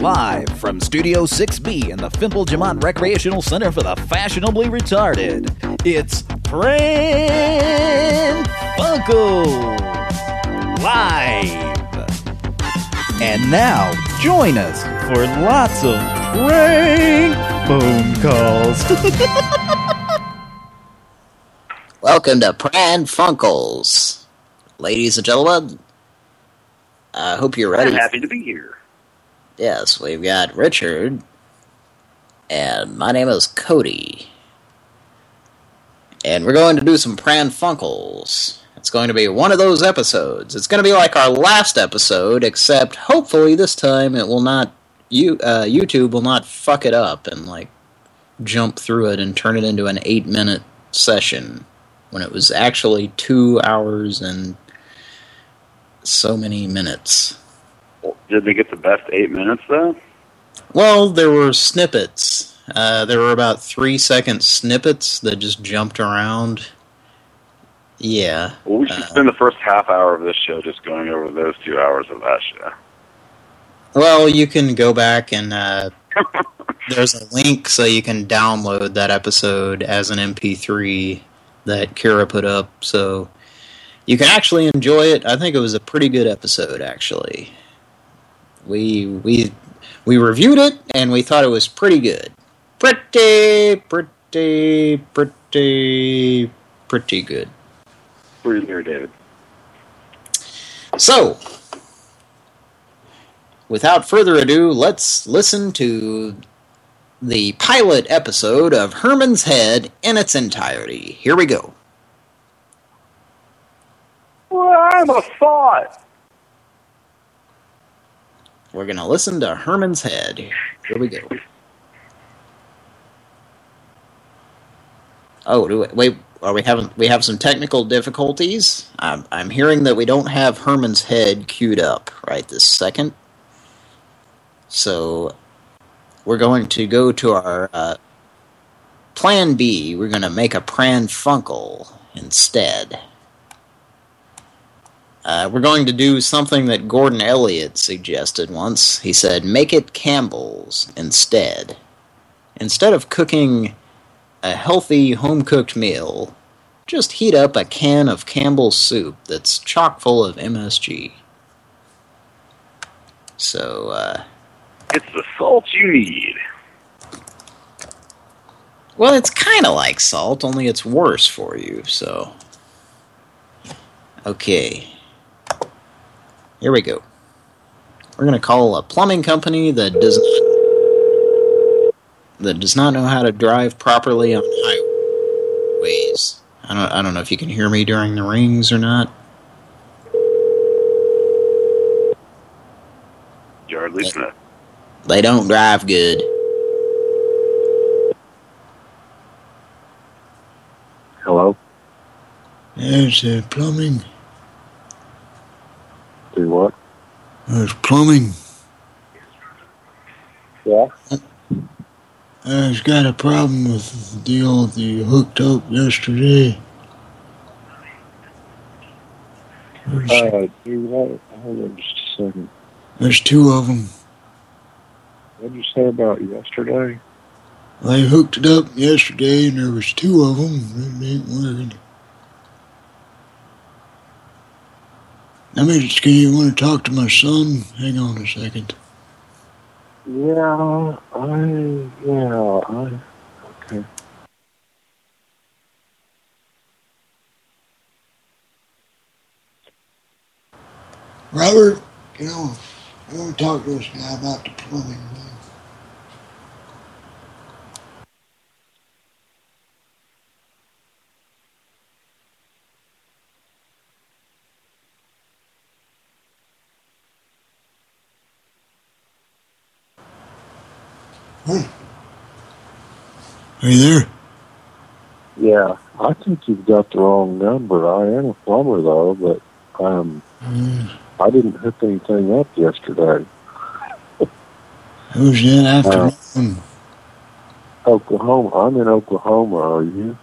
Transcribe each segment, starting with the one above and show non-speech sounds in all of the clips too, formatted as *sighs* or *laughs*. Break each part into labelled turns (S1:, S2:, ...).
S1: Live from Studio 6B in the Fimple Jamont Recreational Center for the Fashionably Retarded, it's Pran Funkels Live. And now, join us for lots of prank phone calls. *laughs*
S2: Welcome to Pran Funkels. Ladies and gentlemen, I hope you're ready.
S3: I'm happy to be here.
S2: Yes, we've got Richard, and my name is Cody. And we're going to do some Pran Funkels. It's going to be one of those episodes. It's going to be like our last episode, except hopefully this time it will not, you, uh, YouTube will not fuck it up and like jump through it and turn it into an eight minute session when it was actually two hours and so many minutes.
S3: Did they get the best eight minutes, though?
S2: Well, there were snippets. Uh, there were about three second snippets that just jumped around. Yeah.
S3: Well, we should
S2: uh,
S3: spend the first half hour of this show just going over those two hours of that show.
S2: Well, you can go back and uh, *laughs* there's a link so you can download that episode as an MP3 that Kira put up. So you can actually enjoy it. I think it was a pretty good episode, actually. We we we reviewed it and we thought it was pretty good. Pretty, pretty, pretty, pretty good.
S3: Pretty there, David.
S2: So, without further ado, let's listen to the pilot episode of Herman's Head in its entirety. Here we go.
S3: Well, I'm a thought.
S2: We're going to listen to Herman's Head. Here we go. Oh, do we, wait, are we having we have some technical difficulties? I'm I'm hearing that we don't have Herman's Head queued up right this second. So we're going to go to our uh, plan B. We're going to make a Pran Funkel instead. Uh, we're going to do something that Gordon Elliott suggested once. He said, make it Campbell's instead. Instead of cooking a healthy home-cooked meal, just heat up a can of Campbell's soup that's chock full of MSG. So, uh...
S3: It's the salt you need.
S2: Well, it's kind of like salt, only it's worse for you, so... Okay. Here we go. We're going to call a plumbing company that does not that does not know how to drive properly on highways. I don't I don't know if you can hear me during the rings or not.
S3: Yeardley Smith.
S2: They don't drive good.
S4: Hello?
S5: There's uh, plumbing.
S4: Do what?
S5: There's plumbing.
S4: Yeah?
S5: I've got a problem with the deal that you hooked up yesterday. There's,
S4: Uh, do what? Hold on just a second.
S5: there's two of them.
S4: What did you say about yesterday?
S5: They hooked it up yesterday, and there was two of them. It ain't working. Let me just, can you want to talk to my son? Hang on a second.
S4: Yeah, I, yeah, I, okay.
S5: Robert, you know, I want to talk to this guy about the plumbing. Are you there?
S4: Yeah, I think you've got the wrong number. I am a plumber, though, but, um,
S5: Uh,
S4: I didn't hook anything up yesterday.
S5: was that afternoon.
S4: Oklahoma. I'm in Oklahoma, are you?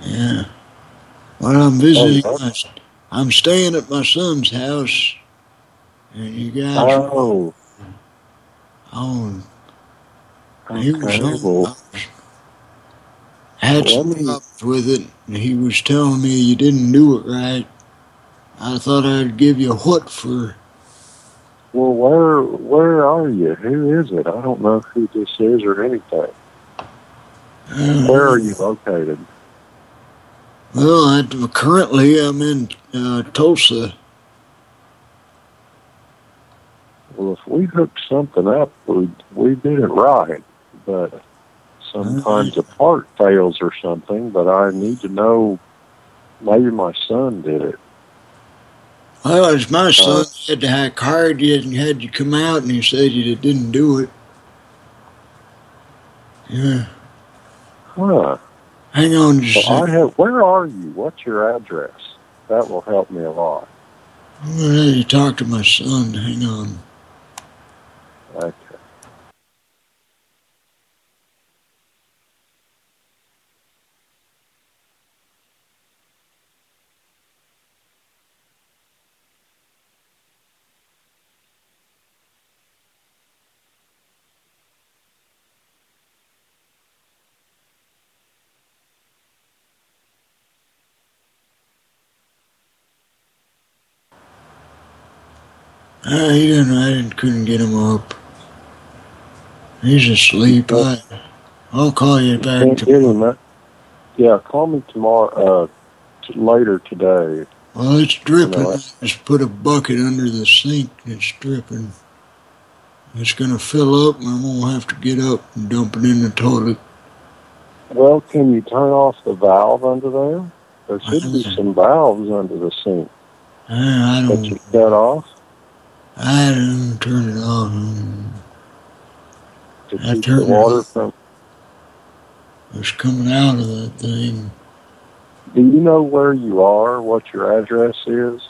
S5: Yeah. Well, I'm visiting.
S4: Oh,
S5: my, I'm staying at my son's house, and you guys.
S4: Oh,
S5: on,
S4: well,
S5: I had some problems with it, and he was telling me you didn't do it right. I thought I'd give you a what for.
S4: well, where where are you? Who is it? I don't know who this is or anything.
S5: Uh,
S4: Where are you located?
S5: Well, I, currently I'm in uh, Tulsa.
S4: Well, if we hooked something up, we we did it right. But sometimes a part fails or something. But I need to know. Maybe my son did it.
S5: Well, it's my son
S4: Uh,
S5: had to have card you and had you come out, and he said you didn't do it. Yeah.
S4: Huh.
S5: Hang on just a
S4: Well, I have. Where are you? What's your address? That will help me a lot.
S5: I'm gonna talk to my son. Hang on.
S4: Okay.
S5: Uh, he didn't. I didn't, couldn't get him up. He's asleep. I, I'll call you back.
S4: Can't
S5: To,
S4: get him. That. Yeah, call me tomorrow. Uh, t- later today.
S5: well, it's dripping.
S4: I-
S5: I just put a bucket under the sink. It's dripping. It's gonna fill up, and I'm gonna have to get up and dump it in the toilet.
S4: Well, can you turn off the valve under there? There should be some valves under the sink
S5: Uh, I
S4: that
S5: don't.
S4: you cut off
S5: I don't turn it off.
S4: to
S5: I
S4: keep
S5: turned
S4: the water
S5: off.
S4: from.
S5: It's coming out of that thing.
S4: Do you know where you are? What your address is?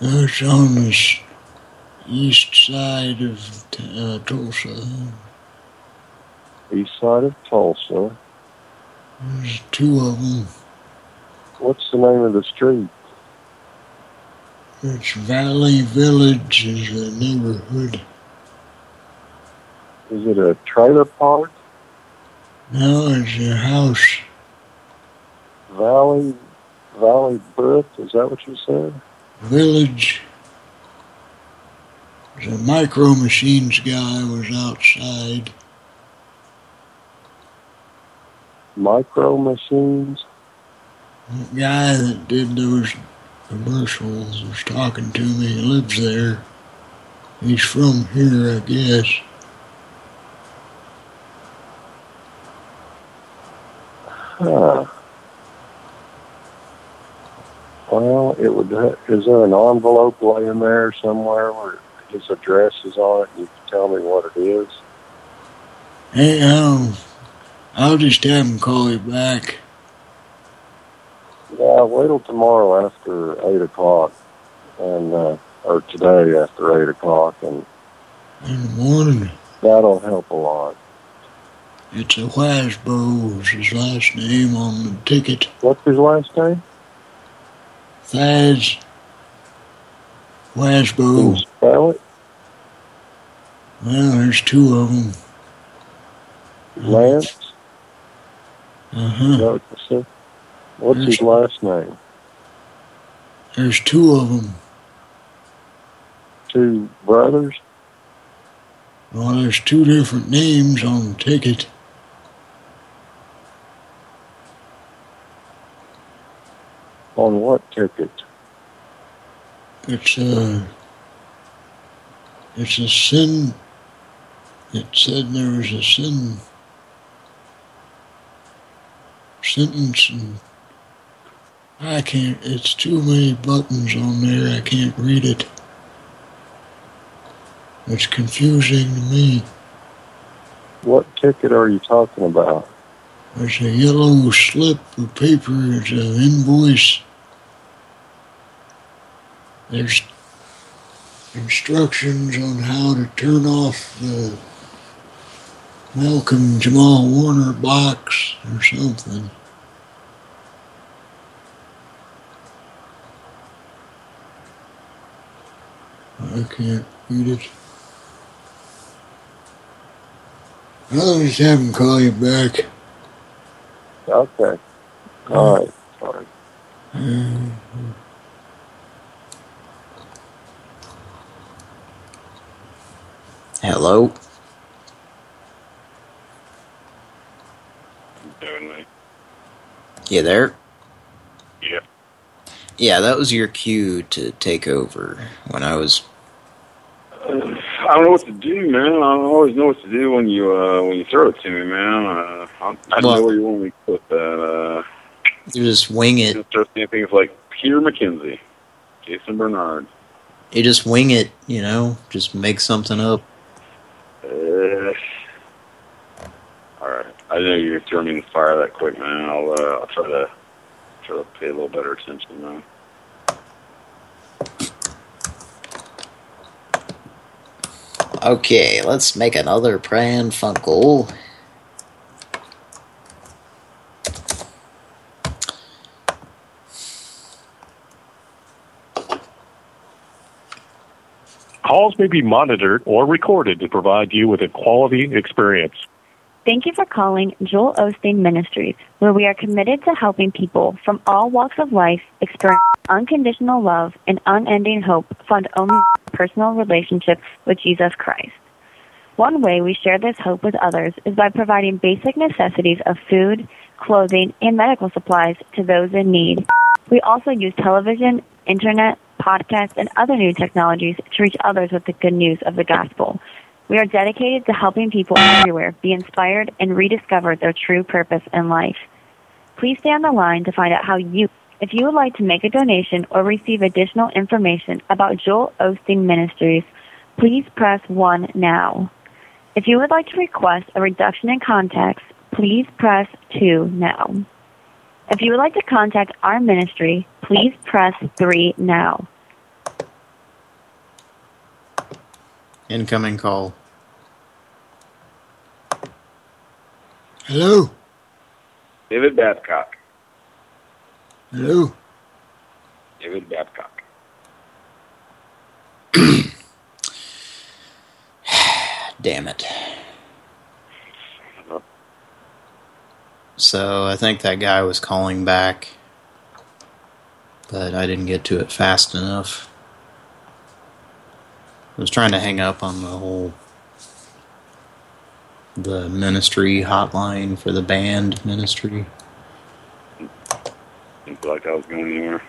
S5: It's on the east side of uh, Tulsa.
S4: East side of Tulsa.
S5: There's two of them.
S4: What's the name of the street?
S5: It's Valley Village is a neighborhood.
S4: Is it a trailer park?
S5: No, it's a house.
S4: Valley Valley Brook? Is that what you said?
S5: Village. The micro machines guy was outside.
S4: Micro Machines?
S5: The guy that did those commercials was talking to me. He lives there. He's from here, I guess.
S4: Huh. Well, it would. Is there an envelope laying there somewhere where his address is on it? And You can tell me what it is.
S5: Hey, I'll, I'll just have him call you back.
S4: Yeah, wait till tomorrow after eight o'clock, and uh, or today after eight o'clock, and
S5: In the morning,
S4: that'll help a lot.
S5: it's a Wasbo, is his last name on the ticket.
S4: What's his last name?
S5: Thaz
S4: you spell it?
S5: Well, there's two of them.
S4: Lance.
S5: Uh-huh.
S4: That what you said? What's his last name?
S5: There's two of them.
S4: Two brothers.
S5: Well, there's two different names on the ticket.
S4: On what ticket?
S5: It's a, it's a sin. It said there was a sin sentence, and I can't. It's too many buttons on there. I can't read it. It's confusing to me.
S4: What ticket are you talking about?
S5: There's a yellow slip of paper. It's an invoice. There's instructions on how to turn off the Malcolm Jamal Warner box or something. I can't read it. I'll just have him call you back.
S4: Okay. Uh, All right. Sorry.
S2: Uh, hello?
S3: Doing me.
S2: You there?
S3: Yeah.
S2: That was your cue to take over when I was...
S3: I don't know what to do, man. I don't always know what to do when you uh, when you throw it to me, man. Uh, I, I don't
S2: Well-
S3: know where you want me to put that. Uh,
S2: You just wing it.
S3: just start seeing things like Peter MacKenzie, Jason Bernard.
S2: You just wing it, you know? Just make something up.
S3: Uh, all right. I know you're throwing me in the fire that quick, man. I'll uh, I'll try to try to pay a little better attention, man.
S2: Okay, let's make another Pran Funkel.
S6: Calls may be monitored or recorded to provide you with a quality experience.
S7: Thank you for calling Joel Osteen Ministries, where we are committed to helping people from all walks of life experience unconditional love and unending hope found only in personal relationships with Jesus Christ. One way we share this hope with others is by providing basic necessities of food, clothing, and medical supplies to those in need. We also use television, internet, podcasts, and other new technologies to reach others with the good news of the gospel. We are dedicated to helping people everywhere be inspired and rediscover their true purpose in life. Please stay on the line to find out how you, if you would like to make a donation or receive additional information about Joel Osteen Ministries, please press 1 now. If you would like to request a reduction in contacts, please press 2 now. If you would like to contact our ministry, please press 3 now.
S2: Incoming call.
S5: Hello?
S3: David Babcock.
S5: Hello?
S3: David Babcock. *clears throat*
S2: Damn it. So I think that guy was calling back, but I didn't get to it fast enough. I was trying to hang up on the whole the ministry hotline for the band ministry.
S3: Didn't feel like I was going anywhere.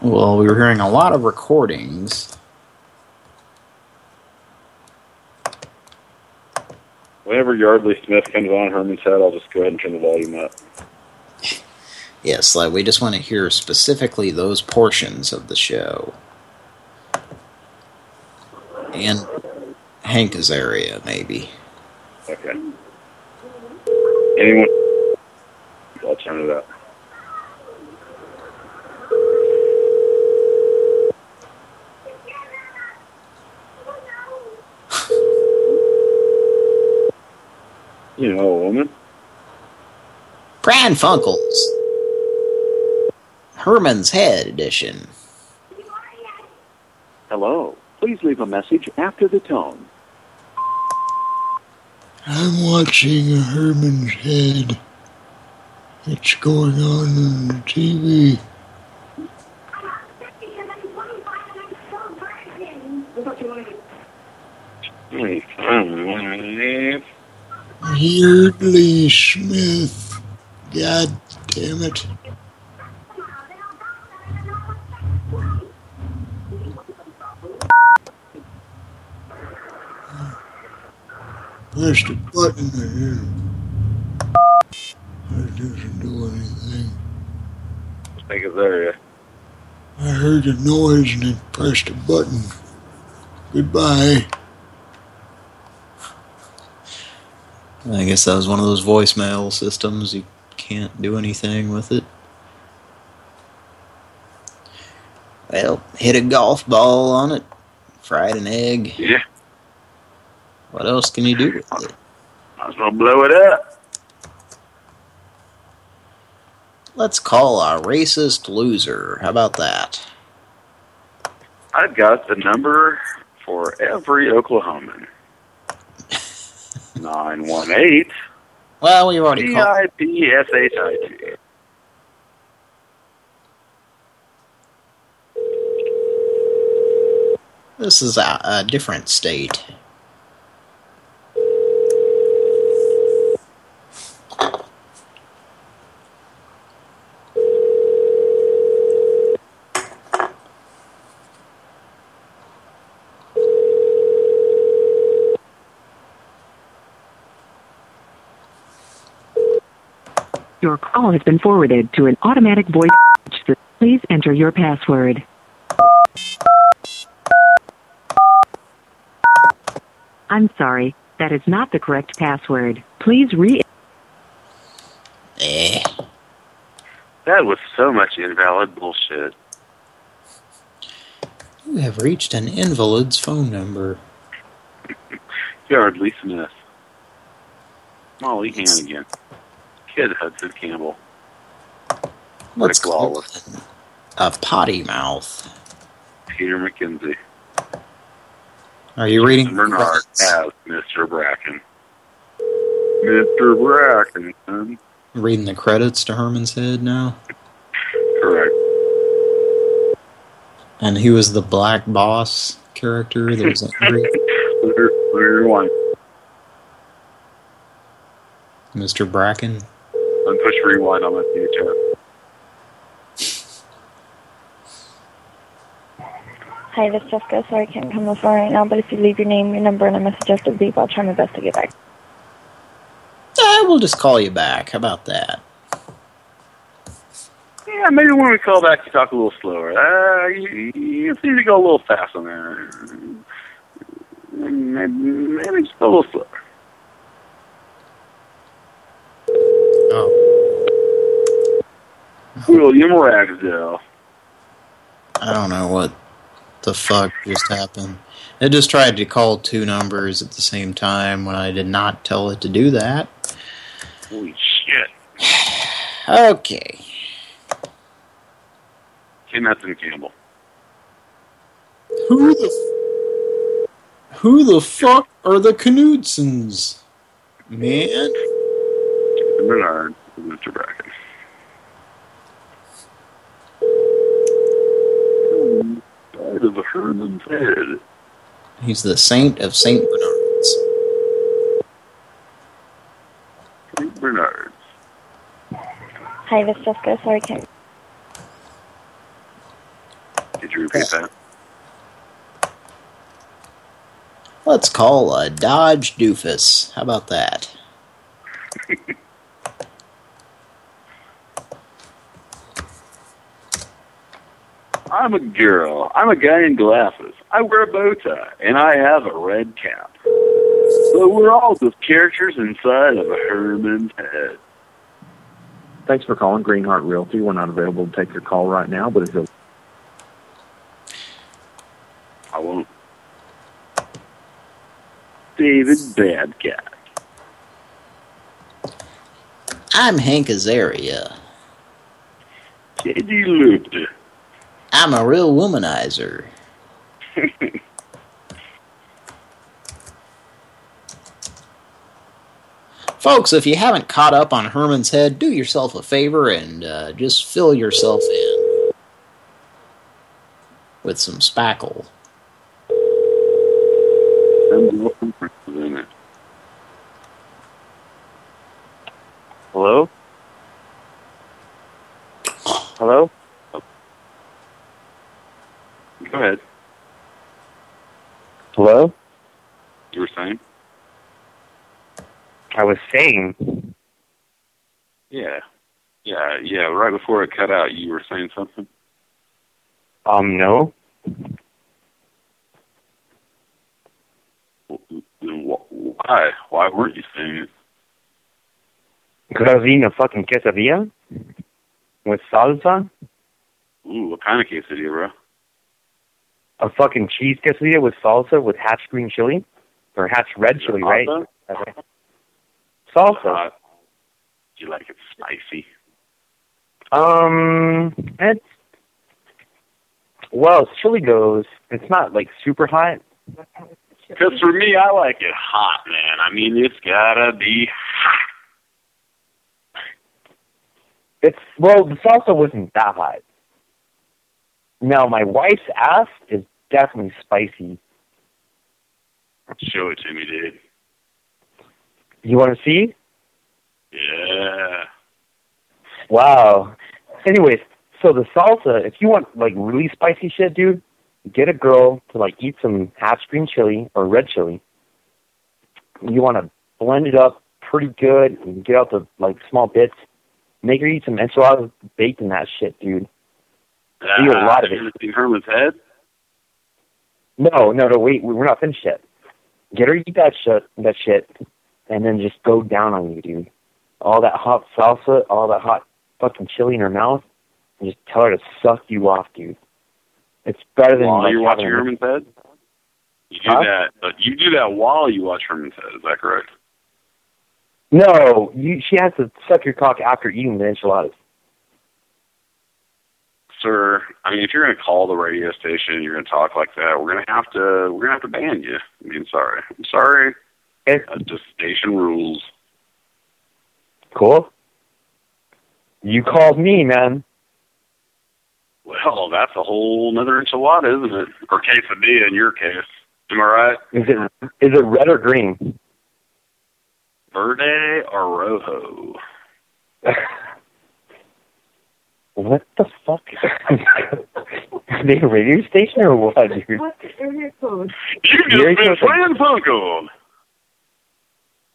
S2: Well, we were hearing a lot of recordings.
S3: Whenever Yeardley Smith comes on Herman's head, I'll just go ahead and turn the volume up. *laughs*
S2: Yes, like we just want to hear specifically those portions of the show. And Hank Azaria, maybe.
S3: Okay. Anyone? I'll turn it up. You know, a woman.
S2: Pran Funkels. Herman's Head Edition.
S8: Hello. Please leave a message after the tone.
S5: I'm watching Herman's Head. It's going on on the TV. Yeardley Smith. God damn it. Press the button here. That doesn't do anything.
S3: I think it's there, yeah.
S5: I heard a noise and then pressed a button. Goodbye.
S2: I guess that was one of those voicemail systems. You can't do anything with it. Well, hit a golf ball on it, fried an egg.
S3: Yeah.
S2: What else can you do with it?
S3: Might as well blow it up.
S2: Let's call a racist loser. How about that?
S3: I've got the number for every Oklahoman. *laughs* 918
S2: Well, we already called.
S3: P-I-P-S-H-I-T.
S2: This is a, a different state.
S9: Your call has been forwarded to an automatic voice. system. Please enter your password. I'm sorry, that is not the correct password. Please re.
S2: Eh.
S3: That was so much invalid bullshit.
S2: You have reached an invalid's phone number. *laughs*
S3: Yeardley Smith. Molly Hannigan. Ken Hudson Campbell.
S2: Let's
S3: Rick Lawless.
S2: a potty mouth.
S3: Peter MacKenzie.
S2: Are you reading?
S3: Bernard as Mr. Bracken. Mr. Bracken.
S2: Reading the credits to Herman's Head now?
S3: Correct.
S2: And he was the black boss character that was angry?
S3: Her, let.
S2: Mr. Bracken?
S3: And push rewind on my VHS.
S7: Hi, this is Jessica. Sorry I can't come to the phone right now, but if you leave your name, your number, and a message after the beep, I'll try my best to get back.
S2: I will just call you back. How about that?
S3: Yeah, maybe when we call back, you talk a little slower. Uh, you, you seem to go a little fast on there. Maybe, maybe just a little slower.
S2: Oh.
S3: William Ragsdale.
S2: I don't know what the fuck just happened. It just tried to call two numbers at the same time when I did not tell it to do that.
S3: Holy shit. *sighs*
S2: Okay.
S3: Tim Hudson Campbell.
S2: Who the Who the fuck are the Knudsons? Man.
S3: Bernard. Mr. Bracken. Side of the Herman's head.
S2: He's the saint of St. Bernard's.
S3: St. Bernard's.
S7: Hi, this is Jessica. Sorry I can't.
S3: Did you repeat that?
S2: Let's call a Dodge Doofus. How about that? *laughs*
S3: I'm a girl. I'm a guy in glasses. I wear a bow tie, and I have a red cap. So we're all just characters inside of a Herman's head.
S10: Thanks for calling Greenheart Realty. We're not available to take your call right now, but if you'll
S3: I won't. David Badcat.
S2: I'm Hank Azaria.
S3: J.D. Looped.
S2: I'm a real womanizer. Folks, if you haven't caught up on Herman's Head, do yourself a favor and uh, just fill yourself in with some spackle.
S11: Hello? Hello?
S3: Go ahead.
S11: Hello?
S3: You were saying?
S11: I was saying.
S3: Yeah. Yeah, yeah. Right before it cut out, you were saying something?
S11: Um, no.
S3: Why? Why weren't you saying it?
S11: Because I was eating a fucking quesadilla with salsa,
S3: Ooh, what kind of quesadilla, bro?
S11: A fucking cheese quesadilla with salsa with hatch green chili, or hatch red chili, right?
S3: Salsa?
S11: Okay. Salsa.
S3: Hot. Do you like it spicy?
S11: Um, it's well, as chili goes, it's not like super hot.
S3: Because for me, I like it hot, man. I mean, it's gotta be hot.
S11: It's well, the salsa wasn't that hot. Now my wife's ass is definitely spicy.
S3: Show it to me, dude.
S11: You want to see?
S3: Yeah.
S11: Wow. Anyways, so the salsa, if you want like really spicy shit, dude, get a girl to like eat some half green chili or red chili. You want to blend it up pretty good and get out the like small bits. Make her eat some enchiladas baked in that shit, dude. Eat a lot of it.
S3: seen Herman's head?
S11: No, no, no. Wait, we're not finished yet. Get her to eat that shit, that shit, and then just go down on you, dude. All that hot salsa, all that hot fucking chili in her mouth, and just tell her to suck you off, dude. It's better than
S3: While
S11: like,
S3: you're watching Herman's head? You do
S11: Huh?
S3: that, but you do that while you watch Herman's head. Is that correct?
S11: No, you. She has to suck your cock after eating the enchiladas.
S3: Sir, I mean, if you're going to call the radio station you're going to talk like that, we're going to have to we're going to have to ban you. I mean, sorry, I'm sorry. Just uh, station rules.
S11: Cool. You called me, man.
S3: Well, that's a whole another enchilada, isn't it? Or quesadilla in your case. Am I right?
S11: Is it is it red or green?
S3: Verde or rojo? *laughs*
S11: What the fuck? Are *laughs* they a radio station or what, dude?
S12: What's the area code?
S3: You've
S11: Very
S3: just been
S11: good.
S3: playing Funko.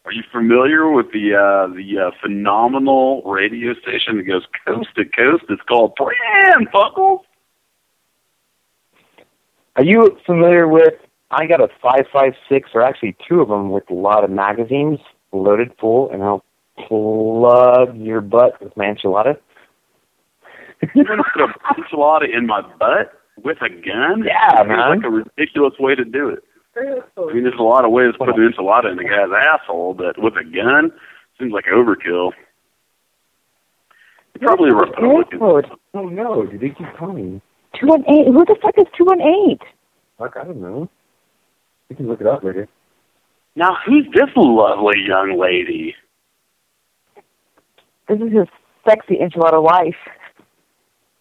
S3: Are you familiar with the uh, the uh, phenomenal radio station that goes coast to coast? It's called Pran Funkel.
S11: Are you familiar with? I got a five five six, or actually two of them, with a lot of magazines loaded full, and I'll plug your butt with my enchilada.
S3: You want to put a enchilada in my butt with a gun?
S11: Yeah,
S3: Seems
S11: man.
S3: like a ridiculous way to do it. I mean, there's a lot of ways to put an enchilada in a guy's asshole, but with a gun seems like overkill. Probably a Republican.
S11: Oh no, dude, they keep calling.
S12: Two one eight. Who the fuck is two one eight?
S11: Fuck, I don't know. You can look it up later.
S3: Now, who's this lovely young lady?
S12: This is his sexy enchilada wife.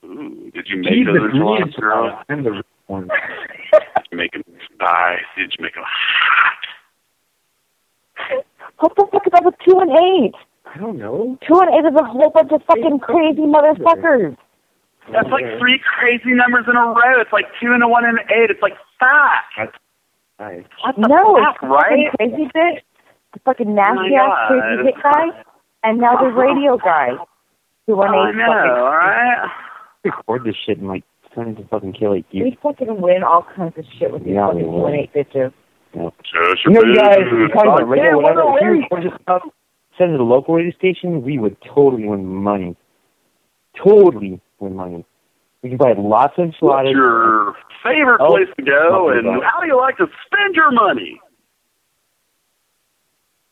S3: Ooh, did you make
S11: She's
S3: those
S11: the green
S3: enchiladas, girl?
S11: enchilada. I'm the one. *laughs*
S3: Did you make them spicy? Did you make them hot?
S12: What the fuck is up with two and eight?
S11: I don't know.
S12: Two and eight is a whole bunch of fucking crazy motherfuckers.
S3: That's like three crazy numbers in a row. It's like two and a one and an eight. It's like five.
S11: Nice.
S3: What the
S12: no,
S3: fuck,
S12: it's
S3: right?
S12: fucking crazy bitch, the fucking oh nasty
S3: my
S12: ass crazy
S3: God.
S12: hit guy, and now the *laughs* radio guy. Two one oh,
S3: I
S12: eight.
S3: know, all right.
S11: Record this shit and like send it to fucking kill it. You.
S12: We fucking win all kinds of shit with these
S11: Yeah,
S12: fucking
S11: we
S12: two
S11: will.
S12: one eight bitches.
S3: Shush
S11: You know, you guys,
S3: your
S11: you're talking about
S3: business.
S11: radio,
S3: Yeah,
S11: whatever. If you
S3: a
S11: record this stuff, send it to the local radio station, we would totally win money. Totally win money. We can buy lots of enchiladas.
S3: What's your favorite
S11: Oh,
S3: place to go, and
S11: about
S3: how do you like to spend your money?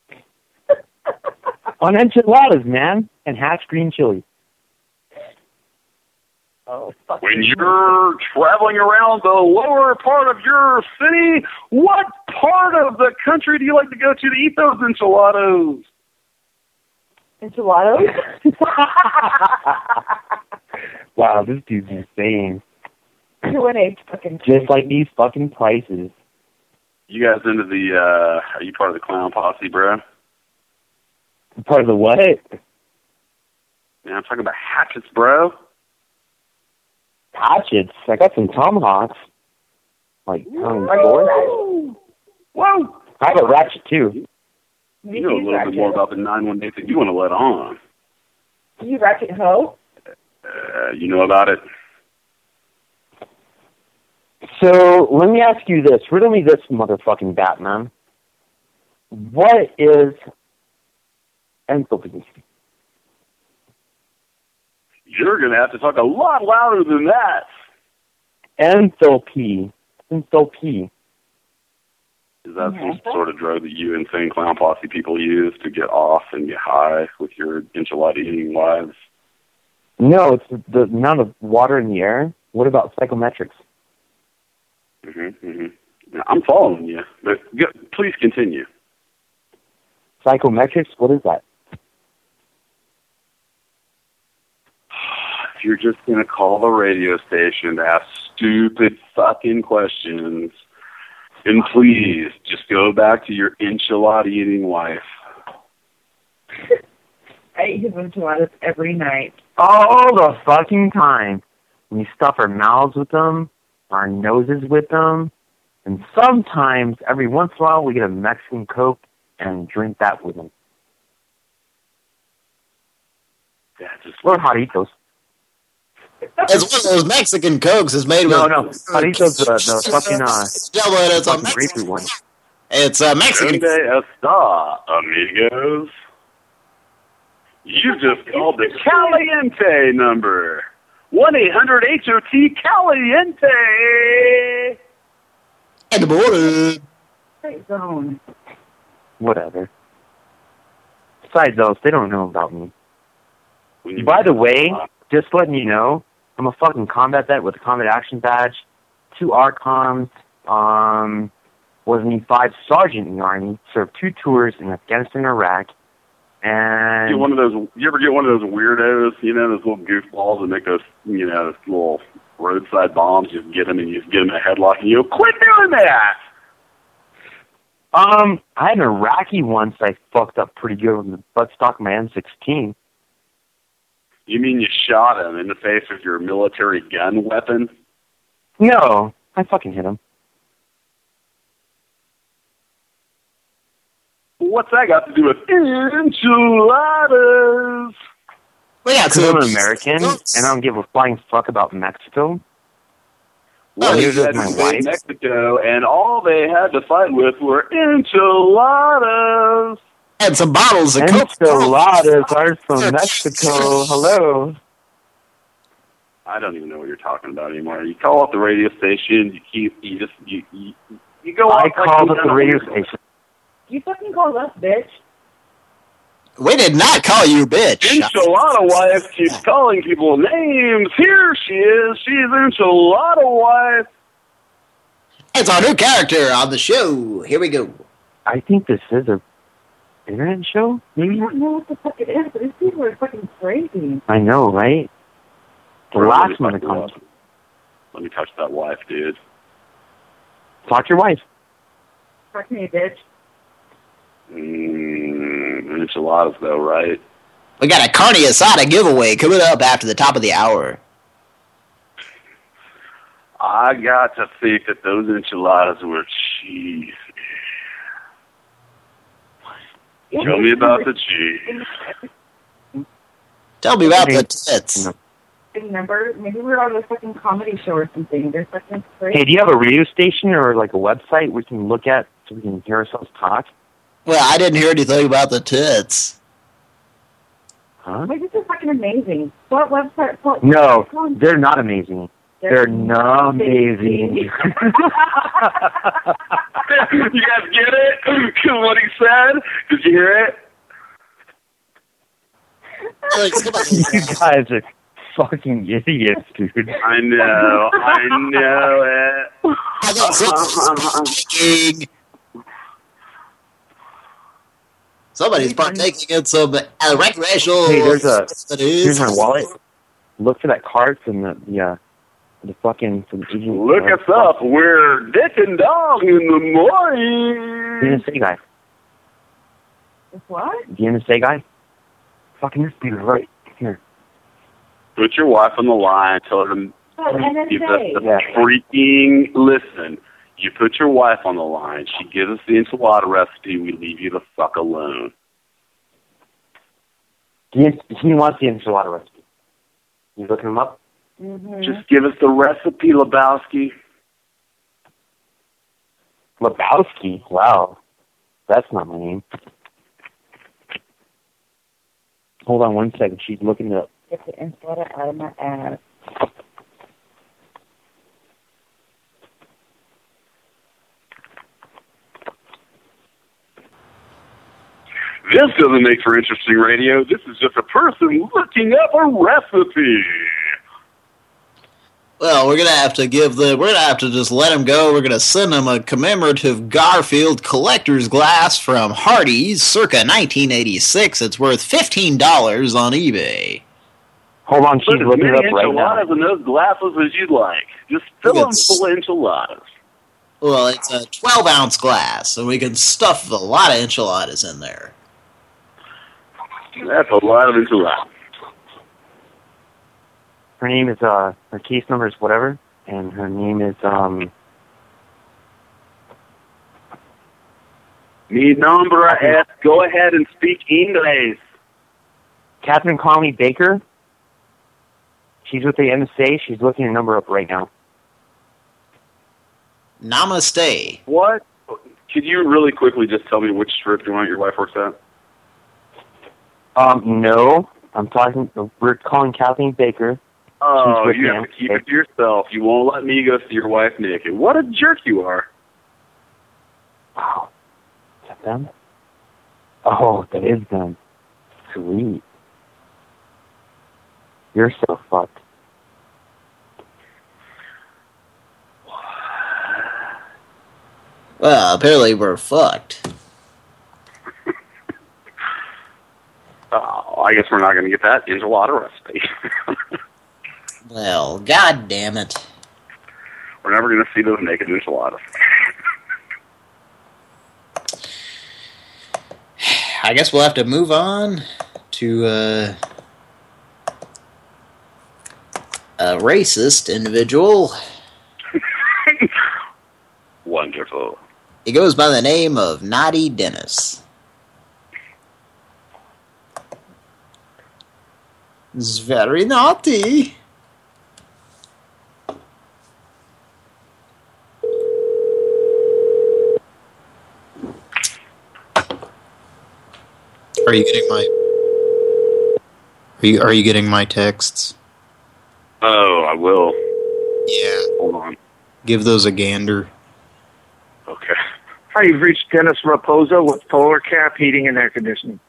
S3: *laughs*
S11: On enchiladas, man, and half green chili.
S12: Oh.
S3: When you're traveling around the lower part of your city, what part of the country do you like to go to to eat those enchiladas?
S12: Enchiladas? *laughs*
S11: Wow, this dude's insane.
S12: two one eight fucking
S11: Just like these fucking prices.
S3: You guys into the, uh, are you part of the clown posse, bro?
S11: Part of the what?
S3: Yeah, I'm talking about hatchets, bro.
S11: Hatchets. I got some tomahawks. Like, um, board.
S3: Whoa!
S11: I have a ratchet too.
S3: You know a little bit more about the 918 that you want to let on.
S12: You ratchet hoe?
S3: Uh, you know about it?
S11: So let me ask you this. Riddle me this, motherfucking Batman. What is enthalpy?
S3: You're going to have to talk a lot louder than that.
S11: Enthalpy. Enthalpy.
S3: Is that some sort of drug that you insane clown posse people use to get off and get high with your enchilada eating wives?
S11: No, it's the, the amount of water in the air. What about psychrometrics?
S3: Mm-hmm, mm-hmm. I'm following you, but please continue.
S11: Psychrometrics? What is that?
S3: If you're just gonna call the radio station to ask stupid fucking questions, then please just go back to your enchilada eating wife. *laughs*
S13: I eat his enchiladas every night.
S11: All the fucking time. We stuff our mouths with them, our noses with them, and sometimes, every once in a while, we get a Mexican Coke and drink that with them.
S3: Yeah, just
S11: Or Jarritos.
S2: It's one of those Mexican cokes is made
S11: No,
S2: with
S11: no. Jarritos, the, the fucking, uh,
S2: Jello, and it's a Mexican.
S11: one.
S2: It's a Mexican.
S3: Grande está, amigos. You just called the Caliente number. 1-800-HOT-CALIENTE.
S2: In the morning.
S13: Great zone.
S11: Whatever. Besides those, they don't know about me. By the way, just letting you know, I'm a fucking combat vet with a combat action badge, two ARCOMs, um, was an E5 sergeant in the Army, served two tours in Afghanistan and Iraq, and
S3: get one of those. You ever get one of those weirdos? You know, those little goofballs that make those, you know, those little roadside bombs. You get them and you get them in a headlock, and you go, quit doing that.
S11: Um, I had an Iraqi once I fucked up pretty good with the buttstock of my M16.
S3: You mean you shot him in the face with your military gun weapon?
S11: No, I fucking hit him.
S3: What's that got to do with enchiladas?
S2: Well, yeah,
S11: Because I'm an American, and I don't give a flying fuck about Mexico.
S3: Well,
S11: neither
S3: you
S11: does
S3: had
S11: my
S3: to invade
S11: wife.
S3: Mexico, and all they had to fight with were enchiladas.
S2: And some bottles of Coke.
S11: Enchiladas are from Mexico. Hello.
S3: I don't even know what you're talking about anymore. You call up the radio station. You keep. You just. You. You, you go.
S11: I
S3: off like
S11: up the radio station.
S13: You fucking called us, bitch.
S2: We did not call you bitch.
S3: Enchilada wife keeps calling people names. Here she is. She's enchilada wife.
S2: It's our new character on the show. Here we go.
S11: I think this is a internet show. Maybe?
S13: I don't know what the fuck it is, but these people are fucking crazy.
S11: I know, right? The
S3: Let me
S11: last one to
S3: that
S11: come.
S3: Let me touch that wife, dude.
S11: Talk to your wife.
S13: Fuck me, bitch.
S3: Mm, enchiladas, though, right?
S2: We got a carne asada giveaway coming up after the top of the hour.
S3: I got to think that those enchiladas were cheese. Tell me about the cheese.
S2: Tell me about the tits.
S13: Remember, maybe we're on a fucking comedy show or something. They're fucking crazy.
S11: Hey, do you have a radio station or like a website we can look at so we can hear ourselves talk?
S2: Well, I didn't hear anything about the tits.
S11: Huh?
S13: Like, this is fucking amazing. What website? What,
S11: No,
S13: what-
S11: they're not amazing. They're not amazing. *laughs*
S3: you guys get it? *laughs* what he said? Did you hear it? *laughs*
S11: you guys are fucking idiots, dude.
S3: I know. I know it.
S2: I got Somebody's partaking in some uh, recreational.
S11: Hey, there's a here's my wallet. Look for that card from the the uh, the fucking from Agent.
S3: Look us up. We're Dick and Dog in the
S11: The
S3: morning.
S11: NSA guy.
S13: What?
S11: The NSA guy. Fucking this dude right here.
S3: Put your wife on the line. Tell her to
S13: Oh,
S3: give us the
S11: Yeah.
S3: freaking listen. You put your wife on the line. She gives us the enchilada recipe. We leave you the fuck alone.
S11: He, he wants the enchilada recipe. You looking him up?
S13: Mm-hmm.
S3: Just give us the recipe, Lebowski.
S11: Lebowski. Wow, that's not my name. Hold on one second. She's looking up.
S13: Get the enchilada out of my ass.
S3: This doesn't make for interesting radio. This is just a person looking up a recipe.
S2: Well, we're gonna have to give the. We're gonna have to just let him go. We're gonna send him a commemorative Garfield collector's glass from Hardee's, circa 1986. It's worth fifteen dollars on eBay.
S11: Hold on, she's
S3: Put as
S11: looking it
S3: many
S11: up right now.
S3: enchiladas in those glasses as you'd like. Just fill them full of enchiladas.
S2: Well, it's a 12 ounce glass, and we can stuff a lot of enchiladas in there.
S3: That's a lot of enchiladas.
S11: Her name is uh her case number is whatever, and her name is um
S3: Mi nombre es. Go ahead and speak English.
S11: Catherine Conley Baker. She's with the NSA. She's looking her number up right now.
S2: Namaste.
S3: What? Could you really quickly just tell me which strip you want your wife works at?
S11: Um, no, I'm talking. We're calling Kathleen Baker.
S3: Oh, you have to keep it to yourself. You won't let me go see your wife naked. What a jerk you are.
S11: Wow, is that them? Oh, that is them. Sweet. You're so fucked.
S2: Well, apparently we're fucked. *laughs*
S3: Oh, I guess we're not going to get that enchilada recipe. *laughs*
S2: Well, god damn it.
S3: we're never going to see those naked enchiladas.
S2: I guess we'll have to move on to uh, a racist individual. *laughs*
S3: Wonderful.
S2: He goes by the name of Naughty Dennis. It's very naughty. Are you getting my? Are you are you getting my texts?
S3: Oh, I will.
S2: Yeah.
S3: Hold on.
S2: Give those a gander.
S3: Okay.
S14: Hi, you've reached Dennis Raposo with Polar Cap Heating and Air Conditioning.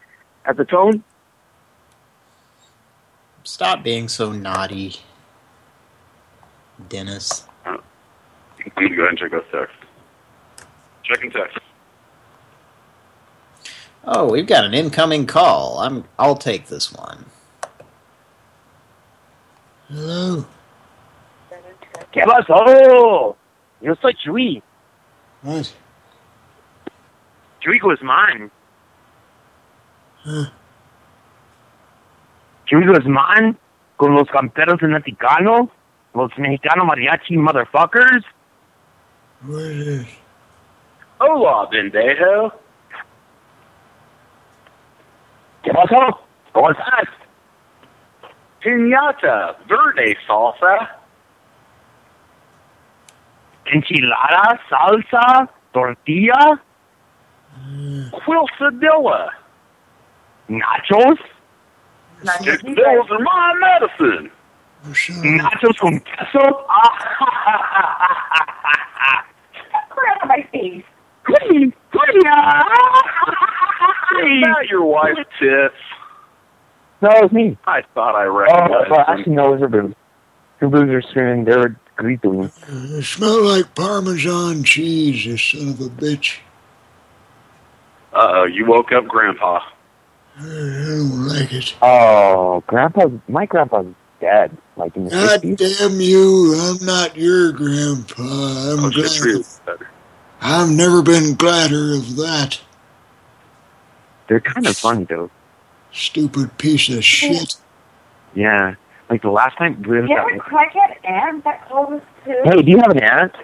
S14: At the tone?
S2: Stop being so naughty, Dennis.
S3: Uh, I'm going to go ahead and check those texts. Checking text.
S2: Oh, we've got an incoming call. I'm. I'll take this one.
S5: Hello?
S11: ¿Qué pasó? Yo soy Chuy.
S5: What?
S11: Chuy Guzman.
S5: Huh?
S11: Chuy Guzman con los camperos del Mexicano, los Mexicano mariachi motherfuckers.
S5: What is this?
S3: Hola, pendejo.
S11: ¿Qué pasó? ¿Cómo estás?
S3: Piñata, verde salsa,
S11: Enchilada, salsa, tortilla,
S3: quesadilla.
S11: nachos,
S3: Quesadillas are my medicine.
S11: nachos con queso. *laughs*
S13: Crap on my face.
S3: Not your wife's tits.
S11: No, it was me.
S3: I thought I
S11: Oh,
S3: recognized
S11: well,
S3: them.
S11: actually, no, it was her boobs. Her boobs are screaming. They were gleefully.
S5: Uh, it smelled like Parmesan cheese, you son of a bitch.
S3: Uh-oh, you woke up Grandpa.
S5: I don't like it.
S11: Oh, grandpa, my grandpa's dead. Like in the
S5: God
S11: 60s.
S5: damn you, I'm not your grandpa. I'm
S3: Oh, shit,
S5: glad.
S3: Better.
S5: I've never been gladder of that.
S11: They're kind of funny, though.
S5: Stupid piece of shit.
S11: Yeah. Like the last time we
S13: You have a crackhead aunt that calls us too?
S11: Hey, do you have an aunt?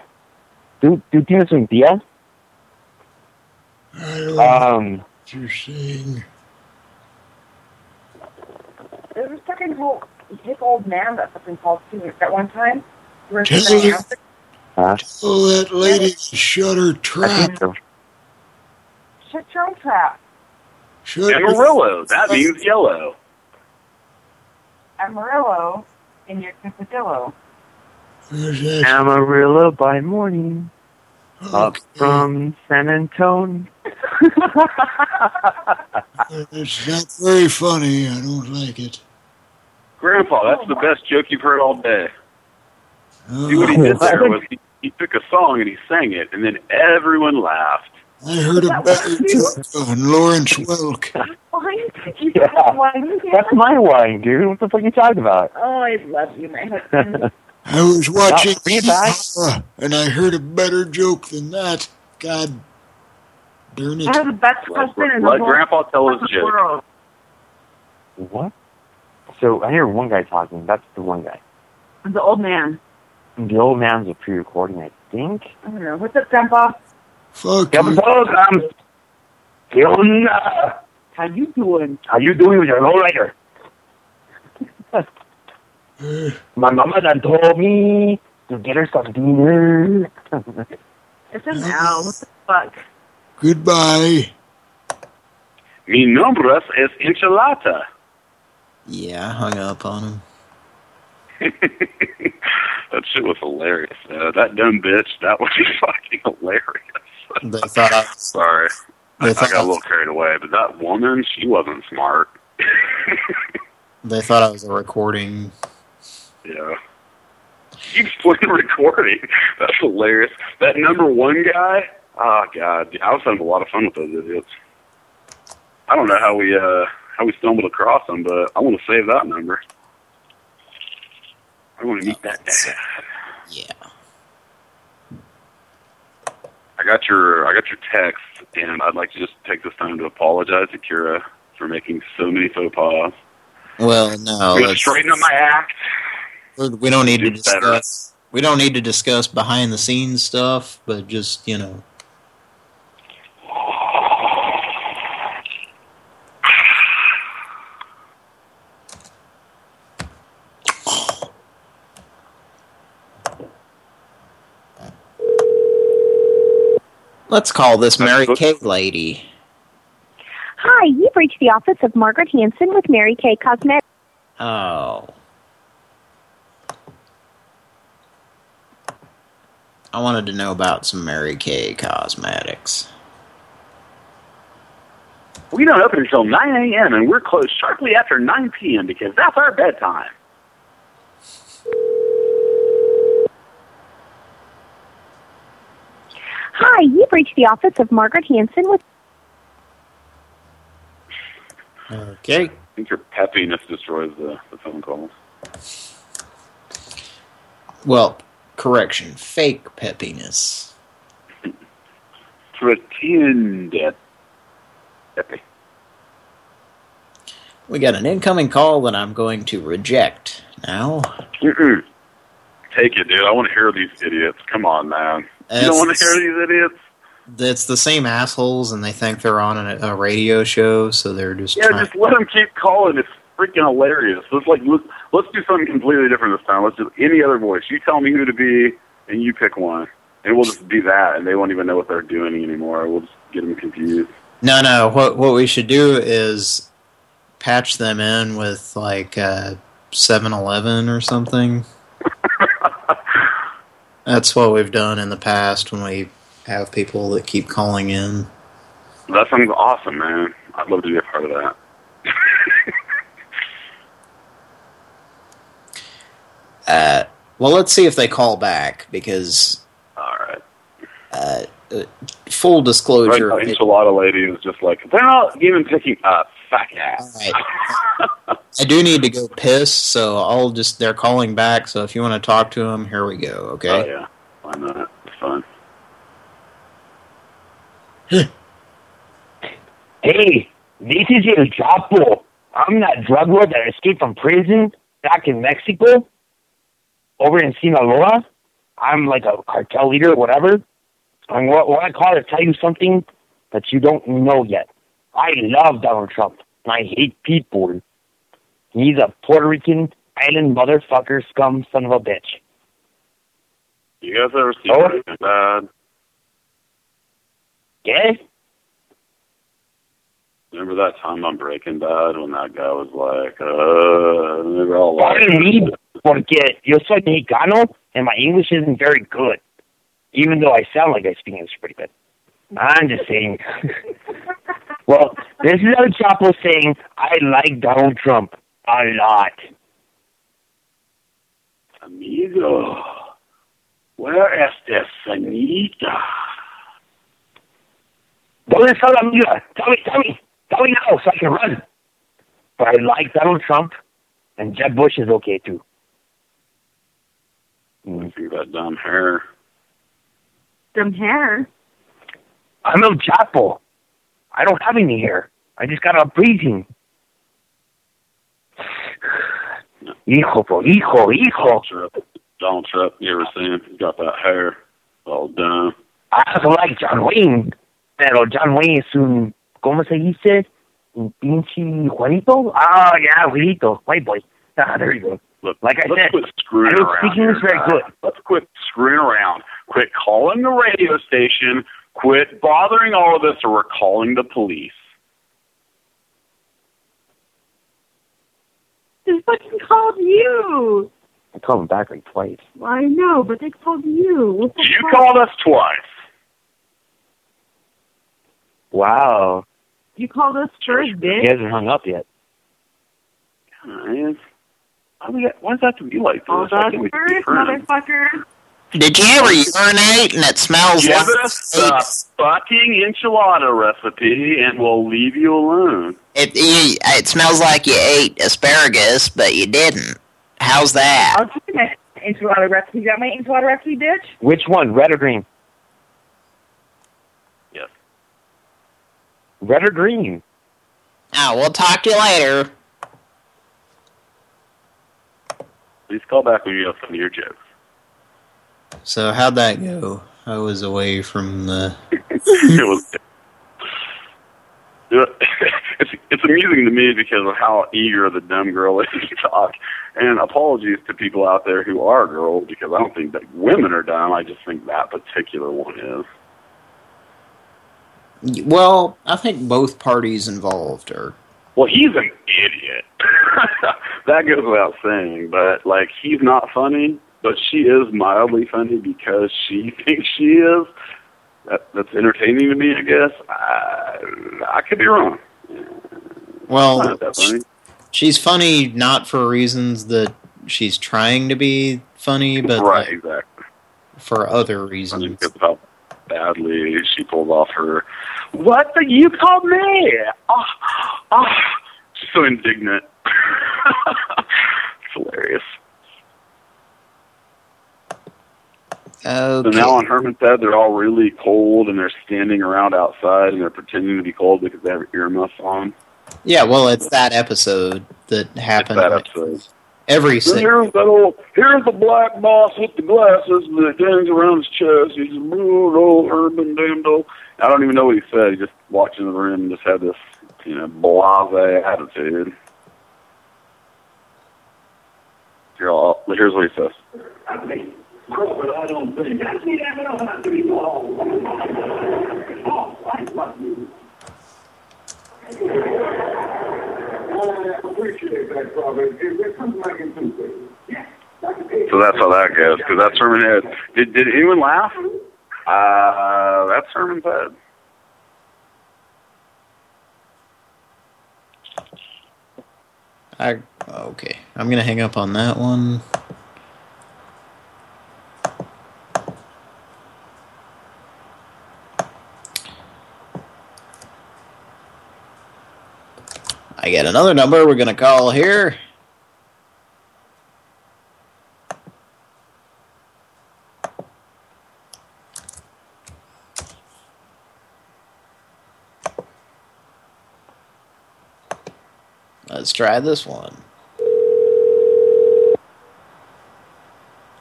S11: Do, do tienes un tía?
S5: I don't
S11: Um,
S5: what you're saying.
S13: There's a fucking whole hip old man that fucking called too at one time. We
S5: Tell
S11: huh?
S5: Oh, that lady shut her trap.
S11: think.
S13: Shut your own trap.
S5: Shut her
S3: Amarillo, that means yellow.
S13: Amarillo in your quesadillo.
S11: Amarillo by morning, oh,
S5: up
S11: from San Antonio. *laughs*
S5: It's not very funny. I don't like it.
S3: Grandpa, that's the best joke you've heard all day. See what he oh. did there was he, he took a song and he sang it, and then everyone laughed.
S5: I heard a better joke on Lawrence Welk. *laughs*
S11: Yeah. That's my wine, dude. What the fuck are you talking about?
S13: Oh, I love you, my husband. *laughs*
S5: I was watching
S11: bring it
S5: uh, and I heard a better joke than that. God darn it.
S13: I have the best husband in the
S3: Let Grandpa tell his joke.
S13: world.
S11: What? So I hear one guy talking. That's the one guy.
S13: The old man.
S11: And the old man's a pre-recording, I think.
S13: I don't know. What's up, Grandpa?
S5: Fuck
S11: Yeah,
S5: you.
S11: but um, ¿Qué onda?
S13: How you doing?
S11: How you doing with your lowrider? My mama done told me to get her some dinner.
S13: It's an L. What the fuck?
S5: Goodbye.
S3: Mi nombres es enchilada.
S2: Yeah, I hung up on him. *laughs*
S3: that shit was hilarious. Uh, that dumb bitch, that *laughs* was fucking hilarious.
S2: They thought I
S3: Sorry. I,
S2: They
S3: I
S2: thought
S3: got a little carried away, but that woman, she wasn't smart. *laughs*
S2: they thought I was a recording.
S3: Yeah. Keeps *laughs* playing recording. That's hilarious. That number one guy, oh god, I was having a lot of fun with those idiots. I don't know how we uh how we stumbled across them, but I want to save that number. I want to meet that dad.
S2: Yeah.
S3: I got your I got your text, and I'd like to just take this time to apologize to Kira for making so many faux pas.
S2: Well, no,
S3: I'm straighten up my act.
S2: we're- don't need to
S3: Do better.
S2: discuss. We don't need to discuss behind the scenes stuff, but just you know. Let's call this Mary Kay lady.
S15: Hi, you've reached the office of Margaret Hanson with Mary Kay Cosmetics.
S2: Oh. I wanted to know about some Mary Kay cosmetics.
S3: We don't open until 9 a.m. and we're closed sharply after 9 p.m. because that's our bedtime.
S15: Hi, you've reached the office of Margaret Hanson with
S2: Okay.
S3: I think your peppiness destroys the, the phone calls.
S2: Well, correction, fake peppiness. *laughs*
S3: Pretend Peppy.
S2: We got an incoming call that I'm going to reject now.
S3: Mm-mm. Take it, dude. I want to hear these idiots. Come on, man. You don't want to hear these idiots?
S2: It's the same assholes, and they think they're on a, a radio show, so they're just
S3: Yeah, just let them keep calling. It's freaking hilarious. Let's like let's, let's do something completely different this time. Let's do any other voice. You tell me who to be, and you pick one, and we'll just be that, and they won't even know what they're doing anymore. We'll just get them confused.
S2: No, no. What what we should do is patch them in with like uh, 7-Eleven or something. That's what we've done in the past when we have people that keep calling in.
S3: That sounds awesome, man. I'd love to be a part of that. *laughs*
S2: Uh, well, let's see if they call back because.
S3: All right.
S2: Uh, uh, full disclosure.
S3: Right now, enchilada lady is just like they're not even picking up. Fuck ass.
S2: I do need to go piss, so I'll just. They're calling back, so if you want to talk to them, here we go. Okay.
S3: Oh yeah, why not? It's fun.
S11: Hey, this is El Chapo. I'm that drug lord that escaped from prison back in Mexico, over in Sinaloa. I'm like a cartel leader or whatever. And what, what I call to tell you something that you don't know yet. I love Donald Trump, and I hate people. He's a Puerto Rican island motherfucker, scum son of a bitch.
S3: You guys ever see
S11: Oh.
S3: Breaking Bad?
S11: Yeah?
S3: Remember that time on Breaking Bad when that guy was like, uh, they were all like,
S11: Pardon me, porque yo soy mexicano and my English isn't very good. Even though I sound like I speak English pretty good. I'm just saying. *laughs* well, this is El Chapo saying, I like Donald Trump a lot.
S3: amigo. Where is this Anita?
S11: ¿Dónde está la amiga? Tell me, tell me, tell me now so I can run. But I like Donald Trump, and Jeb Bush is okay too.
S3: Look at that dumb hair.
S12: Some hair.
S11: I'm El Chapo. I don't have any hair. I just got a breathing. Hijo, po, hijo, hijo.
S3: Donald Trump, you ever seen him? He's got that hair all done.
S11: I also like John Wayne. Pero John Wayne es un, ¿cómo se dice? Un pinche Juanito? Ah, yeah, Juanito. White boy. Ah, there you go.
S3: Look,
S11: Like I
S3: let's
S11: said,
S3: quit screwing
S11: I don't
S3: around.
S11: speak English
S3: here,
S11: very
S3: guys.
S11: good.
S3: Let's quit screwing around. Quit calling the radio station. Quit bothering all of us, or we're calling the police.
S12: They fucking called you.
S11: I called him back like twice.
S12: I know, but they called you. What the
S3: You
S12: fuck?
S3: called us twice.
S11: Wow.
S12: You called us first,
S11: He
S12: bitch.
S11: hasn't hung up yet.
S3: Guys, why, we got, why does that have to be like this?
S12: Called us
S3: can't we be
S12: first, motherfucker.
S2: Did you ever urinate and it smells
S3: Give
S2: like
S3: us the fucking enchilada recipe, and we'll leave you alone.
S2: it, you, it smells like you ate asparagus, but you didn't. How's that?
S13: I'll give you my enchilada recipe. You got my enchilada recipe, bitch?
S11: Which one, red or green?
S3: Yes.
S11: Red or green?
S2: Oh, we'll talk to you later.
S3: Please call back when you have some of your jokes.
S2: So how'd that go? I was away from the. *laughs*
S3: it was. *laughs* It's it's amusing to me because of how eager the dumb girl is to talk. And apologies to people out there who are girls because I don't think that women are dumb. I just think that particular one is.
S2: Well, I think both parties involved are.
S3: Well, he's an idiot. *laughs* that goes without saying. But like, he's not funny, but she is mildly funny because she *laughs* thinks she is. That, that's entertaining to me, I guess. I, I could be wrong.
S2: Well,
S3: funny.
S2: she's funny not for reasons that she's trying to be funny, but
S3: right,
S2: like,
S3: exactly.
S2: for other reasons.
S3: Because how badly she pulled off her. What the you called me? Oh, oh. She's so indignant. *laughs* it's hilarious. Uh,
S2: so
S3: now on Herman's Head, they're all really cold and they're standing around outside and they're pretending to be cold because they have earmuffs on.
S2: Yeah, well, it's that episode that happened.
S3: that episode.
S2: Every
S3: Then
S2: si-
S3: here's that old, here's the black boss with the glasses that hangs around his chest. He's a rude old Herman Damdo. I don't even know what he said. He just walked in the room and just had this, you know, blase attitude. Here, here's what he says.
S16: But I don't think. See, that don't have to be long. Oh, I love you. I appreciate that, Robert. It comes back in two ways. Yes.
S3: So that's how that goes, because that's Herman Head. Did, did anyone laugh? Uh, that's Herman's Head.
S2: I okay. I'm gonna hang up on that one. I get another number we're gonna call here. Let's try this one.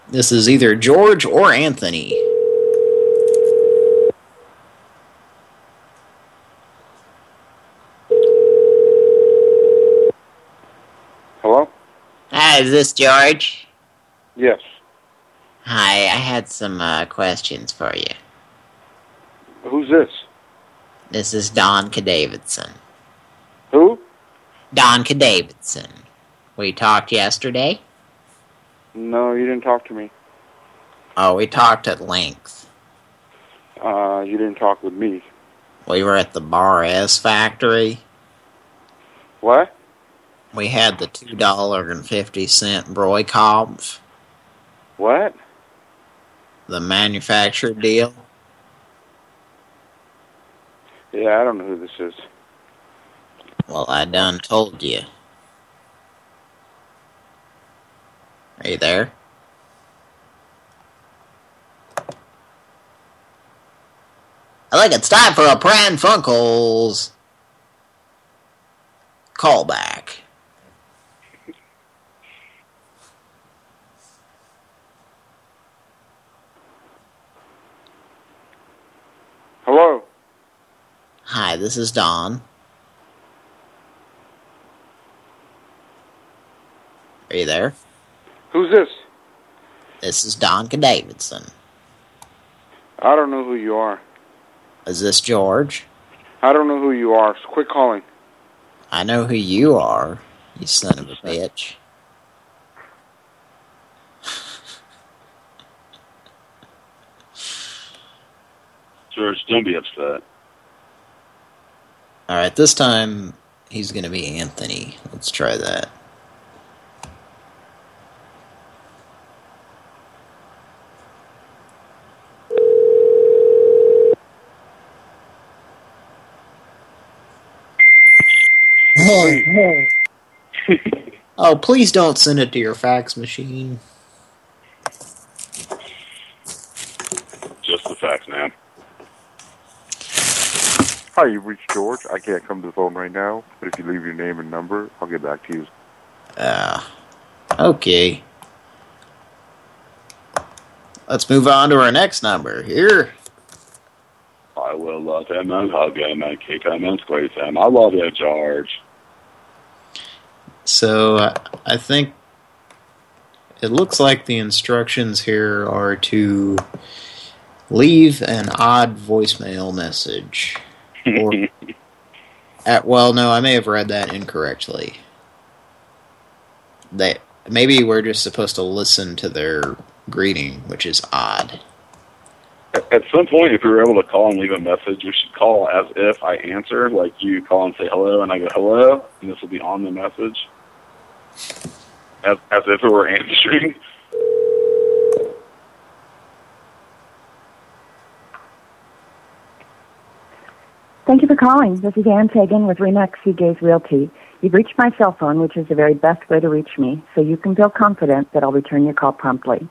S2: This is either George or Anthony.
S17: Hello?
S2: Hi, is this George?
S17: Yes.
S2: Hi, I had some uh, questions for you.
S17: Who's this?
S2: This is Don K. Davidson.
S17: Who?
S2: Don K. Davidson. We talked yesterday?
S17: No, you didn't talk to me.
S2: Oh, we talked at length.
S17: Uh, you didn't talk with me.
S2: We were at the Bar S factory.
S17: What?
S2: We had the $2.50 Broikopf.
S17: What?
S2: The manufacturer deal?
S17: Yeah, I don't know who this is.
S2: Well, I done told you. Are you there? I think it's time for a Pran Funkels callback.
S17: Hello.
S2: Hi, this is Don. Are you there?
S17: Who's this?
S2: This is Don Davidson.
S17: I don't know who you are.
S2: Is this George?
S17: I don't know who you are. So quit calling.
S2: I know who you are, you son of a bitch.
S3: George, don't be upset.
S2: Alright, this time he's gonna be Anthony. Let's try that. oh, please don't send it to your fax machine.
S3: Just the facts, man.
S18: Hi, you've reached George. I can't come to the phone right now, but if you leave your name and number, I'll get back to you.
S2: Ah, okay. Let's move on to our next number. Here.
S3: I will love him and hug him and kick him and squeeze him. I love you, George.
S2: So, uh, I think it looks like the instructions here are to leave an odd voicemail message. Or, at, *laughs* uh, well, no, I may have read that incorrectly. That maybe we're just supposed to listen to their greeting, which is odd.
S3: At some point, if we were able to call and leave a message, we should call as if I answer. Like you call and say hello, and I go hello, and this will be on the message. As, as if it were answering.
S12: Thank you for calling. This is Ann Fagan with Remax Seagaze Realty. You've reached my cell phone, which is the very best way to reach me, so you can feel confident that I'll return your call promptly.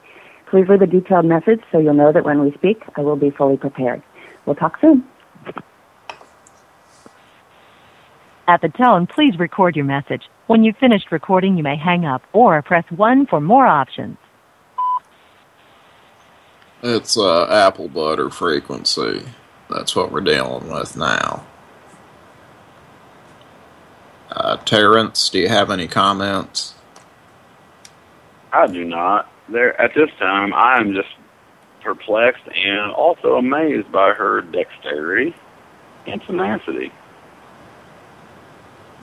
S12: Please leave a detailed message so you'll know that when we speak, I will be fully prepared. We'll talk soon.
S19: At the tone, please record your message. When you've finished recording, you may hang up or press 1 for more options.
S20: It's uh, apple butter frequency. That's what we're dealing with now. Uh, Terrence, do you have any comments?
S3: I do not. There at this time, I am just perplexed and also amazed by her dexterity and tenacity.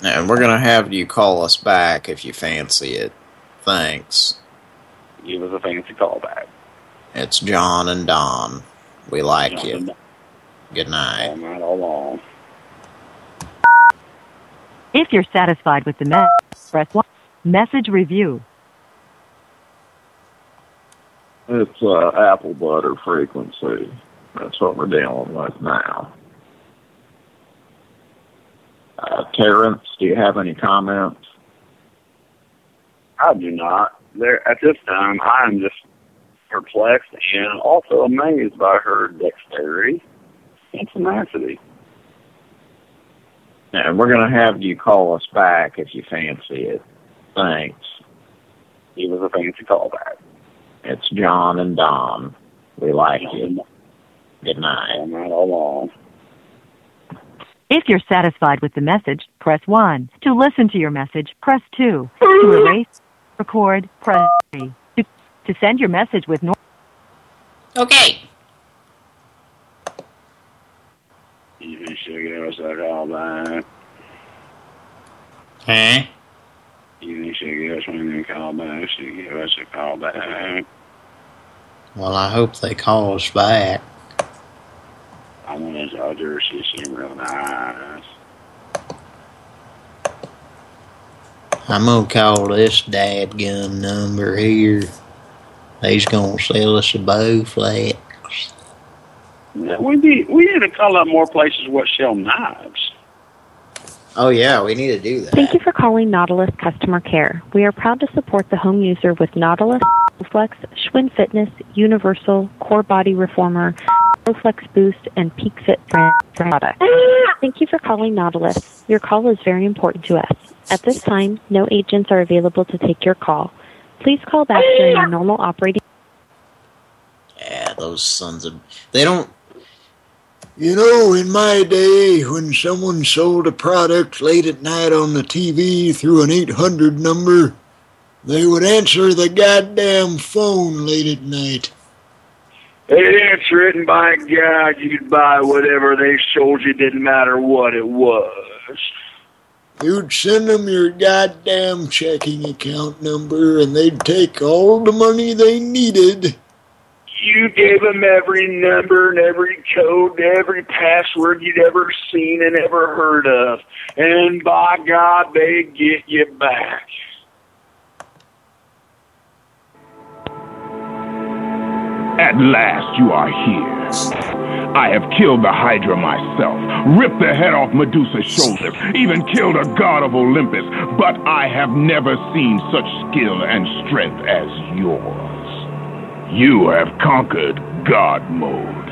S2: And we're going to have you call us back if you fancy it. Thanks.
S3: Give us a fancy call back.
S2: It's John and Don. We like
S3: John
S2: you.
S3: And Don.
S2: Good night.
S3: All night, all long.
S19: If you're satisfied with the message, press 1. Message review.
S20: It's uh, apple butter frequency. That's what we're dealing with now. Uh, Terrence, do you have any comments?
S3: I do not. There at this time, I am just perplexed and also amazed by her dexterity and tenacity.
S2: And we're going to have you call us back if you fancy it. Thanks.
S3: Give us a fancy callback.
S2: It's John and Don. We like you. Good night.
S3: All night, all long.
S19: If you're satisfied with the message, press 1. To listen to your message, press 2. To erase, record, press 3. To, to send your message with no...
S2: Okay.
S3: You should give us a callback.
S2: Huh?
S3: You should give us one callback. Should give us a callback.
S2: Well, I hope they call us back.
S3: I want to tell her she seemed real nice.
S2: I'm gonna call this dadgun number here. They's gonna sell us a Bowflex.
S21: Yeah, we need we need to call up more places what sell knives.
S2: Oh yeah, we need to do that.
S7: Thank you for calling Nautilus Customer Care. We are proud to support the home user with Nautilus, Flex, Schwinn Fitness, Universal, Core Body Reformer, Flex Boost, and Peak Fit brand products. Thank you for calling Nautilus. Your call is very important to us. At this time, no agents are available to take your call. Please call back during your normal operating.
S2: Yeah, those sons of... They don't...
S5: You know, in my day, when someone sold a product late at night on the TV through an 800 number, they would answer the goddamn phone late at night.
S14: They'd answer it, and by God, you'd buy whatever they sold you, didn't matter what it was.
S5: You'd send them your goddamn checking account number, and they'd take all the money they needed.
S14: You gave them every number and every code, and every password you'd ever seen and ever heard of. And by God, they'd get you back.
S22: At last you are here. I have killed the Hydra myself, ripped the head off Medusa's shoulders, even killed a god of Olympus, but I have never seen such skill and strength as yours. You have conquered God mode.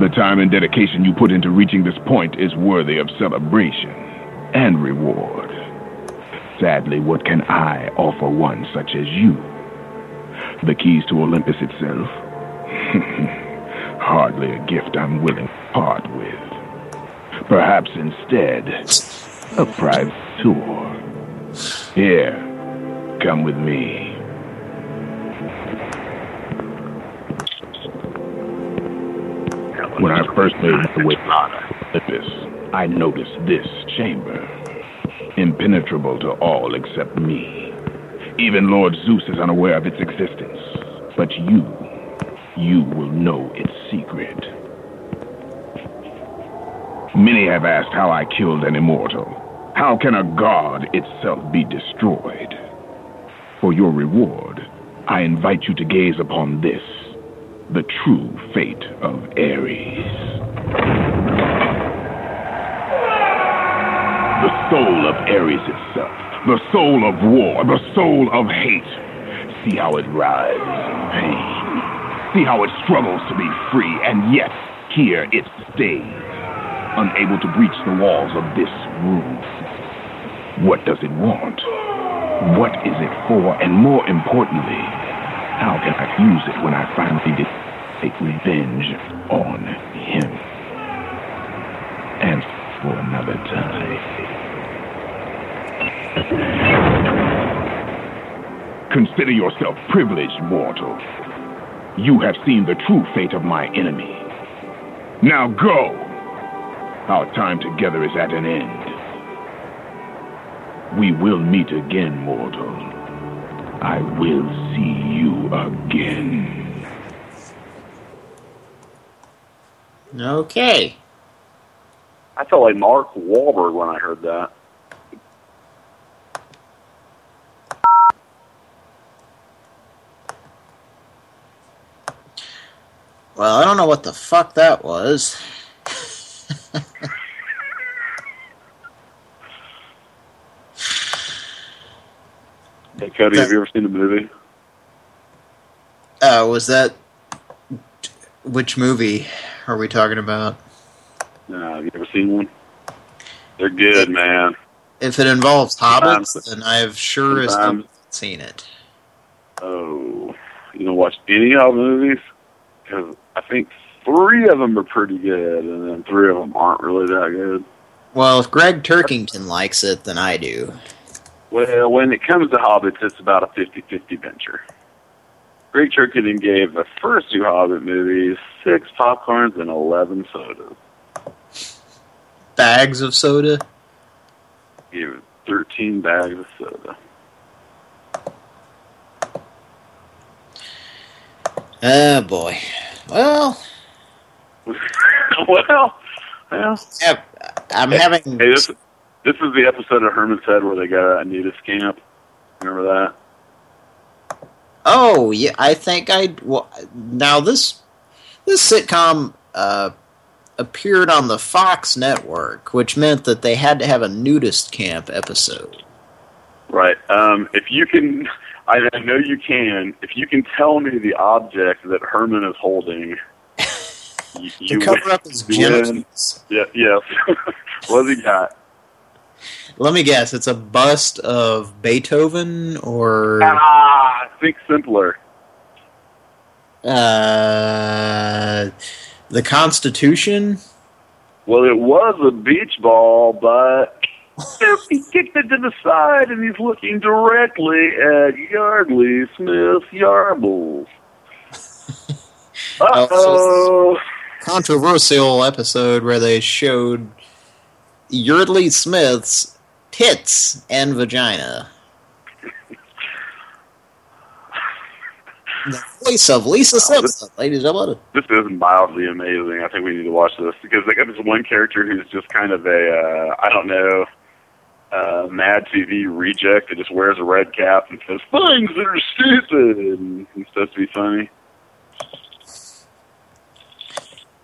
S22: The time and dedication you put into reaching this point is worthy of celebration and reward. Sadly, what can I offer one such as you? The keys to Olympus itself? *laughs* Hardly a gift I'm willing to part with. Perhaps instead, a private tour. Here, come with me. When I first made my way to Olympus, I noticed this chamber. Impenetrable to all except me. Even Lord Zeus is unaware of its existence. But you, you will know its secret. Many have asked how I killed an immortal. How can a god itself be destroyed? For your reward, I invite you to gaze upon this, the true fate of Ares. The soul of Ares itself, the soul of war, the soul of hate. See how it writhes in pain. See how it struggles to be free, and yet here it stays, unable to breach the walls of this room. What does it want? What is it for? And more importantly, how can I use it when I finally de- take revenge on him? And for another time. Consider yourself privileged, mortal. You have seen the true fate of my enemy. Now go! Our time together is at an end. We will meet again, mortal. I will see you again.
S2: Okay.
S3: I felt like Mark Wahlberg when I heard that.
S2: Well, I don't know what the fuck that was.
S3: Cody, have you ever seen the movie?
S2: Uh, was that... Which movie are we talking about?
S3: No, have you ever seen one? They're good, man.
S2: If it involves hobbits,
S3: Sometimes-
S2: then I've sure as seen it.
S3: Oh, you don't watch any of the movies? Because I think three of them are pretty good, and then three of them aren't really that good.
S2: Well, if Gregg Turkington likes it, then I do.
S3: Well, when it comes to Hobbits, it's about a 50-50 venture. Gregg Turkington gave the first two Hobbit movies six popcorns and 11 sodas.
S2: Bags of soda?
S3: He gave it 13 bags of soda.
S2: Oh, boy. Well... *laughs*
S3: well, well.
S2: I'm having...
S3: Hey, this, this is the episode of Herman's Head where they got a nudist camp. Remember that?
S2: Oh yeah, I think I. Well, now this this sitcom uh, appeared on the Fox network, which meant that they had to have a nudist camp episode.
S3: Right. Um, if you can, *laughs* I, I know you can. If you can tell me the object that Herman is holding, *laughs* you, you
S2: cover
S3: win.
S2: up his *laughs* genitals.
S3: Yeah. Yes. What's he got?
S2: Let me guess, it's a bust of Beethoven or
S3: Ah, think simpler.
S2: uh, the Constitution.
S3: Well, it was a beach ball, but *laughs* he kicked it to the side, and he's looking directly at Yeardley Smith Yarbles. Uh *laughs* oh.
S2: Controversial episode where they showed Yeardley Smith's tits and vagina. The voice of Lisa Simpson, ladies and gentlemen.
S3: This is mildly amazing. I think we need to watch this because they got this one character who's just kind of a uh, I don't know uh, Mad TV reject that just wears a red cap and says things that are stupid and he's supposed to be funny.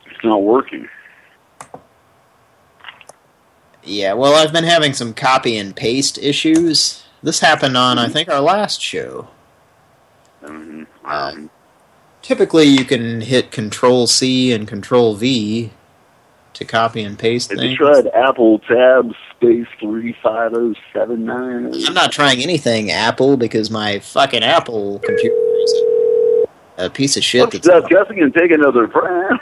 S3: It's not working.
S2: Yeah, well, I've been having some copy and paste issues. This happened on, I think, our last show.
S3: Um,
S2: Um, typically, you can hit Control C and Control V to copy and paste
S3: Have you
S2: things.
S3: tried Apple Tab Space three five zero seven nine?
S2: I'm not trying anything Apple because my fucking Apple computer is a, piece of shit.
S3: Let's
S2: That's
S3: and take another *laughs* brand.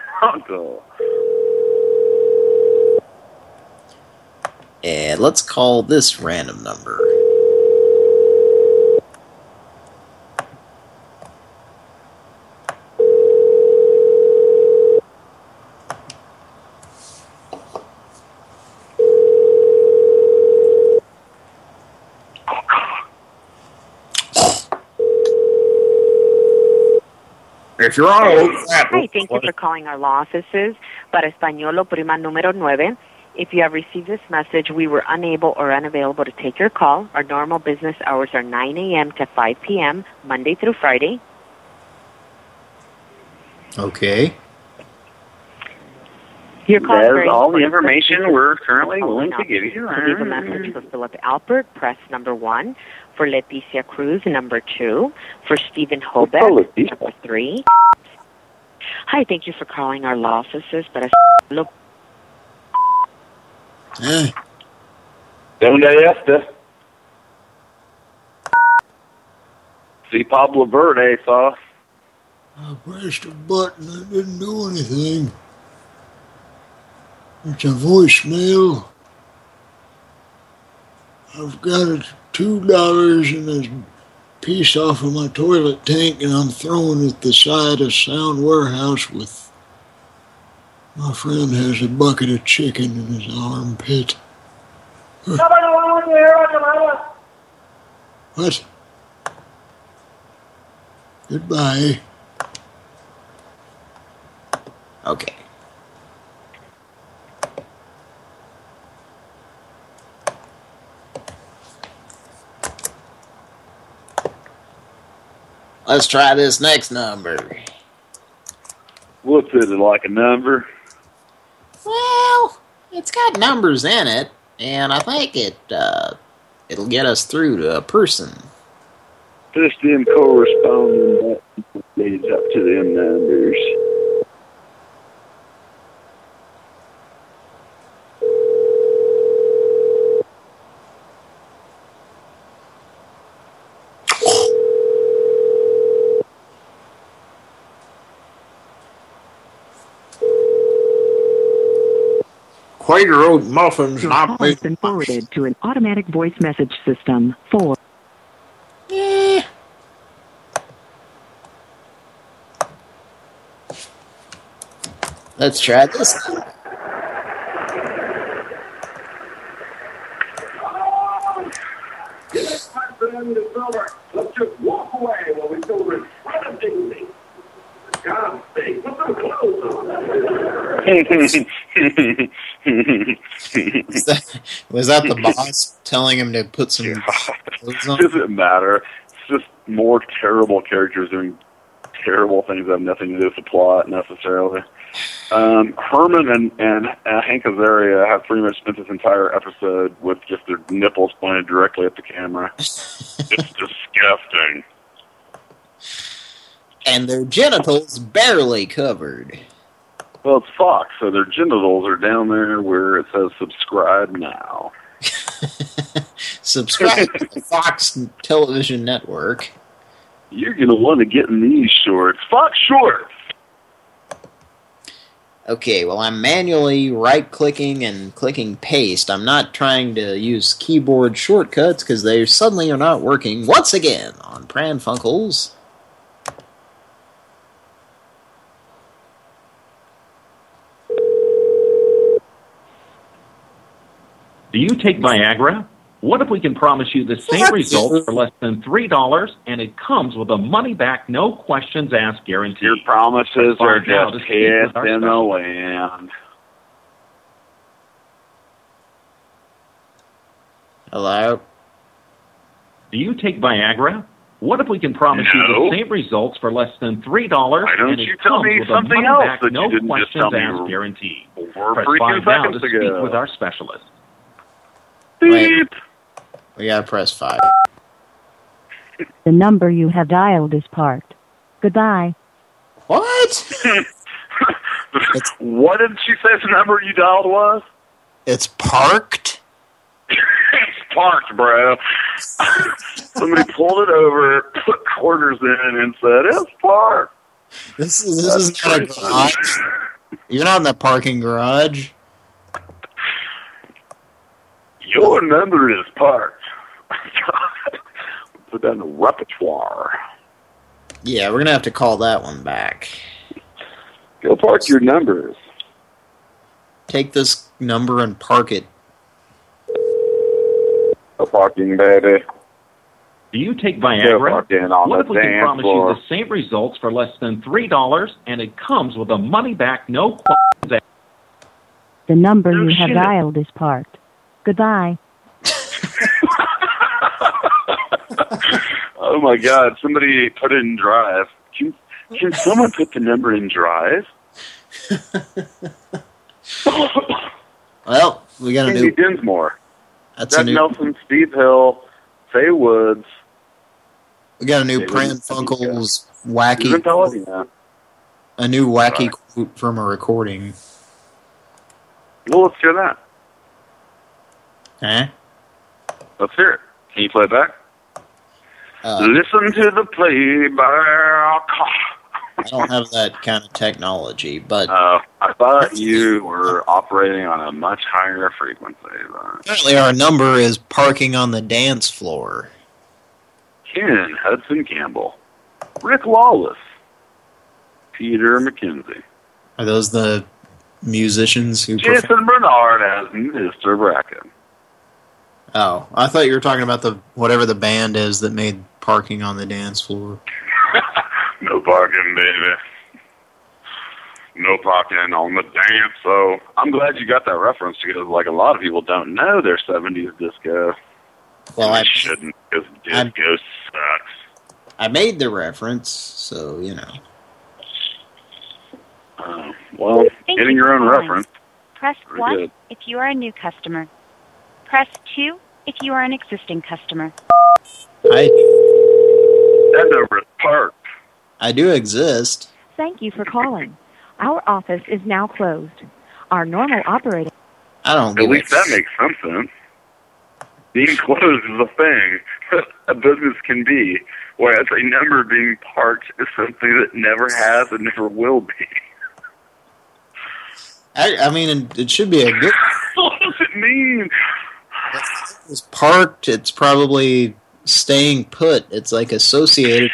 S2: And let's call this random number. If you're on a
S23: Hi, thank you for calling our law offices. Para español, prima número nueve. If you have received this message, we were unable or unavailable to take your call. Our normal business hours are 9 a.m. to 5 p.m., Monday through Friday.
S2: Okay.
S23: Your call
S3: That
S23: is
S3: is all the information we're currently willing to give you.
S23: To leave a message for Philip Alpert, press number one. For Leticia Cruz, number two. For Stephen Hobeck, number three. Hi, thank you for calling our law offices. Para
S5: Eh,
S3: Donde este? See Pablo Verde, saw.
S5: I pressed a button that didn't do anything. It's a voicemail. I've got a two dollars and a piece off of my toilet tank and I'm throwing it the side of Sound Warehouse with my friend has a bucket of chicken in his armpit. What? Goodbye.
S2: Okay. Let's try this next number.
S3: What's it like a number?
S2: Well, it's got numbers in it, and I think it uh, it'll get us through to a person.
S3: Just them corresponding leads up to them numbers.
S5: Quaker oat muffins,
S9: Your
S5: not
S9: call has been forwarded to an automatic voice message system. Four.
S2: Let's try this.
S16: Let's just walk away while we still incredibly. God sake, put some clothes on.
S2: Was that, was that the boss telling him to put some clothes on?
S3: Doesn't matter. It's just more terrible characters doing terrible things that have nothing to do with the plot necessarily. Um, Herman and and uh, Hank Azaria have pretty much spent this entire episode with just their nipples pointed directly at the camera. *laughs* it's disgusting.
S2: And their genitals barely covered.
S3: Well, it's Fox, so their genitals are down there where it says "subscribe now." *laughs*
S2: Subscribe to the Fox Television Network.
S3: You're gonna want to get in these shorts, Fox shorts.
S2: Okay, well, I'm manually right-clicking and clicking paste. I'm not trying to use keyboard shortcuts because they suddenly are not working once again on Pran
S24: Do you take Viagra? What if we can promise you the same results for less than $3 and it comes with a money back, no questions asked guarantee? Your
S3: promises
S24: are just
S3: pissed in the wind.
S2: Hello?
S24: Do you take Viagra? What if we can promise you the same results for less than $3
S3: Why don't
S24: and it
S3: you tell
S24: comes
S3: me
S24: with
S3: something
S24: a money
S3: else
S24: back,
S3: that
S24: no
S3: you didn't just
S24: questions
S3: tell me
S24: asked guarantee?
S3: Four
S24: Press 5 now to
S3: seconds
S24: speak with our specialist.
S2: Wait. We gotta press 5.
S19: The number you have dialed is parked. Goodbye.
S2: What? *laughs*
S3: what did she say the number you dialed was?
S2: It's parked? *laughs*
S3: it's parked, bro. Somebody pulled it over, put quarters in, and said, it's parked.
S2: This is, this is not a garage. You're not in the parking garage.
S3: Your number is parked. *laughs* Put that in the repertoire.
S2: Yeah, we're gonna have to call that one back.
S3: Go park your numbers.
S2: Take this number and park it.
S3: A parking, baby.
S24: Do you take
S3: Go
S24: Viagra?
S3: park in on
S24: What if we can promise
S3: floor.
S24: you the same results for less than $3 and it comes with a money back, no questions asked?
S19: The number
S24: No
S19: you have dialed is parked. Goodbye. *laughs*
S3: Oh my God! Somebody put it in drive. Can, can someone put the number in drive? *laughs*
S2: Well, we got a
S3: Andy
S2: new.
S3: Dinsmore.
S2: That's a
S3: Doug
S2: new.
S3: Nelson, Steve Hill, Faye Woods.
S2: We got a new
S3: David
S2: Pran Funkels wacky. A new wacky quote from a recording.
S3: Well, let's hear that.
S2: Huh?
S3: Let's hear it. Can you play it back?
S2: Uh,
S3: Listen to the playback.
S2: I don't have that kind of technology, but
S3: Uh, I thought you were operating on a much higher frequency. Than
S2: apparently our number is parking on the dance floor.
S3: Ken Hudson Campbell, Rick Lawless, Peter MacKenzie,
S2: Are those the musicians who?
S3: Jason Bernard as Mr. Bracken.
S2: Oh, I thought you were talking about the whatever the band is that made parking on the dance floor. *laughs*
S3: No parking, baby. No parking on the dance. So I'm glad you got that reference because, like, a lot of people don't know their 70s disco.
S2: Well, I
S3: shouldn't because disco sucks.
S2: I made the reference, so you know.
S3: Uh, well,
S25: Thank
S3: getting
S25: you
S3: your own reference.
S25: Press
S3: Very
S25: 1
S3: good.
S25: if you are a new customer. Press 2 if you are an existing customer.
S2: I
S3: That number is parked.
S2: I do exist.
S15: Thank you for calling. Our office is now closed. Our normal operating
S2: I don't
S3: At least that makes some sense. Being closed is a thing *laughs* a business can be, whereas a number being parked is something that never has and never will be.
S2: I, I mean, it- it should be a good. *laughs*
S3: what does it mean?
S2: It's parked. It's probably staying put. It's like associated.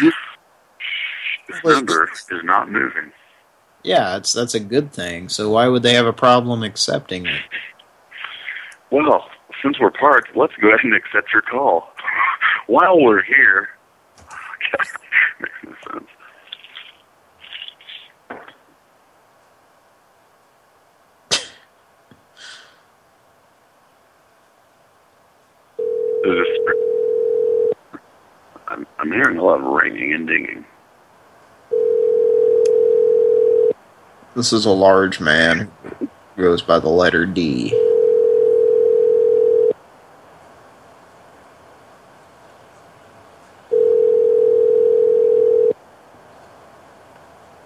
S3: This number is not moving.
S2: Yeah, it's that's a good thing. So why would they have a problem accepting it?
S3: Well, since we're parked, let's go ahead and accept your call. *laughs* While we're here, *laughs* makes no sense. I'm, I'm hearing a lot of ringing and dinging.
S2: This is a large man who goes by the letter D.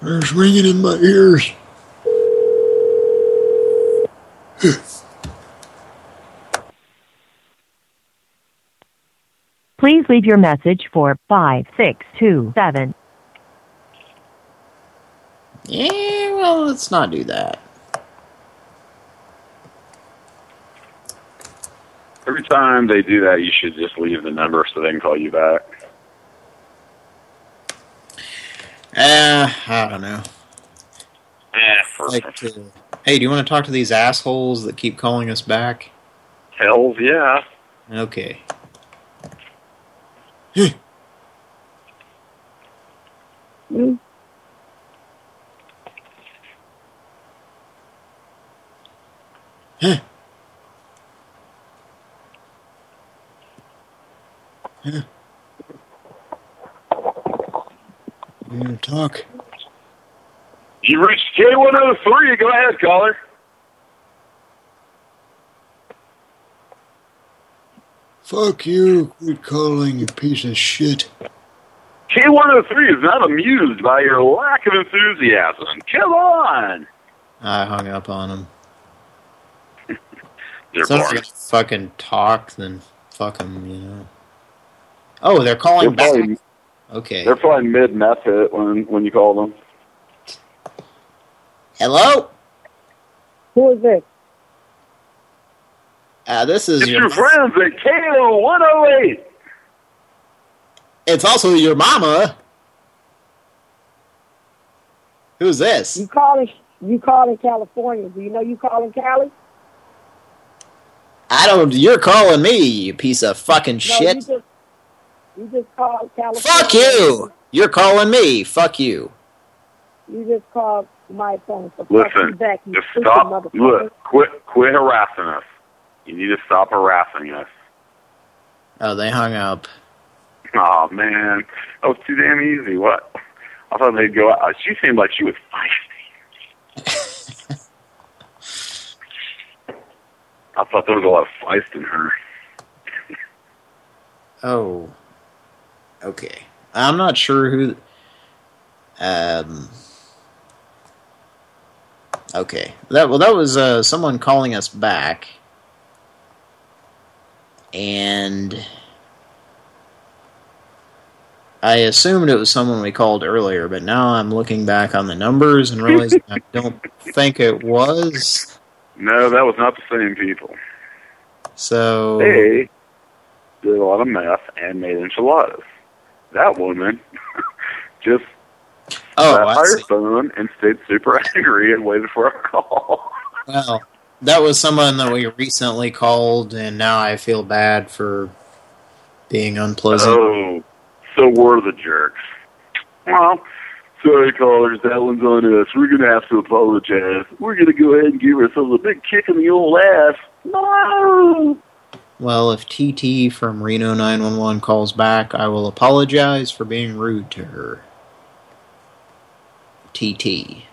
S5: There's ringing in my ears. *laughs*
S19: Please leave your message for 5627.
S2: Yeah, well, let's not do that.
S3: Every time they do that, you should just leave the number so they can call you back.
S2: Uh, I don't know.
S3: Eh,
S2: Like, uh, hey, do you want to talk to these assholes that keep calling us back?
S3: Hells yeah.
S2: Okay.
S13: Mm.
S5: Yeah. You gonna talk?
S3: You reached K103. Go ahead, caller.
S5: Fuck you. Quit calling, you piece of shit.
S3: K103 is not amused by your lack of enthusiasm. Come on.
S2: I hung up on him. *laughs*
S3: They're
S2: So
S3: boring.
S2: fucking talk, then fuck them, you know. Oh, they're calling
S3: They're
S2: back.
S3: probably,
S2: Okay.
S3: they're probably mid meth hit when when you call them.
S2: Hello?
S13: Who is this?
S2: Uh, this is
S3: It's
S2: your.
S3: your friends at KO108.
S2: It's also your mama. Who's this?
S13: You calling? You calling California? Do you know you calling Cali?
S2: I don't. You're calling me, you piece of fucking
S13: No,
S2: shit.
S13: you just you just called California.
S2: Fuck you. You're calling me. Fuck you.
S13: You just called my phone. So fuck
S3: Listen,
S13: back, you
S3: just
S13: stupid
S3: stop.
S13: motherfucker.
S3: Look, quit, quit harassing us. You need to stop harassing us.
S2: Oh, they hung up.
S3: Oh man, that was too damn easy. What? I thought they'd go out. She seemed like she was feisty. *laughs* I thought there was a lot of feist in her.
S2: Oh. Okay. I'm not sure who. Um. Okay. That well, that was uh, someone calling us back, and I assumed it was someone we called earlier, but now I'm looking back on the numbers and realizing I *laughs* don't think it was.
S3: No, that was not the same people.
S2: So
S3: They did a lot of meth and made enchiladas. That woman *laughs* just
S2: Oh,
S3: sat by her phone and stayed super *laughs* angry and waited for a call.
S2: Well, that was someone that we recently called, and now I feel bad for being unpleasant.
S3: Oh, so we're the jerks. Well, sorry, callers. That one's on us. We're going to have to apologize. We're going to go ahead and give ourselves a big kick in the old ass. No!
S2: Well, if TT from Reno 911 calls back, I will apologize for being rude to her. TT.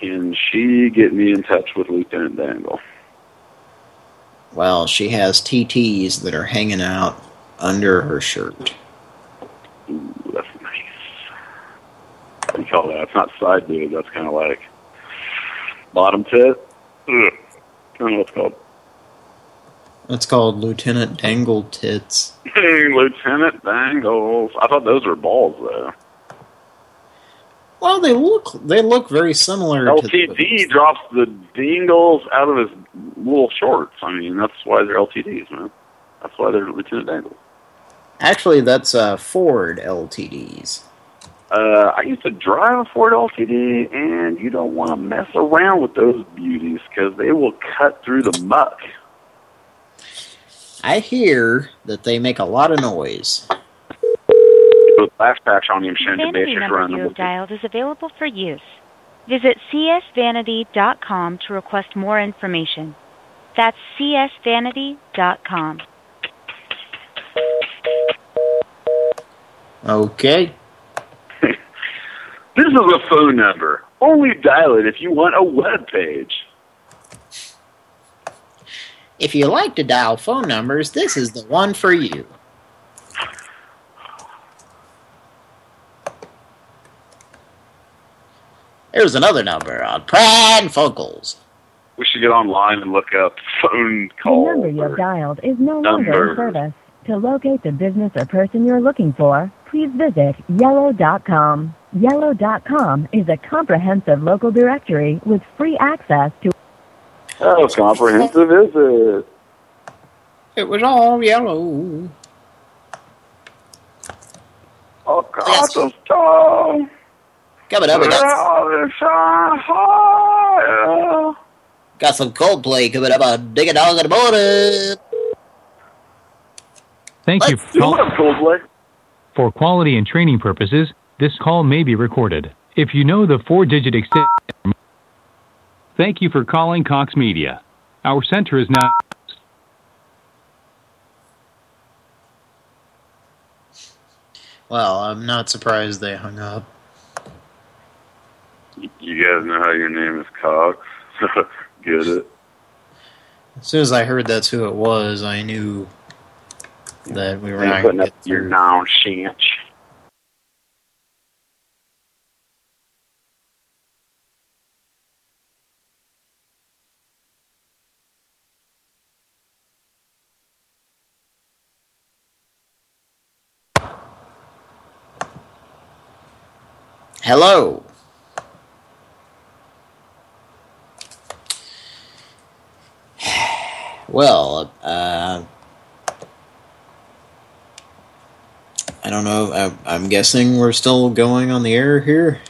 S3: Can she get me in touch with Lieutenant Dangle?
S2: Well, she has TTs that are hanging out under her shirt.
S3: Ooh, that's nice. What do you call that? It's not side boob. That's kind of like bottom tit. Ugh. I don't know what it's called.
S2: That's called Lieutenant Dangle Tits.
S3: Hey, Lieutenant Dangles. I thought those were balls, though.
S2: Well, they look they look very similar to
S3: LTD drops the dingles out of his little shorts. I mean, that's why they're LTDs, man. That's why they're Lieutenant Dangles.
S2: Actually, that's uh, Ford LTDs.
S3: Uh, I used to drive a Ford LTD, and you don't want to mess around with those beauties because they will cut through the muck.
S2: I hear that they make a lot of noise.
S3: Put last patch on him,
S25: The
S3: send the
S25: vanity
S3: bitches
S25: number
S3: run.
S25: you have dialed is available for use. Visit csvanity.com to request more information. That's csvanity.com.
S2: Okay. *laughs*
S3: This is a phone number. Only dial it if you want a web page.
S2: If you like to dial phone numbers, this is the one for you. There's another number on Pran Funkels.
S26: We should get online and look up phone
S19: The
S26: call.
S19: number you have dialed is no longer in service. To locate the business or person you're looking for, please visit yellow.com. Yellow.com is a comprehensive local directory with free access to
S3: Oh, comprehensive is it?
S2: It was all yellow.
S3: Oh, God, the song.
S2: Coming up, we got,
S3: got
S2: got some Coldplay coming up on Dig a Dog in the Morning.
S27: Thank you for calling. For quality and training purposes, this call may be recorded. If you know the four-digit extension, thank you for calling Cox Media. Our center is now.
S2: Well, I'm not surprised they hung up.
S26: You guys know how your name is Cox? *laughs* Get it?
S2: As soon as I heard that's who it was, I knew that we were not
S3: putting
S2: going
S3: up your nonsense.
S2: Hello. Well, uh, I don't know. I, I'm guessing we're still going on the air here.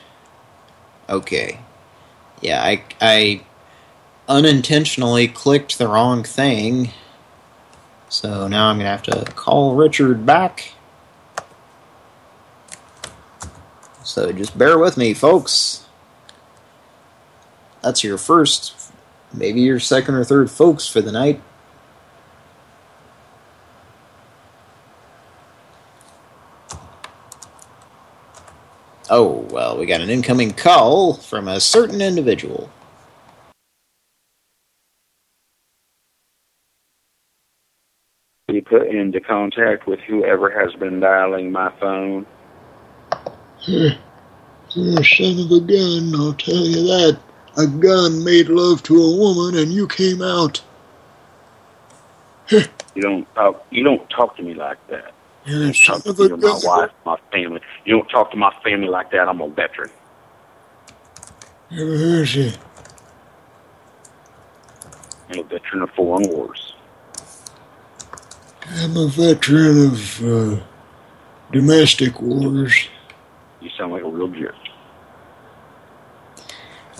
S2: Okay. Yeah, I I unintentionally clicked the wrong thing, so now I'm gonna have to call Richard back. So just bear with me, folks. That's your first, maybe your second or third folks for the night. Oh, well, we got an incoming call from a certain individual.
S3: Be put into contact with whoever has been dialing my phone.
S5: You're a son of a gun, I'll tell you that. A gun made love to a woman and you came out.
S3: You don't talk. You don't talk to me like that.
S5: You're a
S3: Talk to my wife, my family. You don't talk to my family like that. I'm a veteran.
S5: Never heard you.
S3: I'm a veteran of foreign wars.
S5: I'm a veteran of uh, domestic wars.
S3: You sound like a real jerk.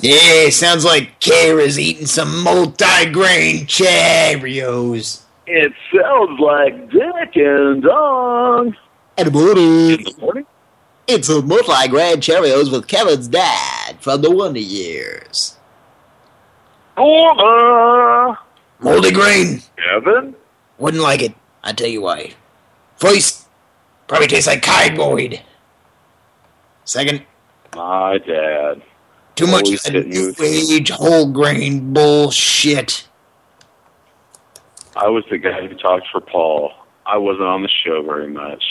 S2: Yeah, sounds like Kara's eating some multi-grain Cheerios.
S3: It sounds like Dick and Dong.
S2: Good morning. It's a multi-grain Cheerios with Kevin's dad from the Wonder Years.
S3: Order.
S2: Moldy grain.
S3: Kevin?
S2: Wouldn't like it. I tell you why. First, probably tastes like cardboard. Second,
S3: My dad.
S2: Too much
S3: Always
S2: of that new age whole grain bullshit.
S3: I was the guy who talked for Paul. I wasn't on the show very much.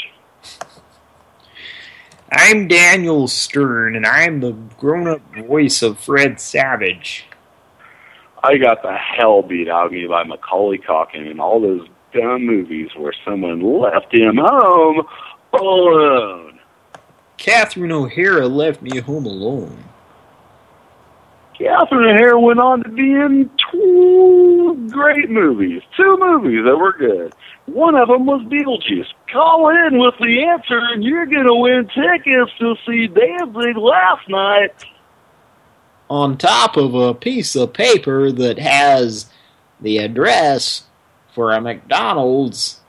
S28: I'm Daniel Stern, and I'm the grown-up voice of Fred Savage.
S3: I got the hell beat out of me by Macaulay Culkin in all those dumb movies where someone left him home alone.
S28: Catherine O'Hara left me home alone.
S3: Catherine O'Hara went on to be in two great movies, two movies that were good. One of them was Beetlejuice. Call in with the answer, and you're going to win tickets to see Danzig last night.
S2: On top of a piece of paper that has the address for a McDonald's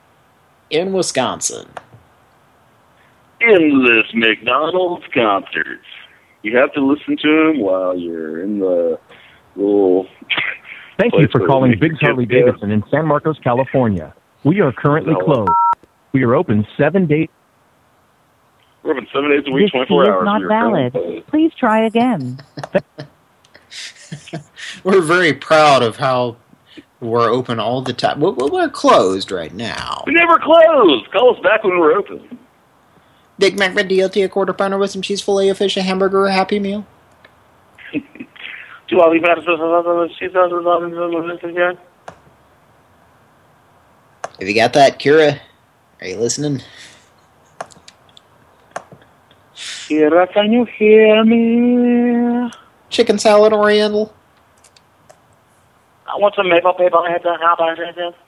S2: in Wisconsin.
S3: Endless McDonald's concerts. You have to listen to them while you're in the little. *laughs*
S29: Thank you for calling
S3: Big make
S29: Biggs Harley Davidson in San Marcos, California. We are currently
S3: Hello.
S29: closed. We are open seven days.
S30: We're open seven days a week,
S19: This key
S30: 24
S19: is
S30: hours.
S19: not
S30: We
S19: valid.
S30: closed.
S19: Please try again. *laughs*
S2: We're very proud of how we're open all the time. We're, we're closed right now.
S30: We never closed. Call us back when we're open.
S2: Big Mac red DLT, a quarter pounder with some cheese fillet of fish, a hamburger, a Happy Meal. *laughs*
S3: Do all these again?
S2: Have you got that, Kira? Are you listening?
S3: Kira, can you hear me?
S2: Chicken salad oriental.
S3: I want some maple paper. I have to how about this? I'm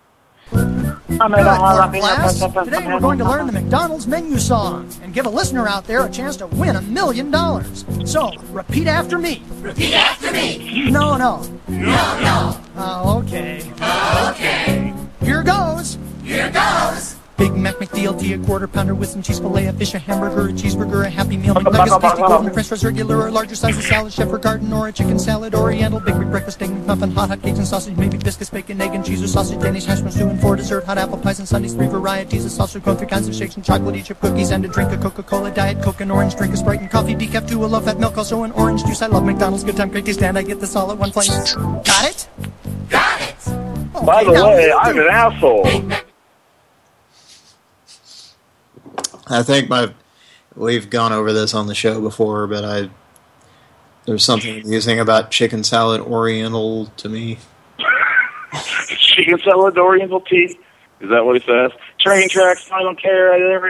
S31: Good morning, class. Today we're going to learn the McDonald's menu song and give a listener out there a chance to win a million dollars. So, repeat after me.
S32: Repeat after me.
S31: No, no.
S32: No, no.
S31: Oh, okay.
S32: Ah, okay.
S31: Here goes.
S32: Here goes.
S31: Big Mac McDLT, a quarter pounder with some cheese fillet, a fish, a hamburger, a cheeseburger, a Happy Meal, McNuggets, *laughs* tasty golden french fries, regular or larger size of salad, chef or garden, or a chicken salad, oriental, big Mac breakfast, egg McMuffin, hot hot cakes and sausage, maybe biscuits, bacon, egg and cheese or sausage, Danish hash browns, two and four dessert, hot apple pies and sundaes, three varieties of sausage, cone, three kinds of shakes and chocolate, chip cookies, and a drink, a Coca-Cola, Diet Coke, an orange drink, a Sprite and coffee, decaf, two, a low-fat milk, also an orange juice. I love McDonald's, good time, great taste, and I get this all at one place. Got it?
S32: Got it.
S3: By the way, I'm an asshole.
S2: I think my we've gone over this on the show before, but I there's something amusing about chicken salad oriental to me. *laughs*
S3: Chicken salad, Oriental tea. Is that what he says? Train tracks. I don't care. I never.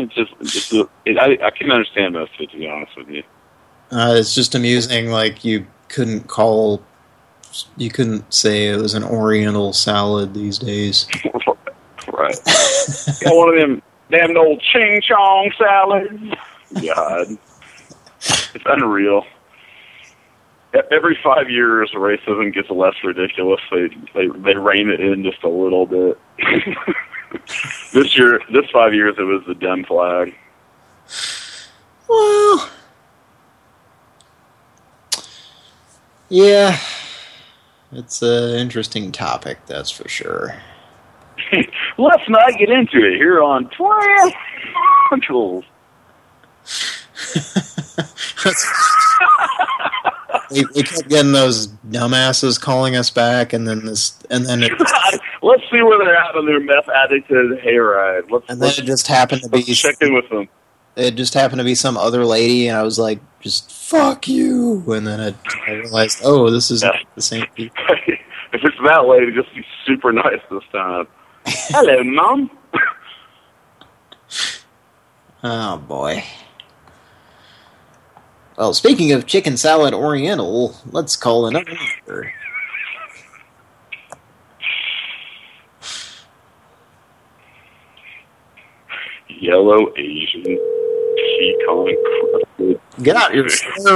S3: It's just, it's just it, I, I can understand most of it to be honest with you.
S2: Uh, it's just amusing, like you couldn't call, you couldn't say it was an oriental salad these days. *laughs*
S3: Right. One of them damn old ching chong salad. God, it's unreal. Every five years, racism gets less ridiculous. They they they rein it in just a little bit. *laughs* this year, this five years, it was the dem flag.
S2: Well, yeah, it's an interesting topic, that's for sure. *laughs*
S3: Let's not get into it here on Chronicles. *laughs*
S2: we, we kept getting those dumbasses calling us back, and then this, and then it, *laughs*
S3: Let's see where they're at on their meth addicted hayride. Let's,
S2: and then it just happened to be
S3: check in with them.
S2: it just happened to be some other lady, and I was like, just fuck you. And then I, I realized, oh, this is not the same people.
S3: if it's that lady, just be super nice this time. Hello, mom.
S2: Oh boy. Well, speaking of chicken salad oriental, let's call another number.
S3: Yellow Asian pecan crusted.
S2: Get out your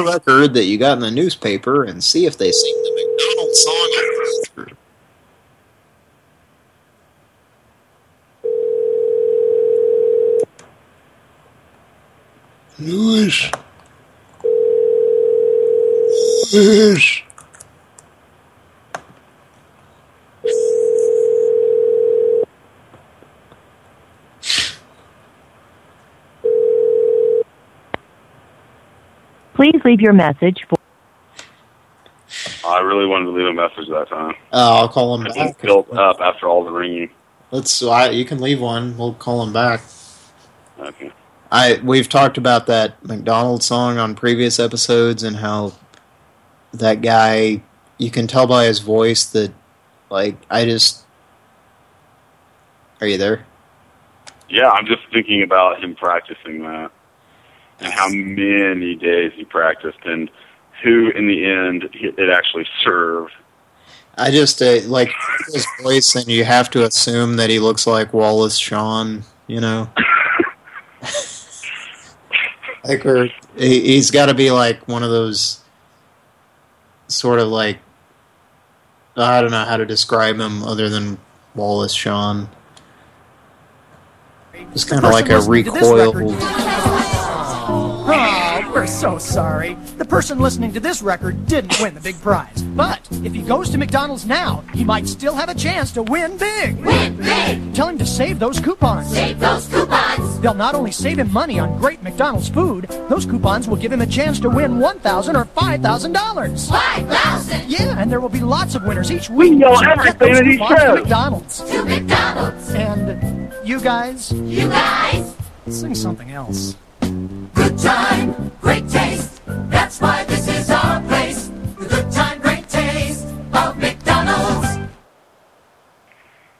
S2: record that you got in the newspaper and see if they sing the McDonald's song on the through.
S5: Lewis. Lewis.
S19: Please leave your message for.
S3: I really wanted to leave a message that time.
S2: Oh, I'll call him
S3: It
S2: back.
S3: built up after all the ringing.
S2: Let's. I, you can leave one. We'll call him back.
S3: Okay.
S2: I we've talked about that McDonald's song on previous episodes and how that guy you can tell by his voice that like I just Are you there?
S3: Yeah, I'm just thinking about him practicing that and how many days he practiced and who, in the end, it actually served.
S2: I just uh, like his voice and you have to assume that he looks like Wallace Shawn, you know. *laughs* like or he, he's got to be like one of those sort of like I don't know how to describe him other than Wallace Shawn. Just kind of like a recoiled.
S31: We're so sorry. The person listening to this record didn't win the big prize. But if he goes to McDonald's now, he might still have a chance to win big. Win big! Tell him to save those coupons. Save those coupons! They'll not only save him money on great McDonald's food, those coupons will give him a chance to win $1,000 or $5,000. 5,000? Yeah, and there will be lots of winners each week.
S3: know
S31: So get
S3: everything
S31: those
S3: that he
S31: coupons to. McDonald's. To McDonald's. And you guys? You guys? Sing something else.
S33: Good time, great taste. That's why this is our place. The good time, great taste of McDonald's.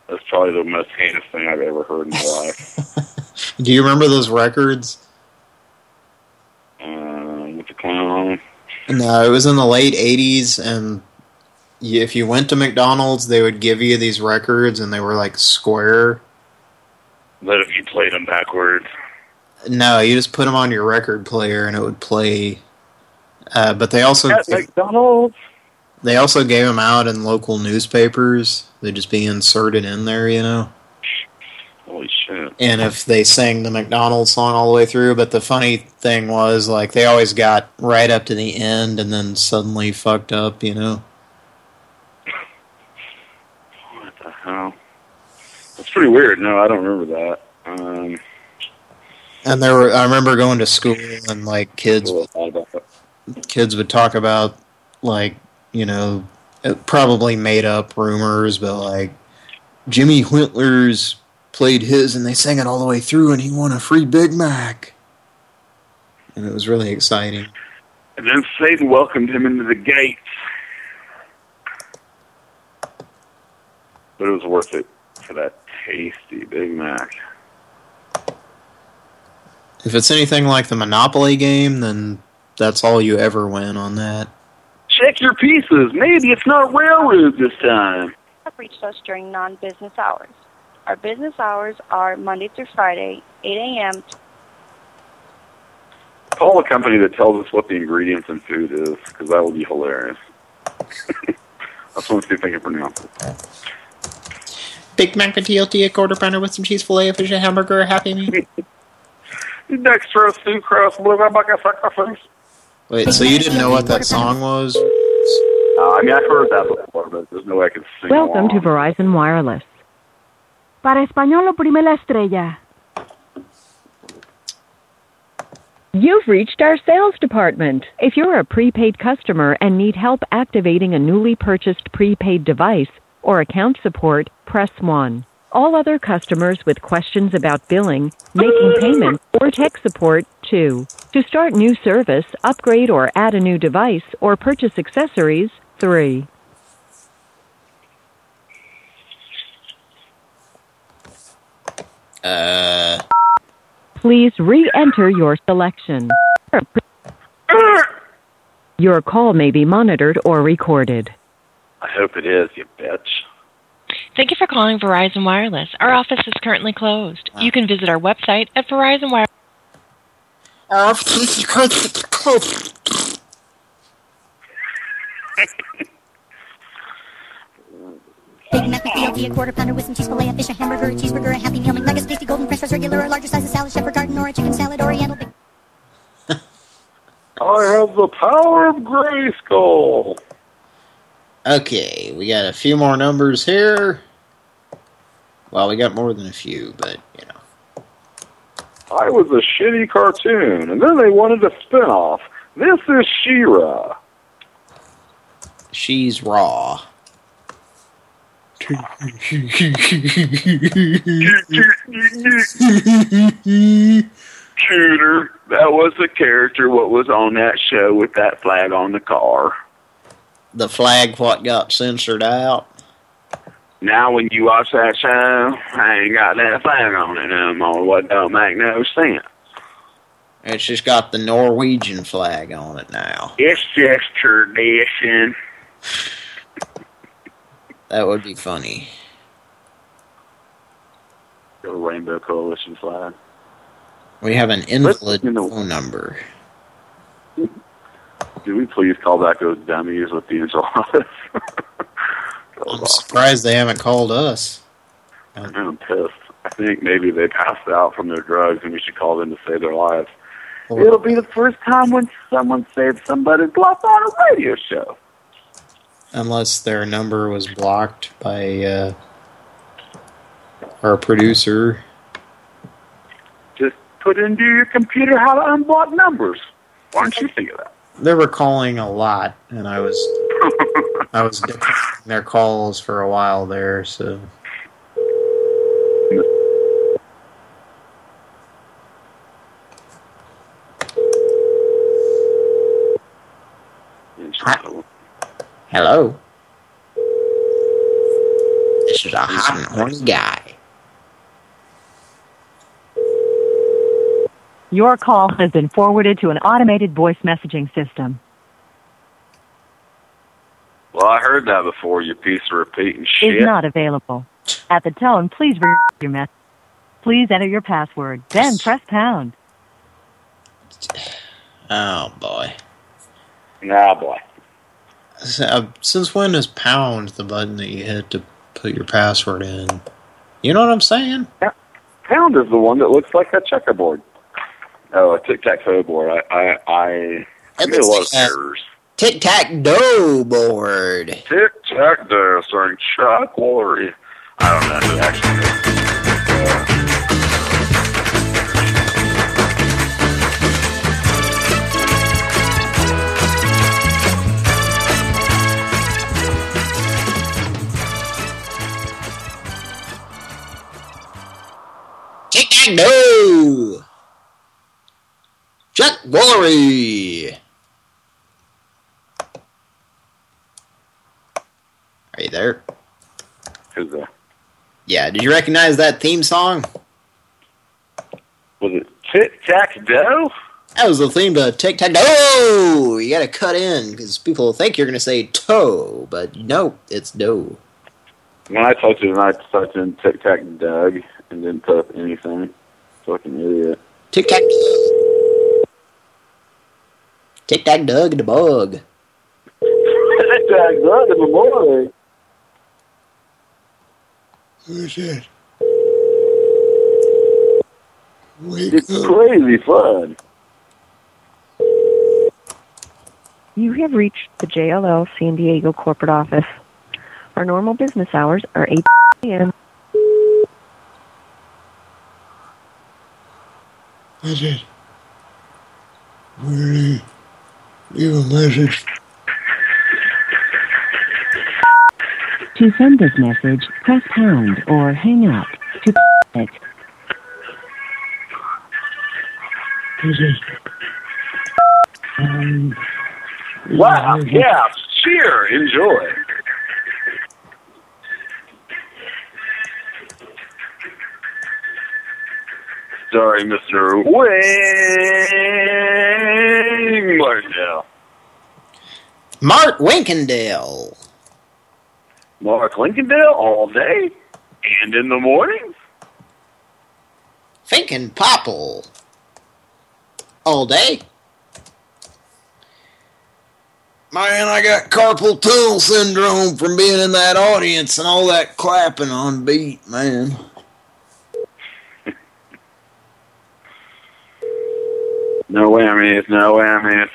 S3: That's probably the most heinous thing I've ever heard in my life. *laughs*
S2: Do you remember those records?
S3: Um, with the clown on 'em.
S2: No, it was in the late 80s, and if you went to McDonald's, they would give you these records, and they were like square.
S3: But if you played them backwards,
S2: No, you just put them on your record player, and it would play. Uh, but they also
S3: at McDonald's.
S2: they also gave them out in local newspapers. They'd just be inserted in there, you know.
S3: Holy shit.
S2: and if they sang the McDonald's song all the way through. But the funny thing was, like, they always got right up to the end and then suddenly fucked up, you know.
S3: What the hell? That's pretty weird. No, I don't remember that. Um,
S2: And there were, I remember going to school and like kids, kids would talk about like, you know, probably made up rumors, but like Jimmy Whitler's played his and they sang it all the way through and he won a free Big Mac. And it was really exciting.
S3: and then Satan welcomed him into the gates. But it was worth it for that tasty Big Mac.
S2: If it's anything like the Monopoly game, then that's all you ever win on that.
S3: Check your pieces. Maybe it's not railroad this time.
S34: have reached us during non-business hours. Our business hours are Monday through Friday, 8 a.m.
S3: Call a company that tells us what the ingredients in food is, because that would be hilarious. I just want to see if I can pronounce it.
S2: Big Mac Potato, a quarter pounder with some cheese fillet, a fish, a hamburger, a Happy Meal. *laughs*
S3: Dextrose, sucrose, blueberry sacrifice.
S2: Wait, so you didn't know what that song was?
S3: Uh, I mean, I've heard that before, but there's no way I can sing
S19: Welcome
S3: along.
S19: to Verizon Wireless.
S35: Para español oprime la estrella.
S19: You've reached our sales department. If you're a prepaid customer and need help activating a newly purchased prepaid device or account support, press 1. All other customers with questions about billing, making payments, or tech support, 2. To start new service, upgrade or add a new device, or purchase accessories, 3.
S2: Uh,
S19: Please re-enter your selection. Your call may be monitored or recorded.
S3: I hope it is, you bitch.
S36: Thank you for calling Verizon Wireless. Our office is currently closed. Ah. You can visit our website at Verizon Wireless. Our uh, office is currently closed.
S37: Big Mac, McBLT, a quarter pounder with some cheese fillet, a fish, a hamburger, a cheeseburger, a Happy Meal, McNuggets, tasty golden french fries, regular, a larger size of salad, shepherd garden, or a chicken salad, oriental. *laughs* Big
S3: I have the power of Grayskull.
S2: okay, we got a few more numbers here. Well, we got more than a few, but, you know.
S3: I was a shitty cartoon, and then they wanted a spin-off. This is She-Ra.
S2: She's raw.
S3: Shooter. That was the character what was on that show with that flag on the car.
S2: The flag what got censored out.
S3: Now when you watch that show, I ain't got that flag on it no more. What don't make no sense.
S2: It's just got the Norwegian flag on it now.
S3: It's just tradition.
S2: That would be funny.
S3: The Rainbow Coalition flag.
S2: We have an invalid phone number.
S3: Do we please call back those dummies with the enchiladas? *laughs*
S2: I'm surprised they haven't called us.
S3: I'm pissed. I think maybe they passed out from their drugs and we should call them to save their lives. It'll be the first time when someone saved somebody's life on a radio show.
S2: Unless their number was blocked by uh, our producer.
S3: Just put into your computer how to unblock numbers. Why don't you think of that?
S2: They were calling a lot, and I was *laughs* I was declining their calls for a while there, so... Hello. This is a hot and horny guy.
S19: Your call has been forwarded to an automated voice messaging system.
S3: Well, I heard that before, you piece of repeating shit.
S19: Is not available. At the tone, please read your message. Please enter your password, then press pound. *sighs*
S2: Oh, boy.
S3: Oh, boy.
S2: Uh, Since when is pound the button that you hit to put your password in? You know what I'm saying? Yeah.
S3: Pound is the one that looks like a checkerboard. Oh, a tic-tac-toe board. I, I, I, I made a lot of errors.
S2: Tic-tac-toe board.
S3: Tic-tac-toe starring Chuck Lorre. I don't know who actually did.
S2: Tic-tac-toe! Chuck Woolery! Are you there?
S3: Who's that?
S2: Yeah, did you recognize that theme song?
S3: Was it Tic-tac-toe?
S2: That was the theme to Tic Tac Toe! You gotta cut in, because people think you're gonna say toe, but no, it's do.
S3: When I typed it in, I typed in Tic-tac-Doug and didn't put up anything. Fucking idiot.
S2: Tic Tac Tic Tac Doug the bug. *laughs*
S3: Tic-tac-Doug the morning.
S5: Who's that?
S3: It's crazy fun.
S38: You have reached the JLL San Diego corporate office. Our normal business hours are 8 a.m.
S5: That's it. Really leave a message.
S19: To send this message, press pound or hang up. To it.
S5: It. Um,
S3: Wow, yeah, cheer, enjoy. Sorry, Mr. Wink Martindale.
S2: Mart Winkendale.
S3: Mark Lincolndale all day and in the morning.
S2: Finkin Popple. All day. Man, I got carpal tunnel syndrome from being in that audience and all that clapping on beat, man.
S3: No whammies, no whammies.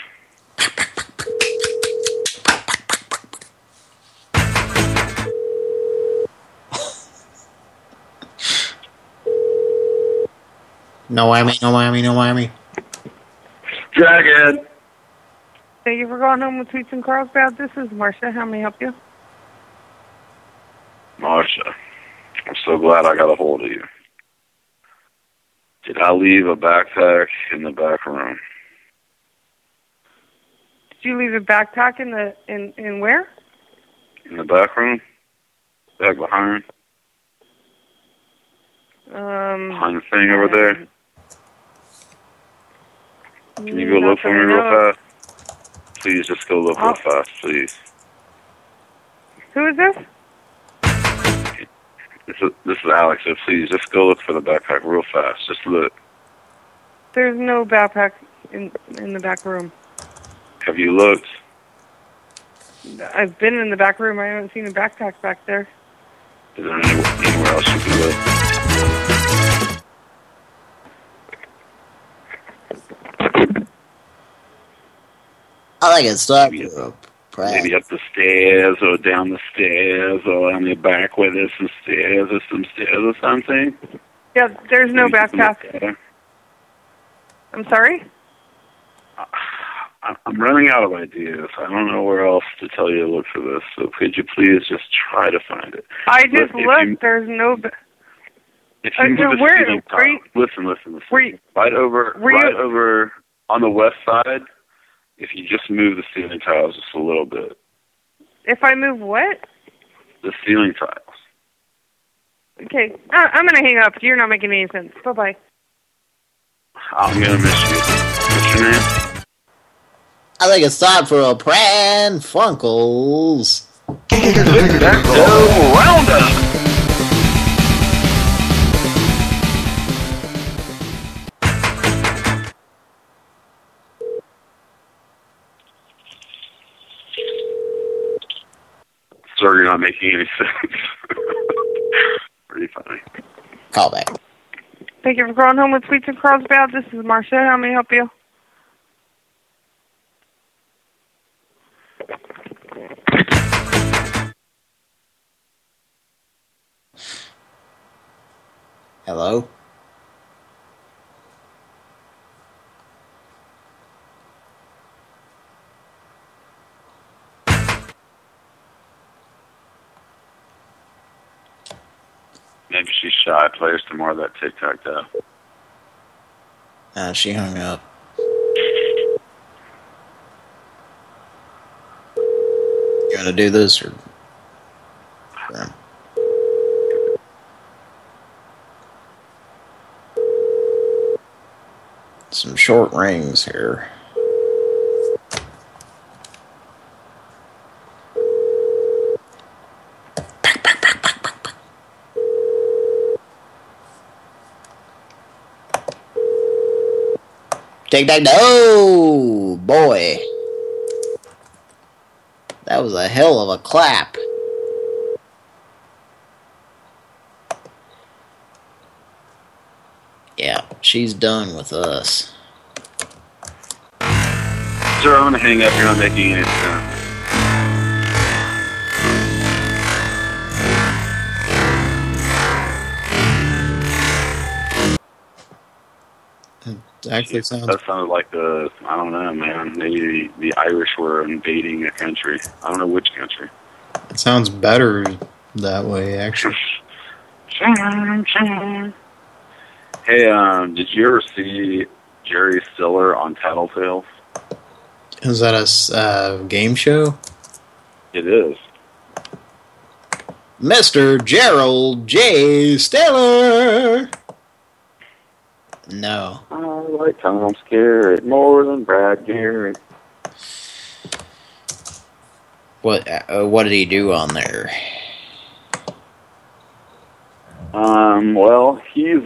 S2: No whammy, no whammy, no whammy.
S3: Dragon.
S39: Thank you for calling home with Tweets and Carlsbad. This is Marcia. How may I help you?
S3: Marcia, I'm so glad I got a hold of you. Did I leave a backpack in the back room?
S39: Did you leave a backpack in the in in where?
S3: In the back room? Back behind?
S39: Um.
S3: Behind the thing over there? Can you go
S39: not
S3: look for me real fast? Please just go look real
S39: Oh.
S3: fast, please.
S39: Who is this?
S3: This is, this is Alex, so please just go look for the backpack real fast. Just look.
S39: There's no backpack in in the back room.
S3: Have you looked?
S39: I've been in the back room. I haven't seen a backpack back there.
S3: Is there anywhere, anywhere else you could look?
S2: I think it's time
S3: maybe,
S2: for
S3: maybe up the stairs or down the stairs or on the back where there's some stairs or some stairs or something.
S39: Yeah, there's no
S3: Maybe
S39: back path.
S3: like.
S39: I'm sorry?
S3: I- I'm running out of ideas. I don't know where else to tell you to look for this. So could you please just try to find it?
S39: I just
S3: Look,
S39: looked.
S3: you-
S39: there's no. ba-
S3: If
S39: Uh,
S3: you
S39: so
S3: move the
S39: where-
S3: ceiling
S39: where you-
S3: listen, listen, listen.
S39: You,
S3: right over,
S39: were you-
S3: right over on the west side. If you just move the ceiling tiles just a little bit,
S39: if I move what?
S3: the ceiling tiles.
S39: Okay, I, I'm gonna hang up. You're not making any sense. Bye bye.
S3: I'm gonna miss you. What's your name?
S2: I think it's time for a Pran Funkels.
S3: Roundup. Sorry, you're not making any sense. *laughs* Pretty funny.
S2: Call back.
S39: Thank you for calling home with Sweets and Carlsbad. This is Marcia. How may I help you?
S2: Hello?
S3: Maybe she's shy. Players to more of that TikTok though.
S2: Uh, she hung up. You want to do this or- Some short rings here. Take that. No, boy. That was a hell of a clap. Yeah, she's done with us.
S3: Sir, I'm gonna hang up. You're not making any sense.
S2: Uh, It actually sounds.
S3: That sounded like the I don't know, man. Maybe the Irish were invading a country. I don't know which country.
S2: It sounds better that way, actually. *laughs*
S3: Hey, um, did you ever see Jerry Stiller on Tattletales?
S2: Is that a uh, game show?
S3: It is.
S2: Mr. Gerald J. Stiller. No.
S3: I like Tom Skerritt more than Brad Garrett.
S2: What? Uh, what did he do on there?
S3: Um, well, he's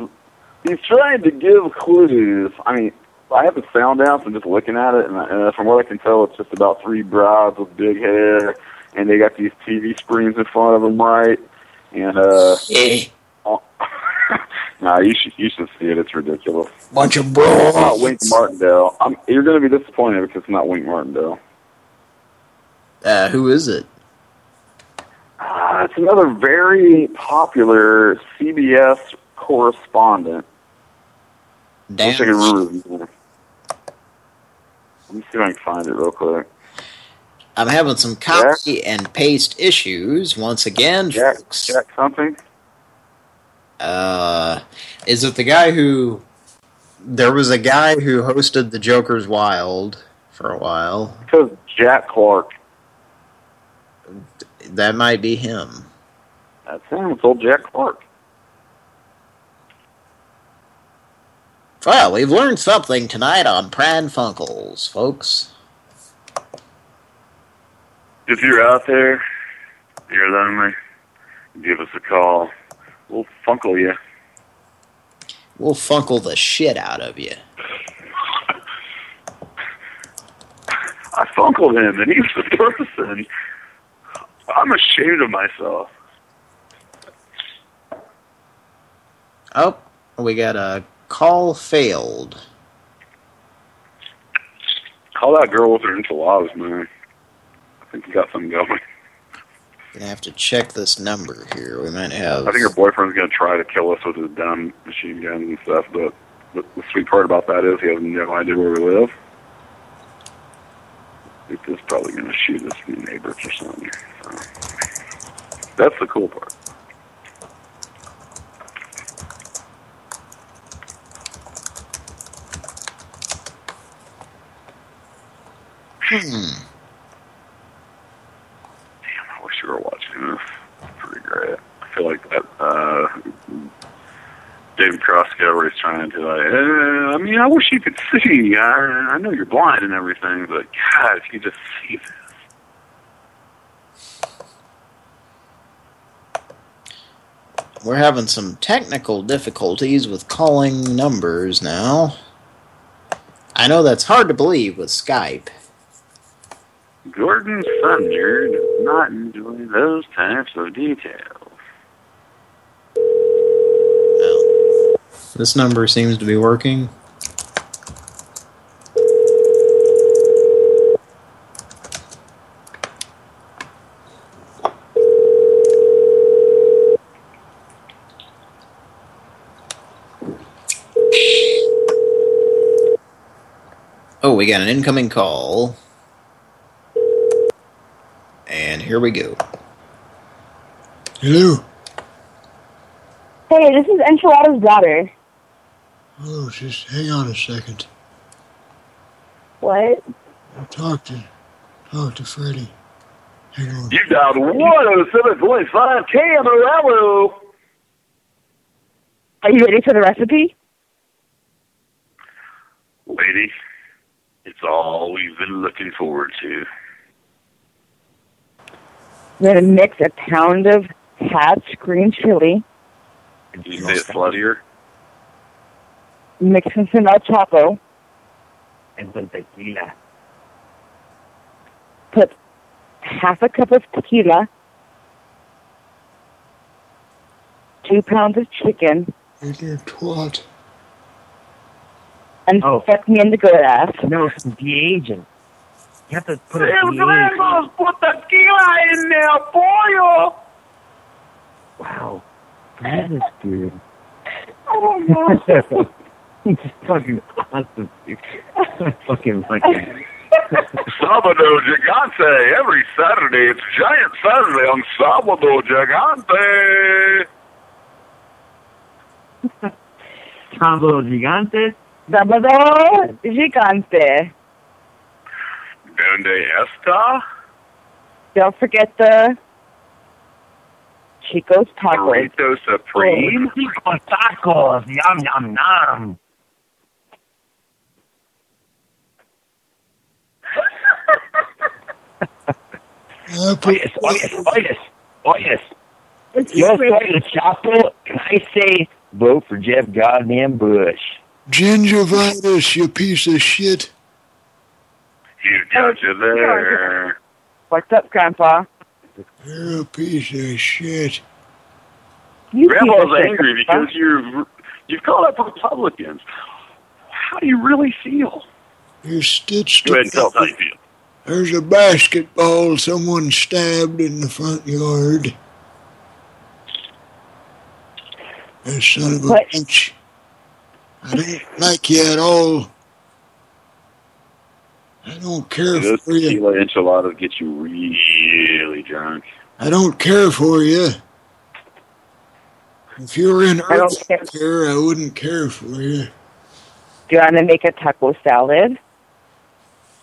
S3: he's trying to give clues. I mean, I have the sound down, so I'm just looking at it, and uh, from what I can tell, it's just about three brides with big hair, and they got these TV screens in front of them, right? And uh, *laughs* nah, you should you should see it. It's ridiculous.
S2: Bunch of
S3: It's
S2: bros.
S3: not Wink Martindale. I'm, you're going to be disappointed because it's not Wink Martindale.
S2: Uh, who is it?
S3: Uh, it's another very popular CBS correspondent. I wish I can remember. Let me see if I can find it real quick.
S2: I'm having some copy and paste issues once again,
S3: Jack,
S2: folks.
S3: Jack something?
S2: Uh, is it the guy who? There was a guy who hosted the Joker's Wild for a while.
S3: Because Jack Clark.
S2: That might be him.
S3: That's him. It's old Jack Clark.
S2: Well, we've learned something tonight on Pran Funkels, folks.
S3: If you're out there, you're lonely, give us a call. We'll funkle you.
S2: We'll funkle the shit out of you.
S3: I funkled him, and he's the *laughs* person. I'm ashamed of myself.
S2: Oh, we got a call failed.
S3: Call that girl with her enchiladas, man. I think you got something going.
S2: Gonna have to check this number here. We might have.
S3: I think her boyfriend's gonna try to kill us with his dumb machine guns and stuff, but the, the sweet part about that is he has no idea where we live. He's just probably gonna shoot us from the neighbors or something. So. That's the cool part.
S2: Hmm.
S3: Were watching this. It's pretty great. I feel like that uh David Crossco where he's trying to like uh, I mean I wish you could see. I I know you're blind and everything, but God, if you just see this.
S2: We're having some technical difficulties with calling numbers now. I know that's hard to believe with Skype.
S3: Gordon Thunder not enjoy those types of details.
S2: This number seems to be working. Oh, we got an incoming call. And here we go.
S5: Hello.
S40: Hey, this is Enchilada's daughter.
S5: Oh, just hang on a second.
S40: What?
S5: Talk to, talk to Freddie. Hang on.
S21: You dialed 107.5 Camarello.
S40: Are you ready for the recipe?
S3: Lady, it's all we've been looking forward to.
S40: We're gonna mix a pound of Hatch green chili,
S3: Can you say it sluttier?
S40: mix in some El Chapo,
S11: And some tequila.
S40: put half a cup of tequila, two pounds of chicken,
S5: You twat.
S40: and oh. fuck me in the good ass.
S11: No, some de-aging. You have to put a
S21: El
S11: de-aging.
S21: Put tequila in there for you.
S11: Wow. That is good.
S40: Oh my
S11: It's *laughs* fucking awesome, dude. fucking fucking. *laughs*
S3: Sabado Gigante. Every Saturday, it's Giant Saturday on Sabado Gigante.
S11: Sábado gigante.
S40: Sábado gigante.
S3: Donde esta?
S40: Don't forget the Chico's tacos.
S3: Burrito Supreme.
S11: Oh, Chico's tacos. Yum, yum, yum. Uh, oh, oyes, oyes, oh, oyes, oyes. Yo soy el Chapo, and I say vote for Jeff goddamn Bush.
S5: Gingivitis, you piece of shit.
S3: You got you there.
S40: What's up, Grandpa?
S5: You're a piece of shit.
S40: You
S3: Grandpa's
S40: piece of shit,
S3: angry
S40: Grandpa.
S3: because you're you've called up Republicans. How do you really feel?
S5: You're stitched
S3: Go ahead and tell us how you feel.
S5: There's a basketball someone stabbed in the front yard. That son of a
S40: What?
S5: bitch. I don't like you at all. I don't care
S3: Those
S5: for you.
S3: tequila enchiladas get you really drunk.
S5: I don't care for you. If you were in
S40: I don't
S5: care, I wouldn't care for you.
S40: Do you want to make a taco salad?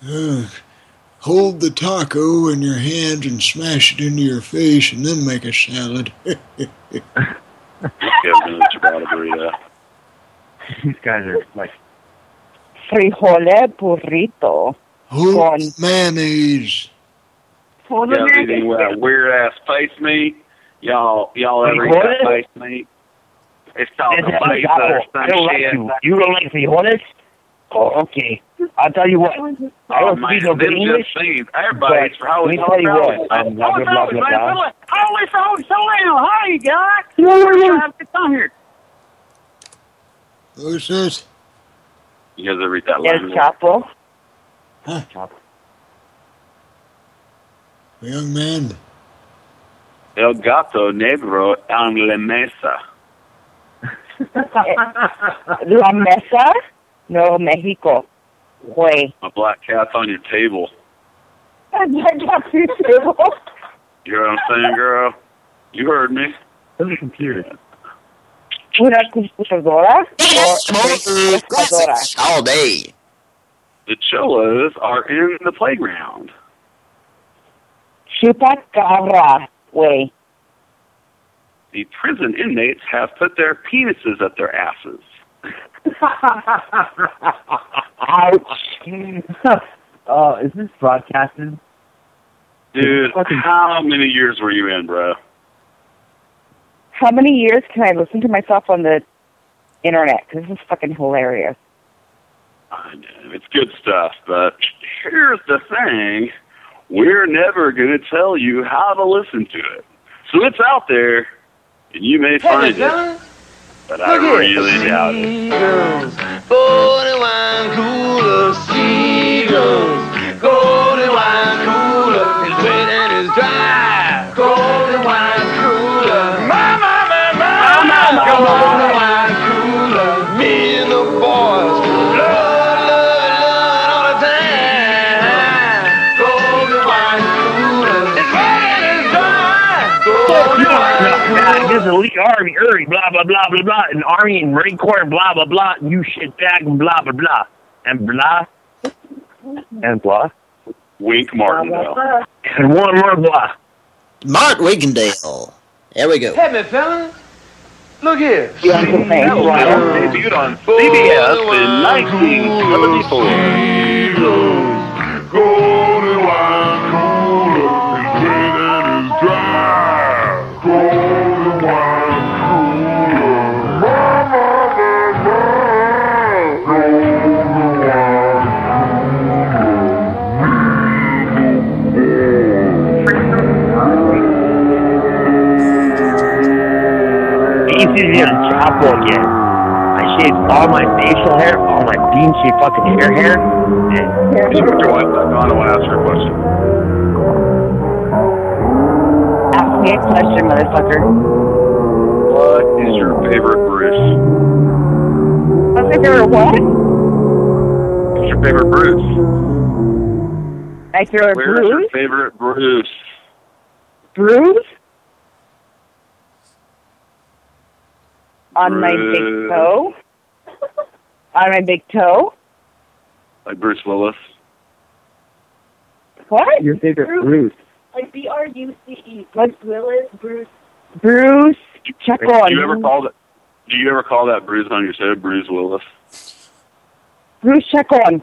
S5: Uh, hold the taco in your hand and smash it into your face and then make a salad. *laughs*
S3: Kevin, a ciabatta burrito.
S11: These guys are like
S40: Frijole burrito.
S5: Hold mayonnaise.
S40: Hold
S3: Y'all eating that weird ass face meat? Y'all, y'all ever eat that face meat? It's called
S11: It's
S3: the face or some
S11: don't like you. You don't like frijoles? Oh, okay. I'll tell you what. I
S3: Oh
S11: don't
S3: man,
S11: speak no good English.
S3: just seems everybody's
S11: but
S3: probably
S11: let me tell you what. I'm blah, blah, blah, blah, blah.
S21: Holy phone, so down. Hi, guys. We're have a good time here.
S5: What's that?
S3: You guys ever eat that
S40: El
S3: lemon?
S40: Chapo.
S11: Chop.
S5: Young man,
S3: El gato negro en la mesa. *laughs*
S40: La Mesa? No, Mexico. Güey.
S3: A black cat's on your table.
S40: I got two table.
S3: You know what I'm saying, girl? You heard me.
S11: Where's the computer?
S40: Una computadora? Or computadora?
S2: All day.
S3: The cholas are in the playground.
S40: Chupacabra. way.
S3: The prison inmates have put their penises up their asses.
S40: Ouch. *laughs*
S11: Oh, is this broadcasted?
S3: Dude, how many years were you in, bro?
S40: How many years can I listen to myself on the internet? Because this is fucking hilarious.
S3: I know, it's good stuff, but here's the thing. We're never going to tell you how to listen to it. So it's out there, and you may find it, but I really doubt it.
S41: Golden wine cooler, seagulls. Wine
S11: elite army, Uri, blah blah blah blah blah, an army and Marine Corps, and blah blah blah, and you shit bag and blah blah blah, and blah, and blah,
S3: Wink Martindale.
S11: and one more blah.
S2: Mark Wickendale. There we go.
S41: Hey, me fellas. Look here.
S3: That was debuted on CBS in 1974.
S11: Again. I shaved all my facial hair, all my bean shaped fucking hair hair, and
S3: it. I want to ask her a question.
S40: Ask me a question, motherfucker.
S3: What is your favorite Bruce?
S40: What's your favorite what?
S3: What's your favorite Bruce?
S40: My favorite
S3: Where's your favorite Bruce?
S40: Bruce? On my big toe? On my big toe?
S3: Like Bruce Willis?
S40: What?
S11: your favorite Bruce.
S42: Like B R U C E. Bruce Willis, Bruce.
S40: Bruce, check
S3: Do
S40: on.
S3: you ever call that? Do you ever call that Bruce on your show Bruce Willis?
S40: Bruce, check on.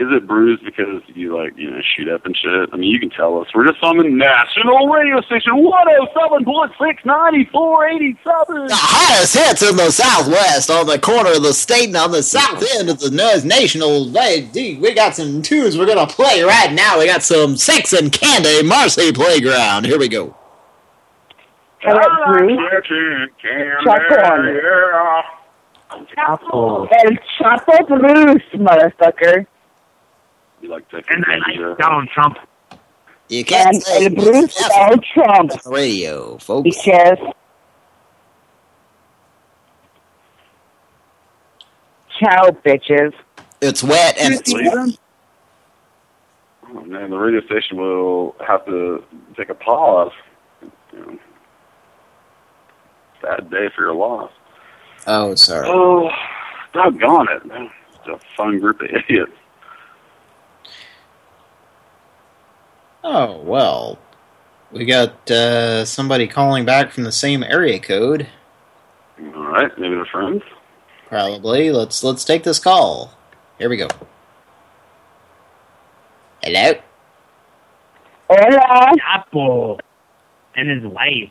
S3: Is it bruised because you like you know shoot up and shit? I mean, you can tell us. We're just on the national radio station, one oh seven point six ninety four eighty seven.
S2: The hottest hits in the Southwest on the corner of the state and on the south end of the na- national. Hey, dude, we got some tunes we're going to play right now. We got some Sex and Candy Marcy Playground. Here we go.
S40: Hello, Bruce. Check on.
S11: Chapo.
S40: El Chapo Bruce, motherfucker.
S3: You like taking
S11: And I like
S3: of-
S11: Donald Trump.
S2: You can't
S40: And
S2: say
S40: El Bruce Donald Trump.
S2: radio, folks.
S40: Because Ciao, bitches.
S2: It's wet and it's
S3: Leaving? Oh man, the radio station will have to take a pause. You know, sad day for your loss.
S2: Oh, sorry.
S3: Oh, doggone it! man. It's a fun group of *laughs* idiots.
S2: Oh, well. We got uh, somebody calling back from the same area code.
S3: All right, maybe they're friends.
S2: Probably. Let's let's take this call. Here we go. Hello?
S40: Hola,
S11: Chapo. And his wife.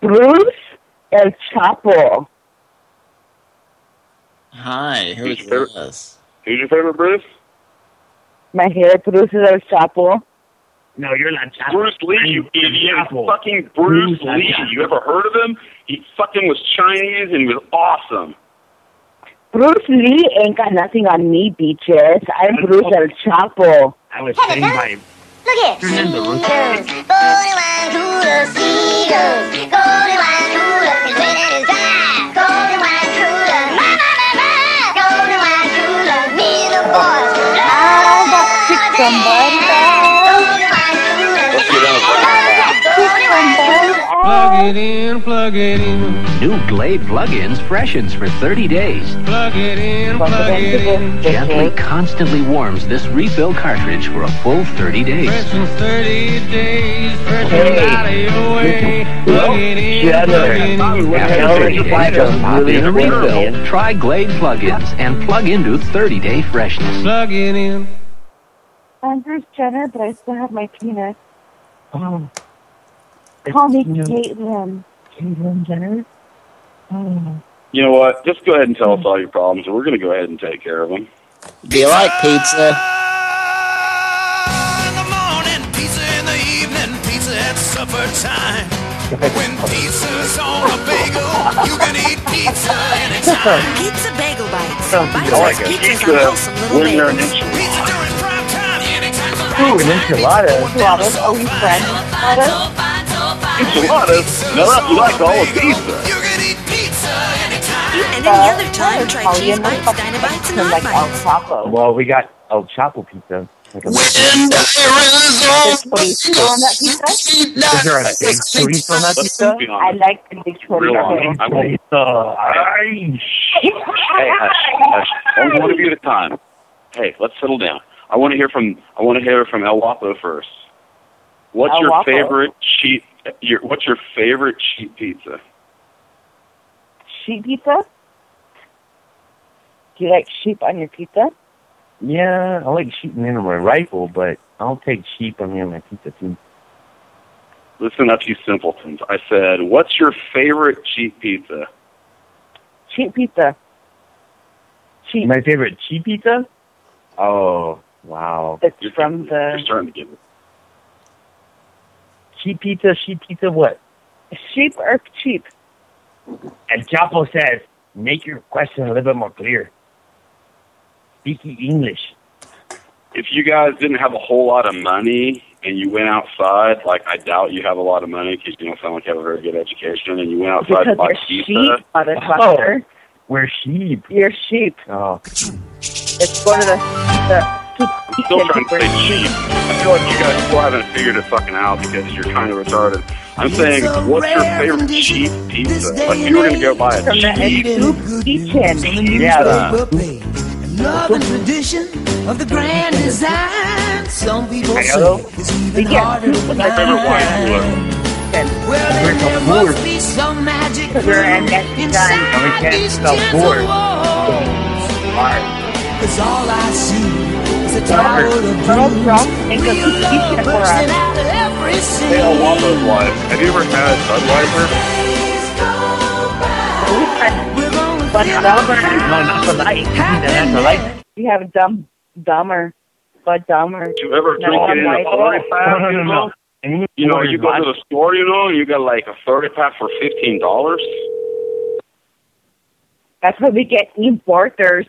S40: Bruce El Chapo.
S2: Hi, who's
S3: Who's your
S2: this?
S3: Who's your favorite Bruce?
S40: My favorite Bruce is El Chapo.
S11: No, you're not Chapo.
S3: Bruce Lee, you
S11: I'm
S3: idiot. Fucking Bruce
S11: Bruce,
S3: Lee.
S11: Chapo.
S3: You ever heard of him? He fucking was Chinese and he was awesome.
S40: Bruce Lee ain't got nothing on me, bitches. I'm Bruce El Chapo.
S11: I was saying by
S43: Look here.
S11: Fernando Russo.
S43: Golden wine cooler, seagulls. Golden wine cooler is wet and it's dry. Golden wine cooler, ma ma ma ma. Golden wine cooler, me the boys.
S40: That kick somebody.
S16: Plug it in, plug it in.
S44: New Glade plug-ins freshens for 30 days.
S16: Plug it in, plug it in.
S44: Gently, constantly warms this refill cartridge for a full 30 days.
S16: Freshens 30 days, freshens out of your way. Plug it in, plug it in.
S44: After 30 days, just pop in a refill. Try Glade plug-ins and plug into 30-day freshness.
S16: Plug it in.
S40: I'm Bruce Jenner, but I still have my penis. Call me Caitlyn. Caitlyn Jenner? Oh.
S3: You know what? Just go ahead and tell us all your problems, and we're going to go ahead and take care of them.
S2: Do you like pizza?
S16: Pizza in the evening, pizza at supper time. When pizza's on a bagel, you can eat pizza anytime. *laughs*
S45: Pizza Bagel Bites.
S16: Sounds
S45: Bites
S16: like
S45: like pizzas
S16: pizza
S45: on wholesome little
S16: when you're an
S45: bagels.
S16: Pizza during prime time, anytime
S11: Ooh, an enchilada.
S40: Enchiladas? Are we friends? Enchiladas?
S3: Enchiladas? No, you like all of pizza.
S45: You and any other time, try cheese bites, Dynabites, and hot
S40: like El
S45: bites.
S40: Chapo.
S11: Well, we got El Chapo pizza. Like a
S40: There's chorizo on that pizza?
S11: Is there a big chorizo on that pizza?
S40: I like the big
S3: Real
S40: chorizo.
S3: I will-
S11: Chorizo.
S3: Hey, hush, hush. Only one of you at a time. Hey, let's settle down. I want to hear from I want to hear from El Wapo first. What's
S40: El
S3: your
S40: Wapo?
S3: favorite cheap? Your what's your favorite cheap pizza?
S40: Sheep pizza? Do you like sheep on your pizza?
S11: Yeah, I like sheep in my rifle, but I'll take sheep on me on my pizza too.
S3: Listen up, you simpletons. I said, what's your favorite cheap pizza?
S40: Sheep pizza. Cheap.
S11: My favorite cheap pizza? Oh, wow.
S40: It's from the
S3: You're starting to get it.
S11: Cheap pizza, sheep pizza, what?
S40: sheep or cheap?
S11: And Chapo says, make your question a little bit more clear. Speaking English.
S3: If you guys didn't have a whole lot of money and you went outside, like I doubt you have a lot of money because you don't sound like you have a very good education, and you went outside to
S40: Because
S3: buy
S40: you're
S3: pizza.
S40: sheep, motherfucker. *laughs*
S11: Oh, we're sheep.
S40: You're sheep.
S11: Oh.
S40: Let's go to the the
S3: I'm still trying to say cheap. I feel like you guys still haven't figured it fucking out because you're kind of retarded. I'm saying, what's your favorite cheap pizza? Like, if you were going to go buy a
S40: from
S3: cheap
S40: Soup Kitchen.
S3: Yeah,
S16: Love and tradition of the grand design. Some people say it's even harder to find.
S40: the cooler.
S16: Well, then there must be some magic
S40: Because we're in that
S16: inside
S11: And we can't
S16: these gentle walls. Cause all I see a
S40: Robert, Donald. Trump think of
S16: Real
S40: Soup
S16: love
S40: Kitchen for
S16: bursting
S40: us.
S16: out of every
S3: Hey, El
S16: scene.
S3: Have you ever had Budweiser?
S40: But dumber.
S11: No, not for life. That's for life.
S40: We have dumb, dumber, but dumber.
S3: Did you ever
S40: No,
S3: drink it in a
S40: white.
S3: 30 pack?
S11: No, no, no,
S3: you know? You know, you go to the store, you know, you got like a 30 pack for $15.
S40: That's why we get importers.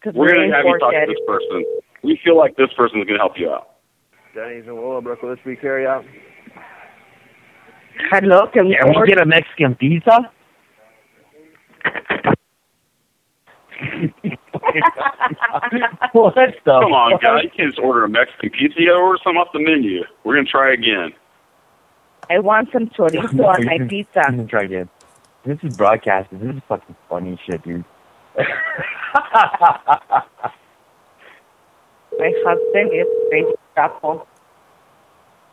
S40: Because
S3: We're
S40: we're,
S3: going to have you talk to this person. We feel like this person is going to help you out.
S41: Denny's in Willowbrook, let's be carry out.
S40: Hello, can we
S11: Can we get a Mexican pizza? *laughs* what the
S3: Come on,
S11: fuck?
S3: guy. You can't just order a Mexican pizza. You got to order something off the menu. We're going to try again.
S40: I want some chorizo
S11: No,
S40: on
S11: you
S40: my
S11: can- *laughs*
S40: pizza.
S11: you can try again. This is broadcasted. This is fucking funny shit, dude. *laughs*
S40: My husband is crazy couple.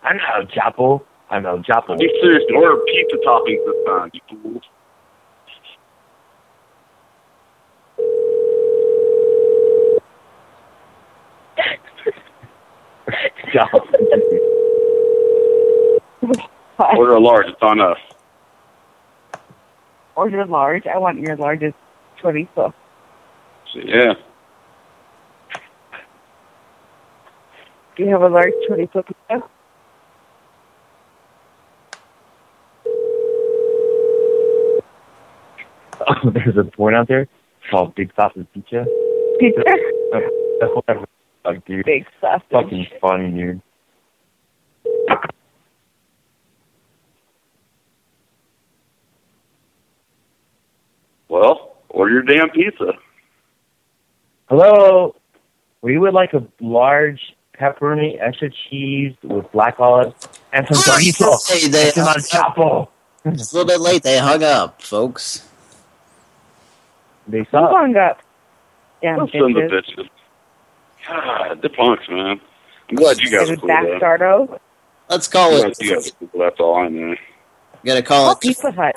S11: I'm not El Chapo. I'm El Chapo.
S3: Be serious. Order pizza toppings this time, you fools. *laughs* Order a large. It's on us.
S40: Order a large. I want your largest chorizo.
S3: So, yeah.
S40: Do you have a large 20 foot pizza?
S11: Oh, *laughs* there's a porn out there. called Big Sausage Pizza.
S40: Pizza?
S11: That's Whatever. Fuck, dude.
S40: Big sausage.
S11: Fucking funny, dude.
S3: Well, order your damn pizza.
S11: Hello. We would like a large pepperoni, extra cheese with black olives, and some oh, chorizo.
S2: Hey, they
S11: and some al chapo.
S2: It's a little bit late. They hung up, folks.
S11: They
S40: Who hung up? Damn
S3: Those sons of
S40: bitches.
S3: bitches. God, the punks, man. I'm glad you guys
S40: Is
S3: are cool,
S40: back
S3: though.
S40: Stardo?
S2: Let's call it.
S3: glad you guys that's all I know.
S2: Gotta call
S40: Oh,
S2: it.
S40: Pizza Hut.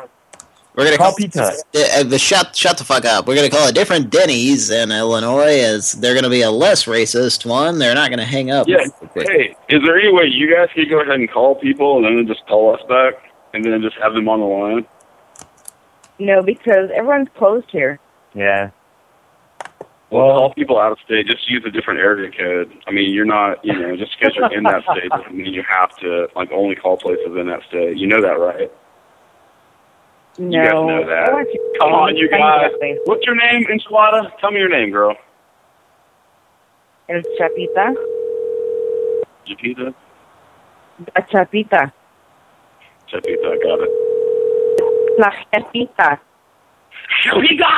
S2: We're gonna
S11: Call
S2: call
S11: pizza.
S2: The, uh, the shut shut the fuck up. We're gonna call a different Denny's in Illinois. As they're gonna be a less racist one. They're not gonna hang up.
S3: Yeah. Hey, is there any way you guys could go ahead and call people and then just call us back and then just have them on the line?
S40: No, because everyone's closed here.
S11: Yeah.
S3: Well, call people out of state. Just use a different area code. I mean, you're not, you know, just because you're in that state doesn't mean you have to like only call places in that state. You know that, right?
S40: No.
S3: You guys know that.
S40: You-
S3: Come on, you guys. What's your name, Enchilada? Tell me your name, girl.
S40: El Chapita.
S3: Chapita?
S40: La Chapita.
S3: Chapita, I got it.
S40: La Chapita.
S3: Chapita!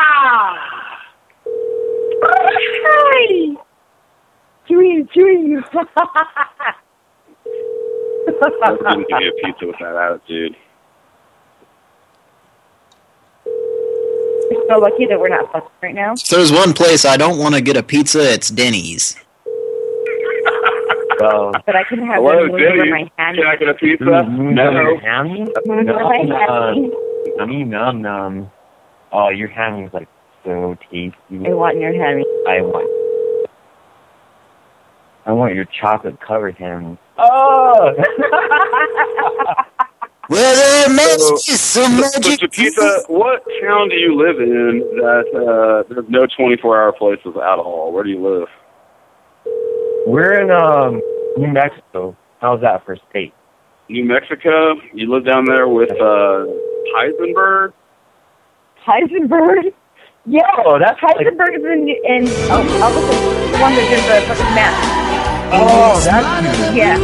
S40: Chewy, chewy.
S3: Never didn't give me a pizza with that attitude.
S40: So lucky that we're not fucking right now.
S2: If there's one place I don't want to get a pizza, it's Denny's. *laughs*
S11: Well,
S40: But I can have
S3: Hello,
S40: them move over my hand.
S3: Can I get a pizza?
S11: Mm,
S3: No.
S11: Hammy?
S40: Move over my hand.
S11: Num num num. Oh, your hammy is like so tasty.
S40: I want your hammy.
S11: I want. I want your chocolate covered hammy.
S3: Oh! *laughs* *laughs*
S2: Well, there must
S3: So-
S2: be some
S3: So,
S2: magic.
S3: Chapita, what town do you live in that uh, there's no 24-hour places at all? Where do you live?
S11: We're in um New Mexico. How's that for state?
S3: New Mexico. You live down there with uh, Heisenberg.
S40: Heisenberg? Yeah.
S11: Oh, that's like-
S40: Heisenberg is in, in oh, oh, the one that did the fucking math.
S11: Oh, that's
S40: Yeah.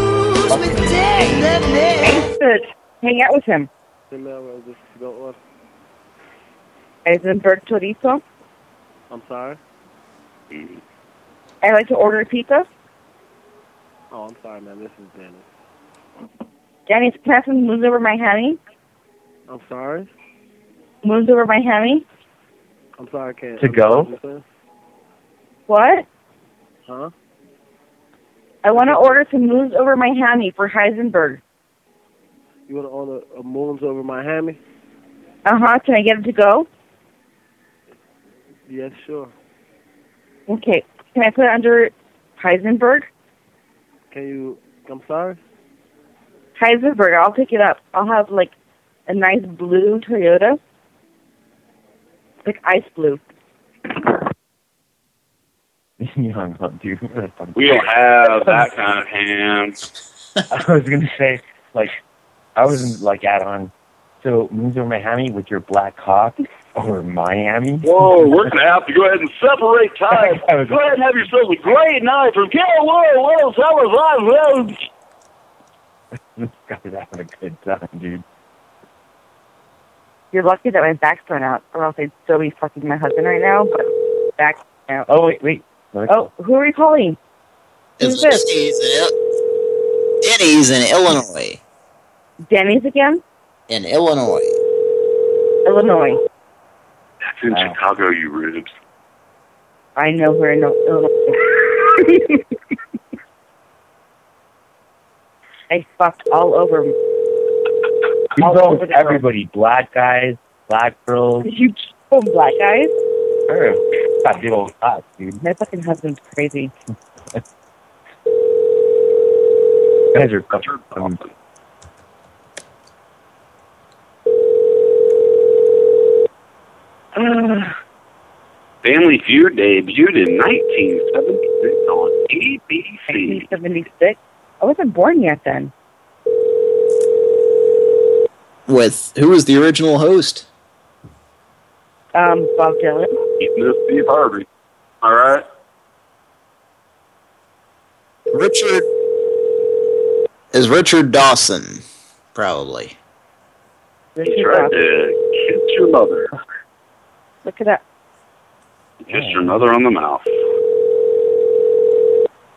S40: I used to hang out with him. Heisenberg chorizo.
S41: I'm sorry.
S40: I'd like to order a pizza.
S41: Oh, I'm sorry, man. This is Denny's.
S40: Danny's passing moons over my hammy.
S41: I'm sorry.
S40: Moons over my hammy.
S41: I'm sorry, I can't.
S11: To go?
S41: understand what you're.
S40: What?
S41: Huh?
S40: I want to order some moons over my hammy for Heisenberg.
S41: You want to order a moons over my hammy?
S40: Uh huh. Can I get it to go?
S41: Yes, sure.
S40: Okay. Can I put it under Heisenberg?
S41: Can you? I'm sorry.
S40: Heisenberg. I'll pick it up. I'll have like a nice blue Toyota, like ice blue. *laughs*
S11: you hung up, dude.
S3: We don't have that kind of ham. *laughs*
S11: I was gonna say, like, I was like add on. So moons over my hammy with your black Hawk over my hammy.
S3: Whoa, we're gonna have to go ahead and separate *laughs* time. Go ahead and have yourself a great night from Kill Whoa Whoa Summer's Live
S11: this guy's having a good time, dude.
S40: You're lucky that my back's thrown out, or else I'd still be fucking my husband right now. But back out.
S11: Oh wait, wait.
S40: Oh, who are we calling? Who's
S2: It's
S40: this?
S2: Denny's in, Il- Denny's in Illinois.
S40: Denny's again?
S2: In Illinois.
S40: Illinois.
S3: That's in Chicago, you rubes.
S40: I know we're in Illinois. *laughs* I fucked all over.
S11: We
S40: all
S11: go
S40: over
S11: with
S40: the
S11: everybody, black guys, black girls.
S40: You oh, black guys?
S11: Sure. Got big old cocks, dude.
S40: My fucking husband's crazy. *laughs*
S11: guys are fucking um,
S3: Family Feud debuted in 1976 on ABC.
S40: 1976. I wasn't born yet then.
S2: With who was the original host?
S40: Um, Bob Dylan.
S3: Miss Steve Harvey. All right.
S2: Richard is Richard Dawson, probably.
S3: He tried to kiss your mother.
S40: Look at that.
S3: Kiss your mother on the mouth.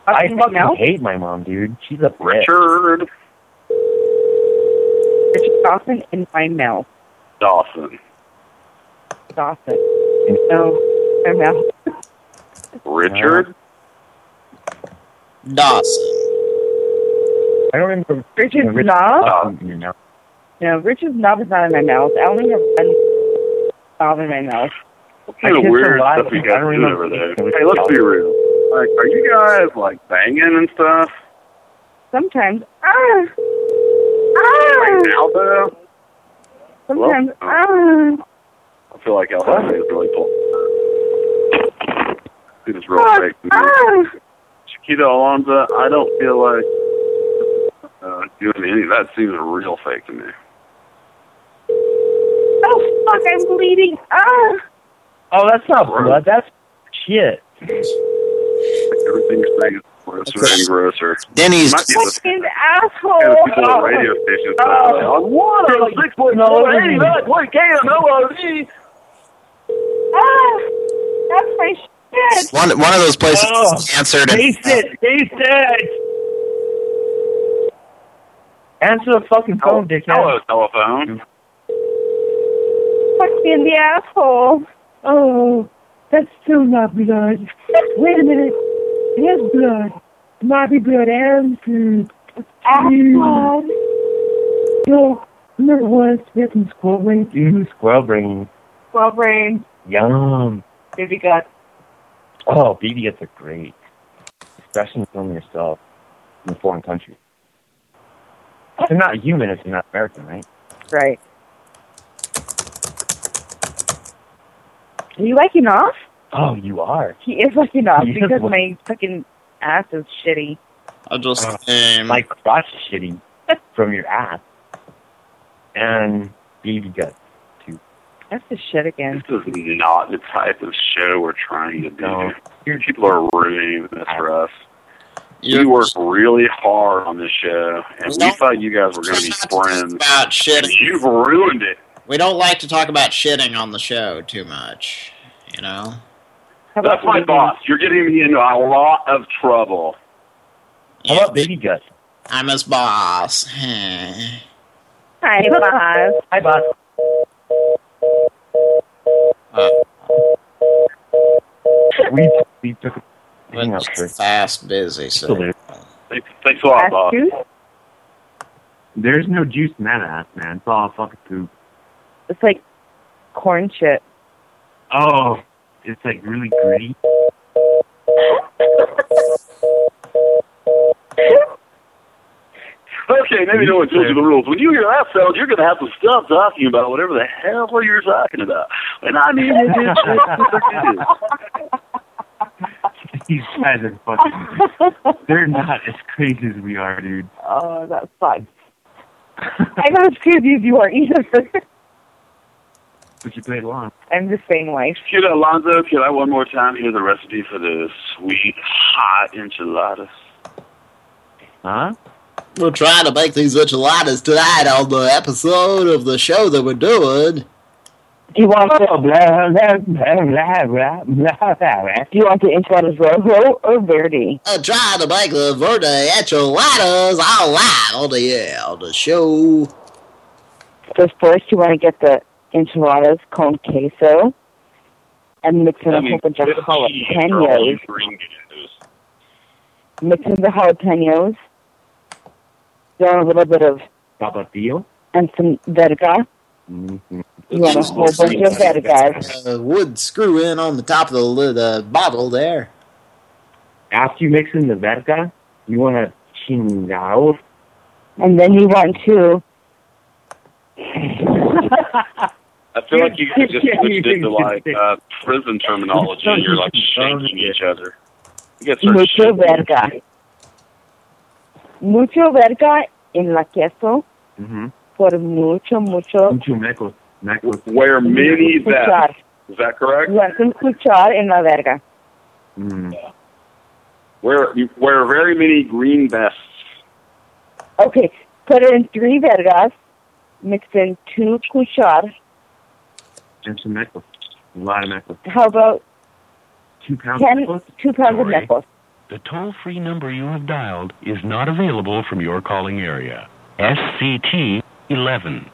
S11: I
S40: Fucking
S11: fucking
S40: mouth?
S11: hate my mom, dude. She's a bitch.
S3: Richard
S40: Richard Dawson in my mouth.
S3: Dawson.
S40: Dawson. No, my mouth.
S3: Richard
S2: Dawson.
S11: I don't remember.
S40: Richard
S11: Rich-
S40: Knob? No, Richard Knob is not in my mouth. I only have one in my mouth.
S3: What kind
S11: I
S3: of weird stuff you guys
S11: don't
S3: over there? Hey, let's be real. Like, are you guys like banging and stuff?
S40: Sometimes, ah, ah,
S3: now though?
S40: sometimes, ah.
S3: I feel like El Jefe is really pulled. It is real
S40: Ah,
S3: fake
S40: ah.
S3: Chiquita Alonso, I don't feel like uh, doing any. of That seems real fake to me.
S40: Oh, fuck, I'm bleeding. Ah.
S11: Oh, that's not blood. That's shit.
S3: Everything's everything you're saying is grosser and grosser.
S2: Denny's.
S3: Might be
S40: Fucking
S3: kind of
S40: asshole.
S3: people on radio stations that are like, on one of six point four eighty nine point KMLOD.
S40: Ah, that's my shit.
S2: One one of those places
S11: Oh,
S2: answered.
S11: Taste it. Taste it. Answer the fucking phone, dickhead.
S3: Hello, telephone.
S40: Fuck me in the asshole.
S46: Oh, that's still not blood. Wait a minute. There's blood. Might be blood and food.
S40: Asshole.
S46: No, remember once we had some squirrel brains?
S11: Ooh, squirrel brain.
S40: Mm-hmm, well, brain.
S11: Yum.
S40: Baby gut.
S11: Oh, baby guts are great. Especially when filming yourself in a foreign country. If they're not human if you're not American, right?
S40: Right. Are you liking off?
S11: Oh, you are.
S40: He is liking off *laughs*
S11: He
S40: because my fucking ass is shitty.
S2: I just
S11: Uh, my crotch is shitty *laughs* from your ass. And baby gut Too.
S40: That's the shit again.
S3: This is not the type of show we're trying to do.
S11: No.
S3: People are ruining this for us.
S2: You're-
S3: worked really hard on this show, and we thought you guys were going to be friends.
S2: about shit.
S3: You've ruined it.
S2: We don't like to talk about shitting on the show too much. You know.
S3: That's my boss. You're getting me into a lot of trouble.
S11: How about baby guts?
S2: I'm his boss. *laughs*
S40: Hi, boss.
S11: Hi, boss.
S2: Uh,
S11: We, we took a hang out
S2: fast busy. So.
S3: Thanks, thanks a lot, boss.
S11: There's no juice in that ass, man. It's all fucking poop.
S40: It's like corn shit.
S11: Oh, it's like really gritty.
S3: Okay, maybe no one told you the rules. When you hear that sound, you're going to have to stop talking about whatever the hell you're talking about. And I mean, it is *laughs*
S11: These guys are fucking. They're not as crazy as we are, dude.
S40: Oh, that sucks. I'm not as crazy as you are either. *laughs*
S11: But you played along.
S40: I'm the same way.
S3: Kid Alonzo, can I one more time hear the recipe for the sweet, hot enchiladas?
S11: Huh?
S2: We're trying to make these enchiladas tonight on the episode of the show that we're doing.
S40: Do you want the,
S11: blah, blah, blah, blah, blah, blah, blah.
S40: do you want the enchiladas rojo or verde?
S2: I'm trying to make the verde enchiladas all live on the, yeah, on the show.
S40: So first you want to get the enchiladas con queso and mix in a whole bunch of jalapenos. Mix in the jalapenos. Throw a little bit of
S11: Tapatio?
S40: and some verga.
S11: Mm-hmm.
S40: You want a whole bunch of vergas.
S2: A wood screw in on the top of the, lid- the bottle there.
S11: After you mix in the verga, you want to chingao.
S40: And then you want to *laughs*
S3: I feel like you guys *laughs* just switched into like uh, prison terminology and you're like shaking each other. You guys start
S40: mucho
S3: shaking.
S40: verga. Mucho verga en la queso
S11: Mm-hmm.
S40: por mucho, mucho
S11: Mucho mecos. Mecos.
S3: Where many that. Is that correct?
S40: You want to escuchar en la verga.
S3: Wear you wear very many green vests.
S40: Okay, put it in three vergas, mixed in two cuchar.
S11: And some necklace. A lot of necklace.
S40: How about
S11: Two pounds
S40: ten,
S11: necklace?
S40: two pounds of
S44: Sorry.
S40: necklace?
S44: The toll-free number you have dialed is not available from your calling area. SCT 11.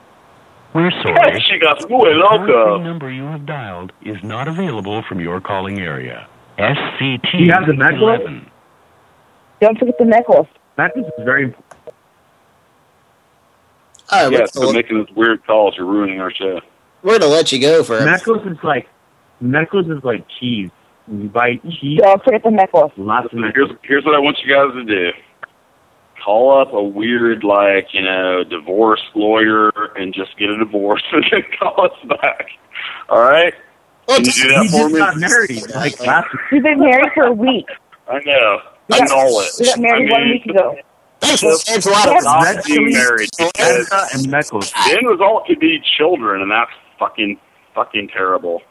S44: We're sorry.
S3: She got muy
S44: The
S3: loca.
S44: toll-free number you have dialed is not available from your calling area. SCT
S11: You have the necklace?
S44: 11.
S40: Don't forget the necklace.
S11: Necklace is very important.
S2: All right,
S3: yeah, so making those weird calls. You're ruining our show.
S2: We're gonna let you go for a
S11: Necklace is like necklace is like cheese. You buy cheese,
S40: Don't forget the necklace.
S11: lots of
S3: Here's
S11: necklace.
S3: here's what I want you guys to do. Call up a weird like you know divorce lawyer and just get a divorce *laughs* and then call us back. All right? Can you do that for me?
S11: Got married. Like *laughs* last.
S40: We've been married for a week.
S3: I know.
S40: We
S3: I
S40: got,
S3: know it.
S40: we got married
S3: I
S40: one week ago.
S2: Thanks, that saves a lot of
S3: Not
S11: That's
S3: being
S11: really-
S3: married because
S11: Vodka and necklace.
S3: the end result could be children, and that's fucking fucking terrible.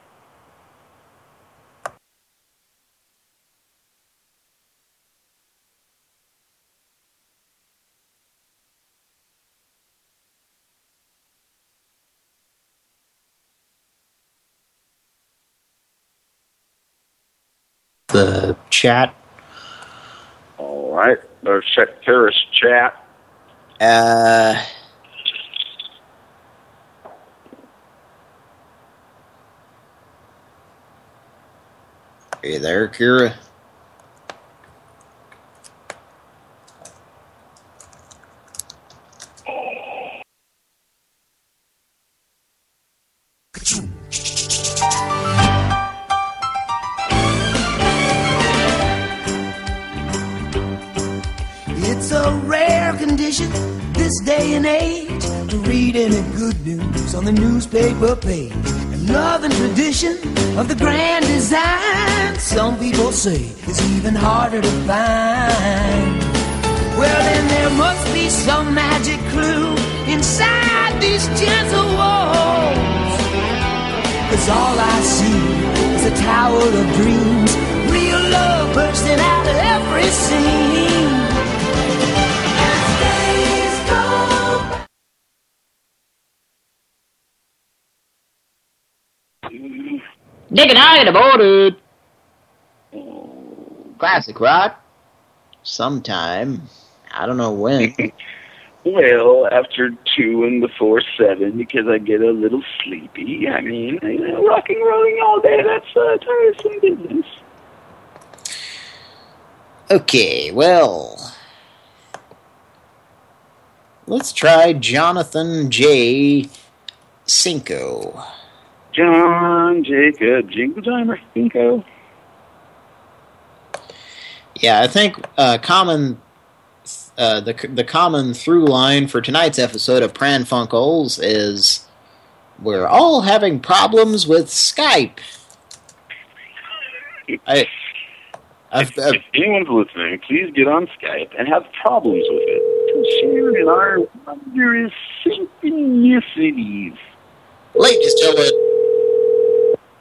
S2: the chat.
S3: All right, let's check terrorist chat.
S2: Uh, are you there, Kira?
S16: It's a rare condition this day and age to read any good news on the newspaper page. And tradition of the grand design, some people say, it's even harder to find. Well, then there must be some magic clue inside these gentle walls. Cause all I see is a tower of dreams, real love bursting out of every scene.
S2: Dig it out aboard it. Classic rock. Sometime. I don't know when. *laughs*
S3: Well, after two and before seven, because I get a little sleepy. I mean, you know, rock and rolling all day, that's uh, tiresome business.
S2: Okay, well. Let's try Jonathan J. Cinco.
S3: John Jacob Jingleheimer, Cinco.
S2: Yeah, I think uh, common uh, the the common through line for tonight's episode of Pran Funkels is we're all having problems with Skype. I, I've, I've,
S3: If anyone's listening, please get on Skype and have problems with it. To share in our wondrous synchronicities.
S2: ladies and gentlemen,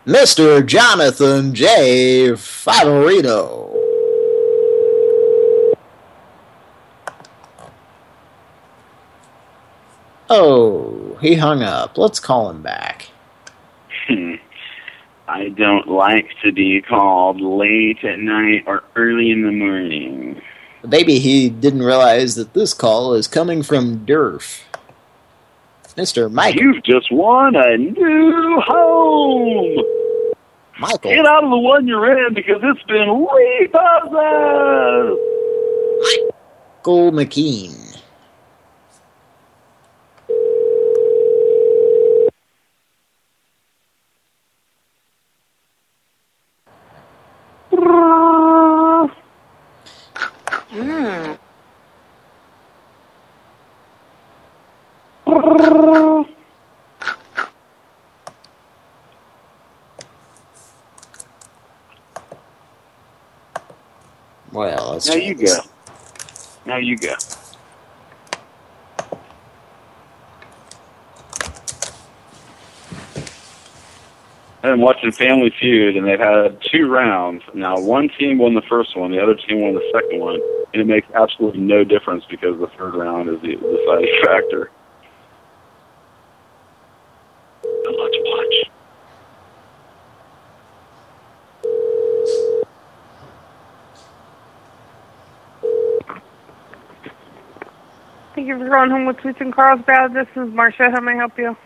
S2: Mr. Jonathan J. Favorito. Oh, he hung up. Let's call him back. *laughs*
S3: I don't like to be called late at night or early in the morning.
S2: Maybe he didn't realize that this call is coming from Durf. Mr. Mike.
S3: You've just won a new home.
S2: Michael.
S3: Get out of the one you're in because it's been repossessed.
S2: Michael McKean.
S47: Mm.
S2: Well, let's
S3: Now you
S2: this.
S3: go. Now you go. been watching Family Feud, and they've had two rounds. Now, one team won the first one, the other team won the second one, and it makes absolutely no difference because the third round is the deciding *laughs* factor. Let's watch.
S39: Thank you for calling Homewood Suites and Carlsbad. This is Marcia. How may I help you?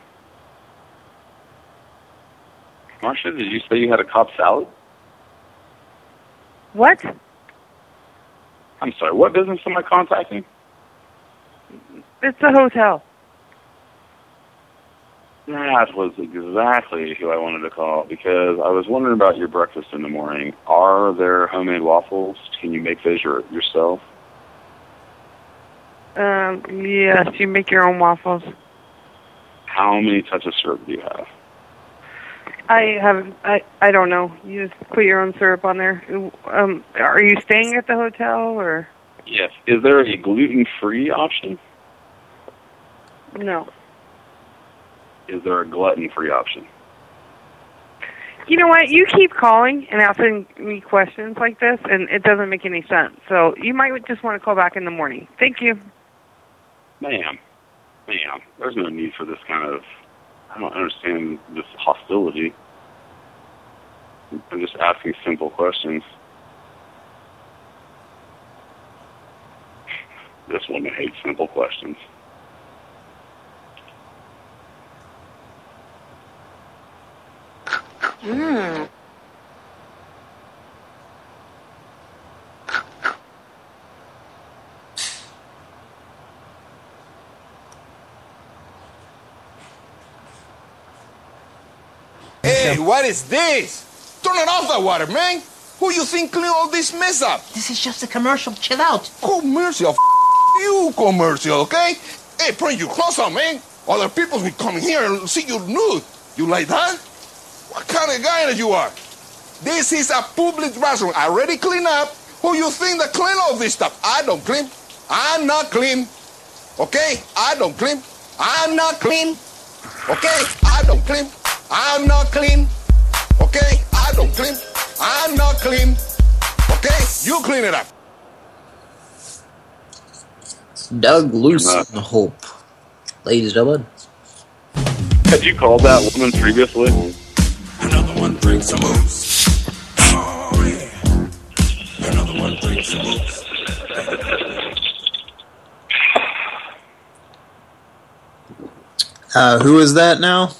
S3: Marcia, did you say you had a Cobb salad?
S39: What?
S3: I'm sorry, what business am I contacting?
S39: It's a hotel.
S3: That was exactly who I wanted to call because I was wondering about your breakfast in the morning. Are there homemade waffles? Can you make those your, yourself?
S39: Um, yes, you make your own waffles.
S3: How many types of syrup do you have?
S39: I haven't. I I don't know. You just put your own syrup on there. Um, are you staying at the hotel or
S3: Yes. Is there a gluten-free option?
S39: no?
S3: Is there a gluten-free option?
S39: You know what? You keep calling and asking me questions like this, and it doesn't make any sense. So you might just want to call back in the morning. Thank you.
S3: Ma'am, ma'am, there's no need for this kind of. I don't understand this hostility. I'm just asking simple questions. This woman hates simple questions.
S48: Mmm.
S22: Hey, what is this? Turn it off that water, man. Who you think clean all this mess up? This is just a commercial. Chill out. Commercial? F- you commercial, okay? Hey, put your clothes on, man. Other people will come here and see you nude. You like that? What kind of guy that you are? This is a public restroom. I already clean up. Who you think that clean all this stuff? I don't clean. I'm not clean. Okay? I don't clean. I'm not clean. Okay? I don't clean. I'm not clean. Okay? I don't clean. I'm not clean. Okay? You clean it up.
S2: Doug Lucy Hope. Ladies and gentlemen.
S3: Had you called that woman previously?
S22: Another one brings some moves. Oh, yeah. Another one brings some moves.
S2: Uh, who is that now?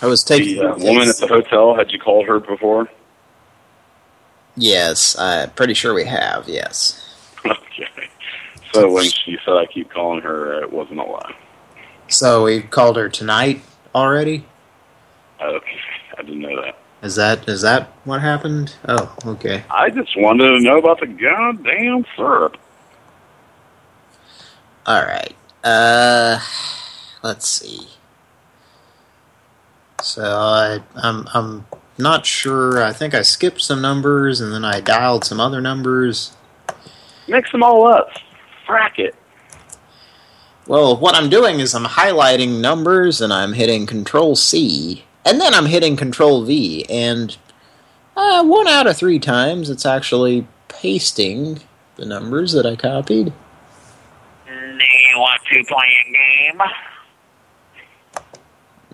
S2: I was taking.
S3: The uh, woman at the hotel, had you called her before?
S2: Yes, I'm pretty sure we have. Yes.
S3: Okay. So when she said I keep calling her, it wasn't a lie.
S2: So we called her tonight already.
S3: Okay, I didn't know that.
S2: Is that is that what happened? Oh, okay.
S3: I just wanted to know about the goddamn syrup.
S2: All right. Uh, let's see. So I, I'm I'm not sure. I think I skipped some numbers and then I dialed some other numbers.
S3: Mix them all up. Frack it.
S2: Well, what I'm doing is I'm highlighting numbers and I'm hitting Control C, and then I'm hitting Control V, and uh, one out of three times it's actually pasting the numbers that I copied.
S49: Do you want to play a game?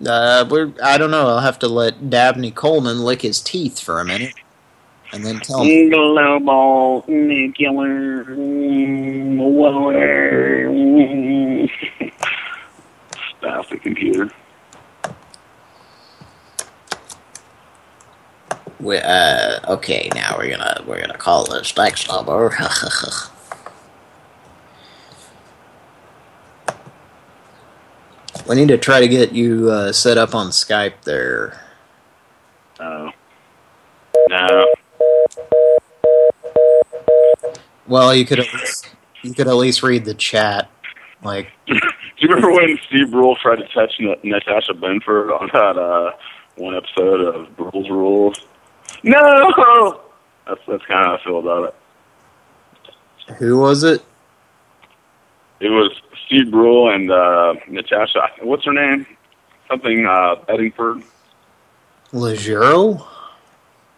S2: Uh, we're I don't know. I'll have to let Dabney Coleman lick his teeth for a minute, and then tell me.
S49: Global nuclear war.
S3: Staff the computer.
S2: We, uh, okay, now we're gonna we're gonna call this next number. *laughs* we need to try to get you uh, set up on Skype there.
S3: No. No.
S2: Well, you could at least, you could at least read the chat. Like, *laughs*
S3: Do you remember when Steve Brule tried to touch N- Natasha Benford on that uh, one episode of Brule's Rules? No! That's that's kind of how I feel about it.
S2: who was it?
S3: It was Steve Brule and uh, Natasha. What's her name? Something uh, Bedingford.
S2: Leggero?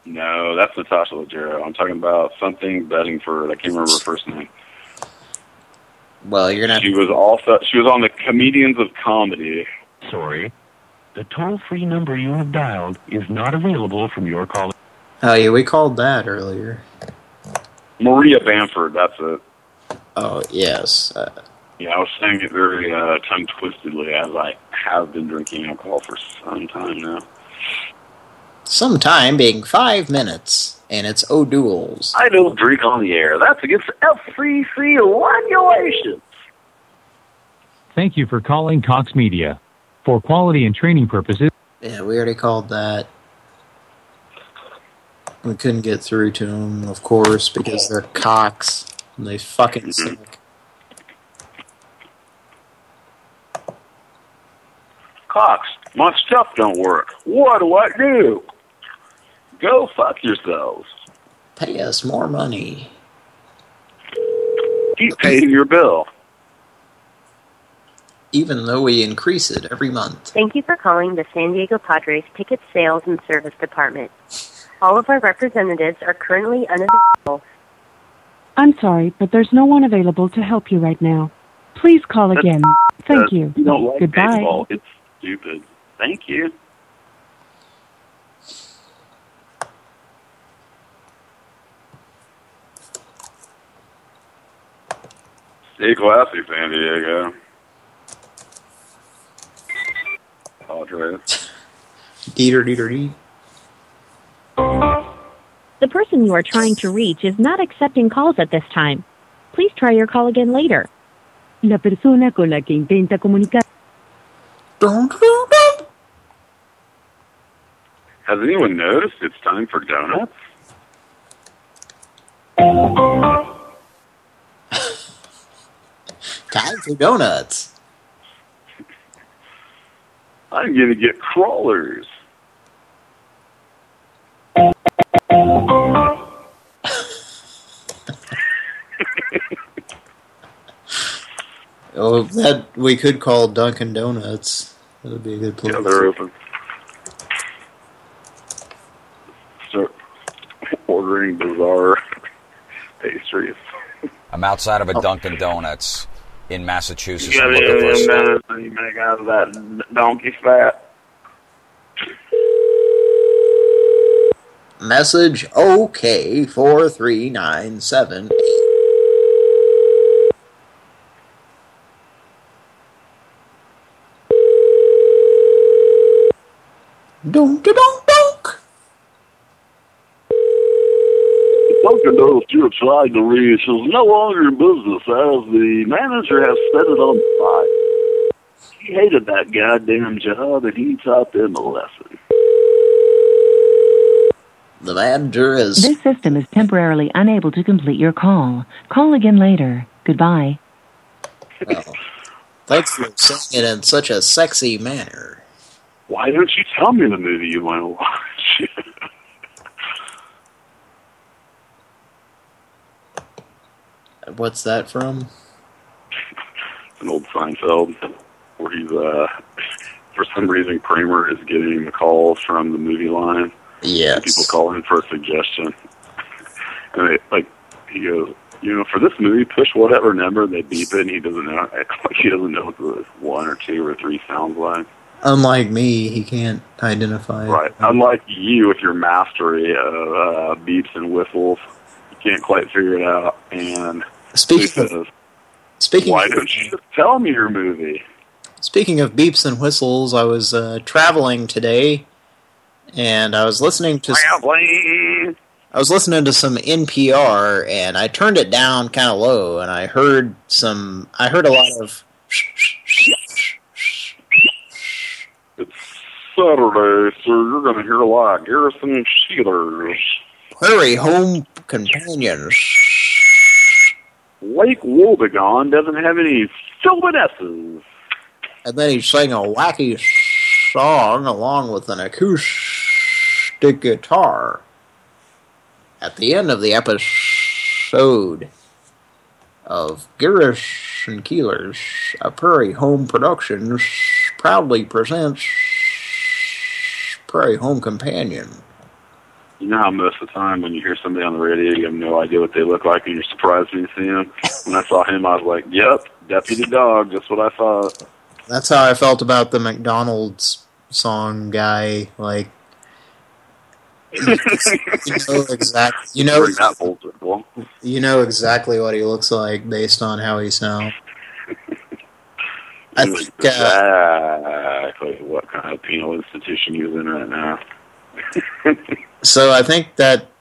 S3: No, that's Natasha Leggero. I'm talking about something Bedingford. I can't remember her first name.
S2: Well, you're gonna.
S3: She was also she was on the Comedians of Comedy.
S44: Sorry. The toll-free number you have dialed is not available from your call.
S2: Oh yeah, we called that earlier.
S3: Maria Bamford. That's it.
S2: Oh yes. Uh,
S3: Yeah, I was saying it very uh, tongue twistedly as I have been drinking alcohol for some time now.
S2: Some time being five minutes, and it's O'Doul's.
S3: I don't drink on the air. That's against FCC regulations.
S27: Thank you for calling Cox Media. For quality and training purposes,
S2: Yeah, we already called that. We couldn't get through to them, of course, because they're cocks. And they fucking mm-hmm. suck.
S3: Cox, my stuff don't work. What do I do? Go fuck yourselves.
S2: Pay us more money.
S3: Keep paying your bill.
S2: Even though we increase it every month.
S50: Thank you for calling the San Diego Padres Ticket Sales and Service Department. All of our representatives are currently unavailable.
S19: I'm sorry, but there's no one available to help you right now. Please call
S3: That's-
S19: again. Thank you.
S3: You don't like
S19: Goodbye.
S3: baseball. It's stupid. Thank you. Stay classy, San Diego. Padres.
S2: Deeter, deeter, dee.
S51: The person you are trying to reach is not accepting calls at this time. Please try your call again later.
S19: La persona con la que intenta comunicar.
S3: Has anyone noticed it's time for donuts? *laughs*
S2: Time for donuts.
S3: I'm gonna get crullers. *laughs*
S2: Oh, that we could call Dunkin' Donuts. That would be a good place.
S3: Yeah, they're open. Start ordering bizarre *laughs* pastries.
S52: I'm outside
S3: Oh.
S52: of a oh. Dunkin' Donuts in Massachusetts.
S3: You
S52: I'm
S3: got
S52: looking for a
S3: any
S52: stop.
S3: of them you make out of that donkey fat?
S2: Message OK four three nine seven eight. Dunk dunk dunk.
S3: Dunkin' Donuts you're trying to reach is no longer in business as the manager has set it on fire. He hated that goddamn job and he taught them a lesson.
S2: The manager is
S53: This system is temporarily unable to complete your call. Call again later. Goodbye.
S2: Thanks for saying it in such a sexy manner.
S3: Why don't you tell me the movie you want to watch? *laughs*
S2: What's that from?
S3: an old Seinfeld where he's uh for some reason Kramer is getting the calls from the movie line.
S2: Yes.
S3: People call in for a suggestion. And they like he goes, you know, for this movie, push whatever number and they beep it and he doesn't know like *laughs* he doesn't know what the one or two or three sounds like.
S2: Unlike me, he can't identify. it.
S3: Right. Unlike you with your mastery of uh beeps and whistles. You can't quite figure it out and
S2: Speaking
S3: he
S2: of- Speaking
S3: Why
S2: of-
S3: don't you just tell me your movie?
S2: Speaking of beeps and whistles, I was uh, traveling today, and I was listening to. I was listening to some NPR, and I turned it down kind of low, and I heard some. I heard a lot of It's
S3: Saturday, so you're going to hear a lot of Garrison Sheelers.
S2: prairie home companions.
S3: Lake Wobegon doesn't have any Sylvanesses.
S2: And then he sang a wacky song along with an acoustic guitar. At the end of the episode of Garrison Keillors, a Prairie Home Productions proudly presents Prairie Home Companion.
S3: You know how most of the time when you hear somebody on the radio, you have no idea what they look like, and you're surprised when you see them. When I saw him, I was like, "Yep, Deputy Dawg." that's what I thought.
S2: That's how I felt about the McDonald's song guy. Like, you know exactly. You know,
S3: Bring that full circle.
S2: you know exactly what he looks like based on how he sounds. I think uh,
S3: exactly what kind of penal institution he was in right now. *laughs*
S2: so. I think that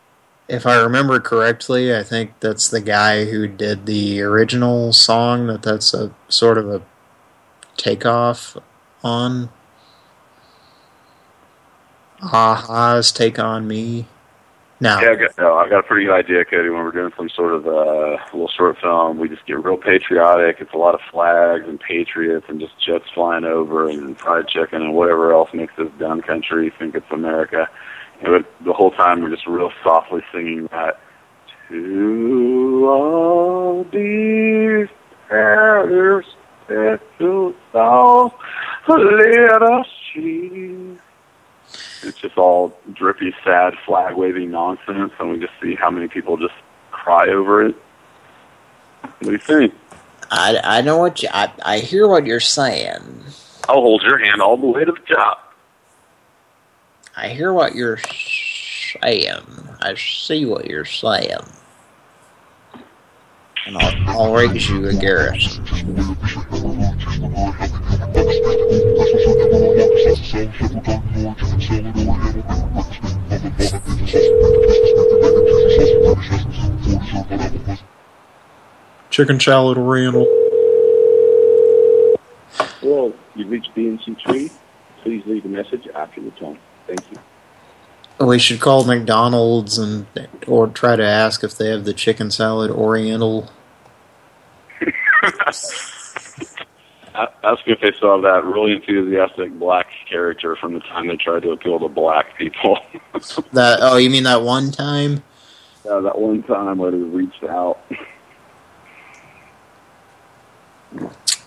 S2: if I remember correctly, I think that's the guy who did the original song. That that's a sort of a takeoff on. Aha's Take On Me. Now,
S3: Yeah, I got, no, I got a pretty good idea, Cody. When we're doing some sort of uh, little short film, we just get real patriotic. It's a lot of flags and patriots and just jets flying over and fried chicken and whatever else makes this down country think it's America. And the whole time we're just real softly singing that. To all these that you saw, let us see. It's just all drippy, sad, flag waving nonsense, and we just see how many people just cry over it. What do you think?
S2: I, I know what you, I I hear what you're saying.
S3: I'll hold your hand all the way to the top.
S2: I hear what you're saying. I see what you're saying. And I'll, I'll raise you a garrison. Chicken salad oriental.
S54: Hello, you've reached BNC Tree. Please leave a message after the tone. Thank you.
S2: We should call McDonald's and or try to ask if they have the chicken salad oriental.
S3: A- Ask if they saw that really enthusiastic black character from the time they tried to appeal to black people. *laughs*
S2: That oh, you mean that one time?
S3: yeah, that one time where they reached out.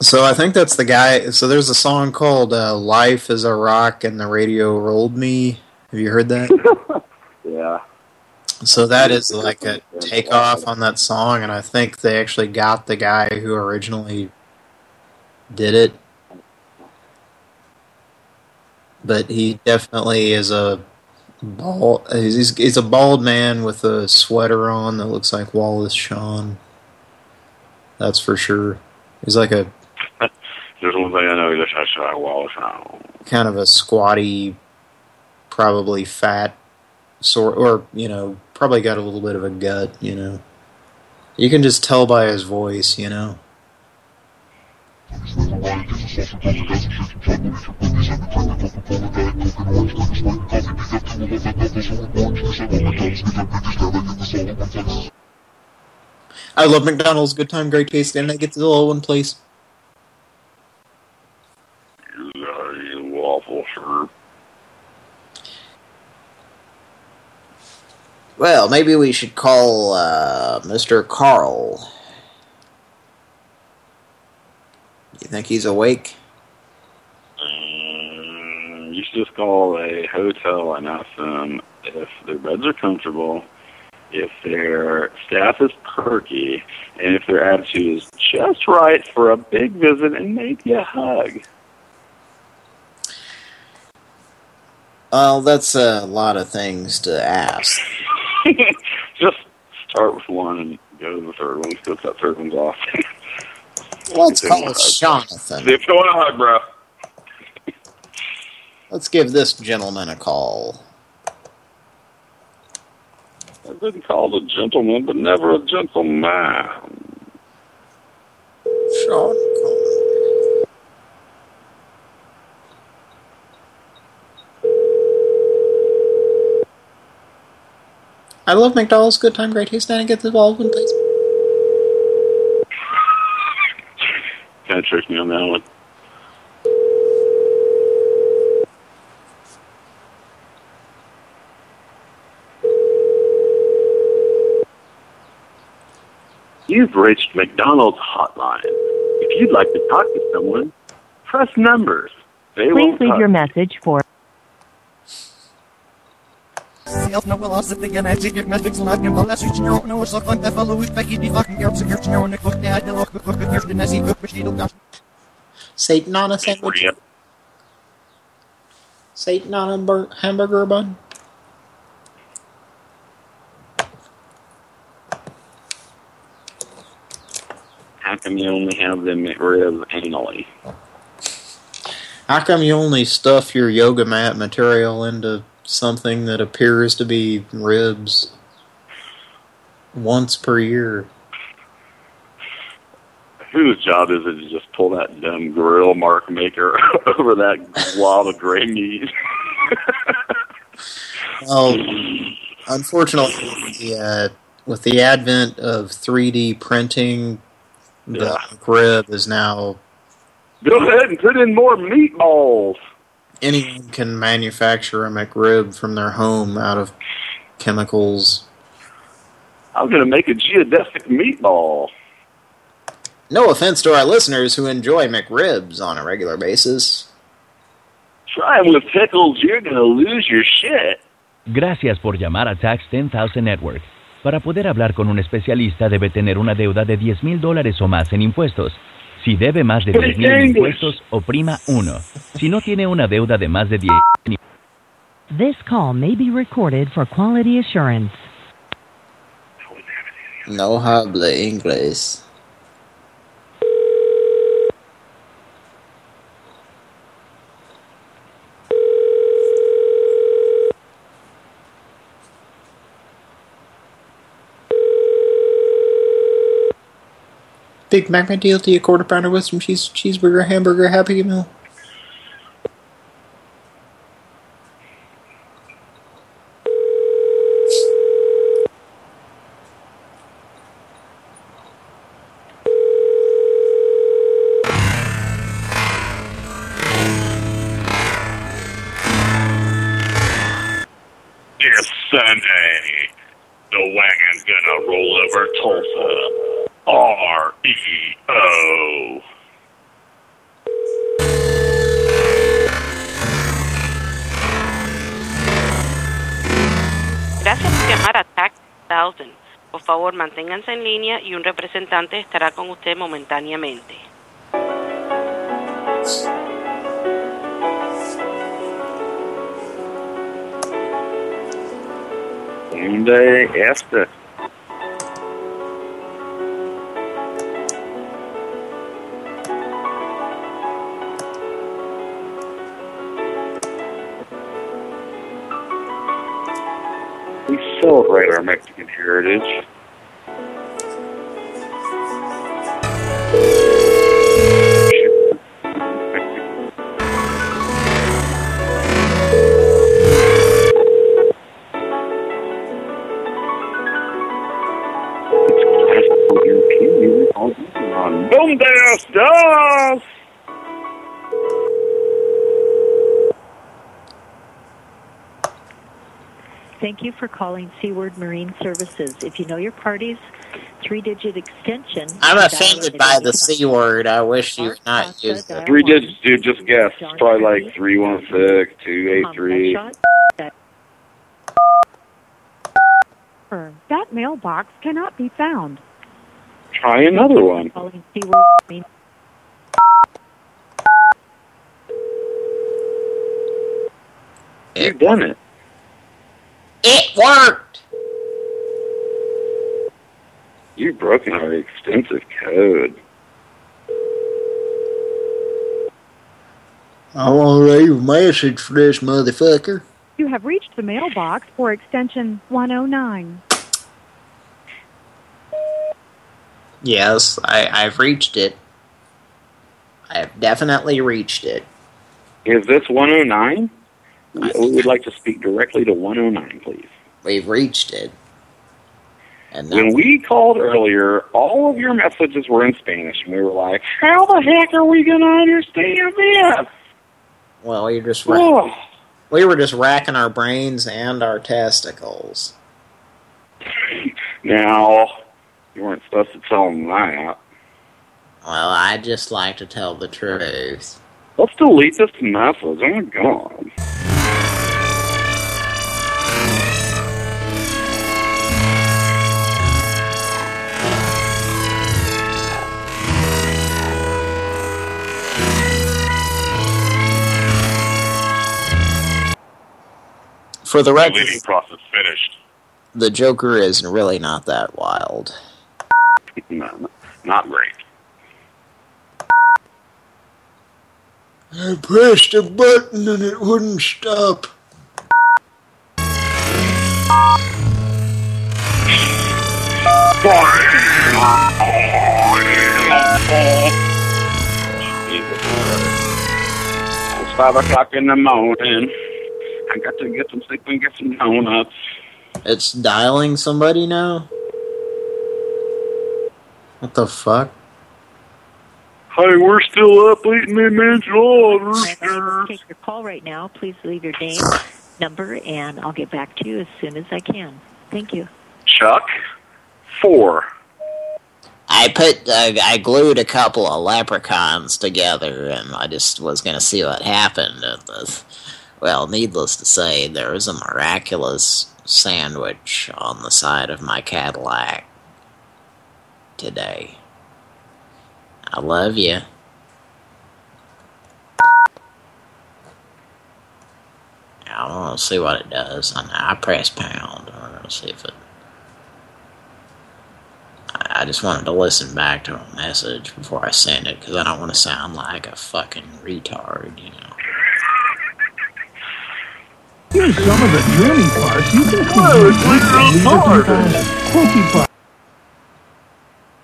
S2: So I think that's the guy. So there's a song called uh, "Life Is a Rock" and the radio rolled me. Have you heard that? *laughs*
S3: Yeah.
S2: So that is like a takeoff on that song, and I think they actually got the guy who originally did it. But he definitely is a bald. He's, he's a bald man with a sweater on that looks like Wallace Shawn. That's for sure. He's like a
S3: There's one thing I know. He looks like Wallace now.
S2: kind of a squatty, probably fat, sort, or you know, probably got a little bit of a gut. You know, you can just tell by his voice. You know. I love McDonald's. Good time, great taste, and I get the little one, please.
S3: You waffle shirt.
S2: Well, maybe we should call uh, Mr. Carl. You think he's awake?
S3: Um, you should just call a hotel and ask them if their beds are comfortable, if their staff is perky, and if their attitude is just right for a big visit and maybe a hug.
S2: Well, that's a lot of things to ask. *laughs*
S3: just start with one and go to the third one. See if that third one's off.
S2: Let's
S3: See
S2: call
S3: wanna
S2: it. Jonathan.
S3: See if they want to hug, bro.
S2: Let's give this gentleman a call.
S3: I've been called a gentleman, but never a gentleman.
S2: Sean I love McDonald's. Good time, great taste, and I get the Baldwin, please.
S3: Kind of tricked me on that one. You've reached McDonald's hotline. If you'd like to talk to someone, press numbers. They
S19: Please leave
S3: touch.
S19: your message for
S31: Sales no will also begin I see your metrics and I can bless you know no so like that fellow with Becky the fucking girls and girls know and cook that the look cook cook the Nazi cook which needle gosh
S2: Satan on a sandwich. Satan on a bur- hamburger bun.
S3: How come you only have them McRib anally?
S2: How come you only stuff your yoga mat material into something that appears to be ribs once per year?
S3: Whose job is it to just pull that dumb grill mark maker *laughs* over that wad of gray meat? *laughs*
S2: Well, unfortunately, the, uh, with the advent of 3D printing, the rib is now
S3: Go ahead and put in more meatballs.
S2: Anyone can manufacture a McRib from their home out of chemicals.
S3: I'm going to make a geodesic meatball.
S2: No offense to our listeners who enjoy McRibs on a regular basis.
S3: Try 'em with pickles, you're going to lose your shit.
S55: Gracias por llamar a Tax 10,000 Network. Para poder hablar con un especialista debe tener una deuda de 10 mil dólares o más en impuestos. Si debe más de 10 mil impuestos, oprima 1. Si no tiene una deuda de más de 10 en
S56: This call may be recorded for quality assurance.
S2: No habla inglés. Big Mac McDLT, a quarter pounder with some cheese, cheeseburger, hamburger, Happy Meal.
S50: Gracias por llamar a Tax 1000. Por favor, manténganse en línea y un representante estará con usted momentáneamente.
S3: Sunday Esther. Celebrate our Mexican heritage. Classical European music
S57: Thank you for calling Seaward Marine Services. If you know your party's three-digit extension...
S2: I'm offended by the C word. I wish you would not use it.
S3: Three digits, dude, just guess. It's probably like 316, 283.
S19: Um, that mailbox cannot be found.
S3: Try another one.
S57: Calling Seaward Marine
S3: You've done it.
S2: It worked!
S3: You've broken our extensive code.
S2: I want to leave a message for this motherfucker.
S19: You have reached the mailbox for extension 109.
S2: Yes, I, I've reached it. I have definitely reached it.
S3: Is this 109? We would like to speak directly to 109, please.
S2: We've reached it. And
S3: When we called earlier, all of your messages were in Spanish, and we were like, how the heck are we going to understand this?
S2: Well, you're just
S3: Oh.
S2: we were just racking our brains and our testicles. *laughs*
S3: Now, you weren't supposed to tell them that.
S2: Well, I just like to tell the truth.
S3: Let's delete this message. Oh, my God.
S2: For the record,
S3: Deleting process finished.
S2: the Joker is really not that wild.
S3: No, no, not great.
S2: I pressed a button and it wouldn't stop.
S3: It's five o'clock in the morning. I got to get some sleep and get some donuts.
S2: It's dialing somebody now? What the fuck?
S3: Hey, we're still up eating them enchiladas.
S55: Take your call right now. Please leave your name, number, and I'll get back to you as soon as I can. Thank you.
S3: Chuck, four.
S2: I put, uh, I glued a couple of leprechauns together, and I just was going to see what happened. Well, needless to say, there was a miraculous sandwich on the side of my Cadillac today. I love you. I want to see what it does. I, I press pound. I'm going to see if it... I I just wanted to listen back to a message before I send it because I don't want to sound like a fucking retard, you know.
S58: Here's some of the dreamy parts. You can Liquid Lever 2000 Pokey Pot.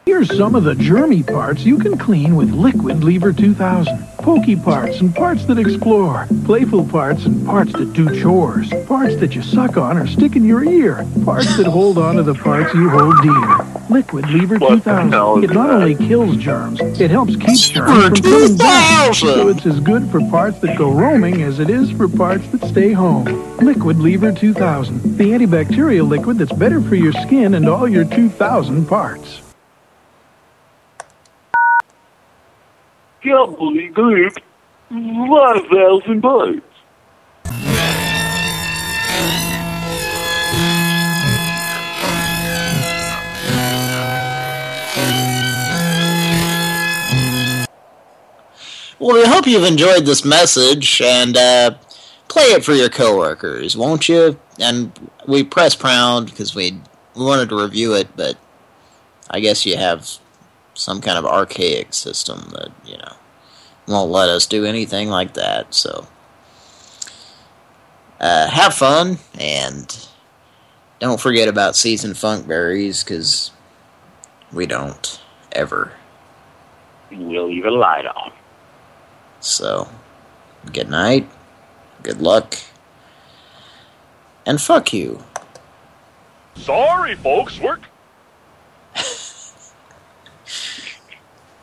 S58: Here's some of the germy parts you can clean with Liquid Lever 2000. Pokey parts and parts that explore. Playful parts and parts that do chores. Parts that you suck on or stick in your ear. Parts that hold on to the parts you hold dear. Liquid Lever
S3: What the hell
S58: 2000. It not only kills germs, it helps keep germs from coming back. So it's as good for parts that go roaming as it is for parts that stay home. Liquid Lever 2000. The antibacterial liquid that's better for your skin and all your 2000 parts.
S3: Goop. Five thousand bucks.
S2: Well, we hope you've enjoyed this message and uh, play it for your coworkers, won't you? And we press pound because we wanted to review it, but I guess you have some kind of archaic system that you know won't let us do anything like that. So uh, have fun and don't forget about seasoned funk berries because we don't ever.
S3: We'll leave a light on.
S2: So, good night, good luck, and fuck you.
S3: Sorry, folks. We're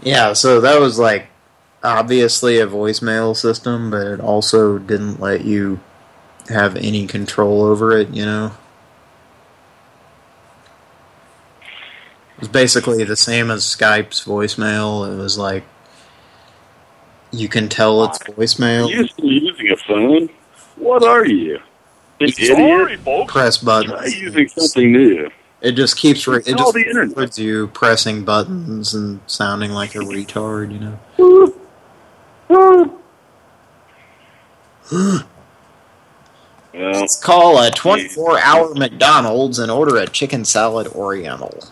S2: Yeah, so that was like obviously a voicemail system, but it also didn't let you have any control over it, you know? It was basically the same as Skype's voicemail. It was like you can tell it's voicemail.
S3: you still using a phone? What are you? An
S2: Sorry,
S3: idiot?
S2: Press
S3: Try using something new.
S2: It just keeps re-
S3: It's
S2: it just
S3: the internet.
S2: you pressing buttons and sounding like a retard, you know. Let's call a 24-hour McDonald's and order a chicken salad Oriental.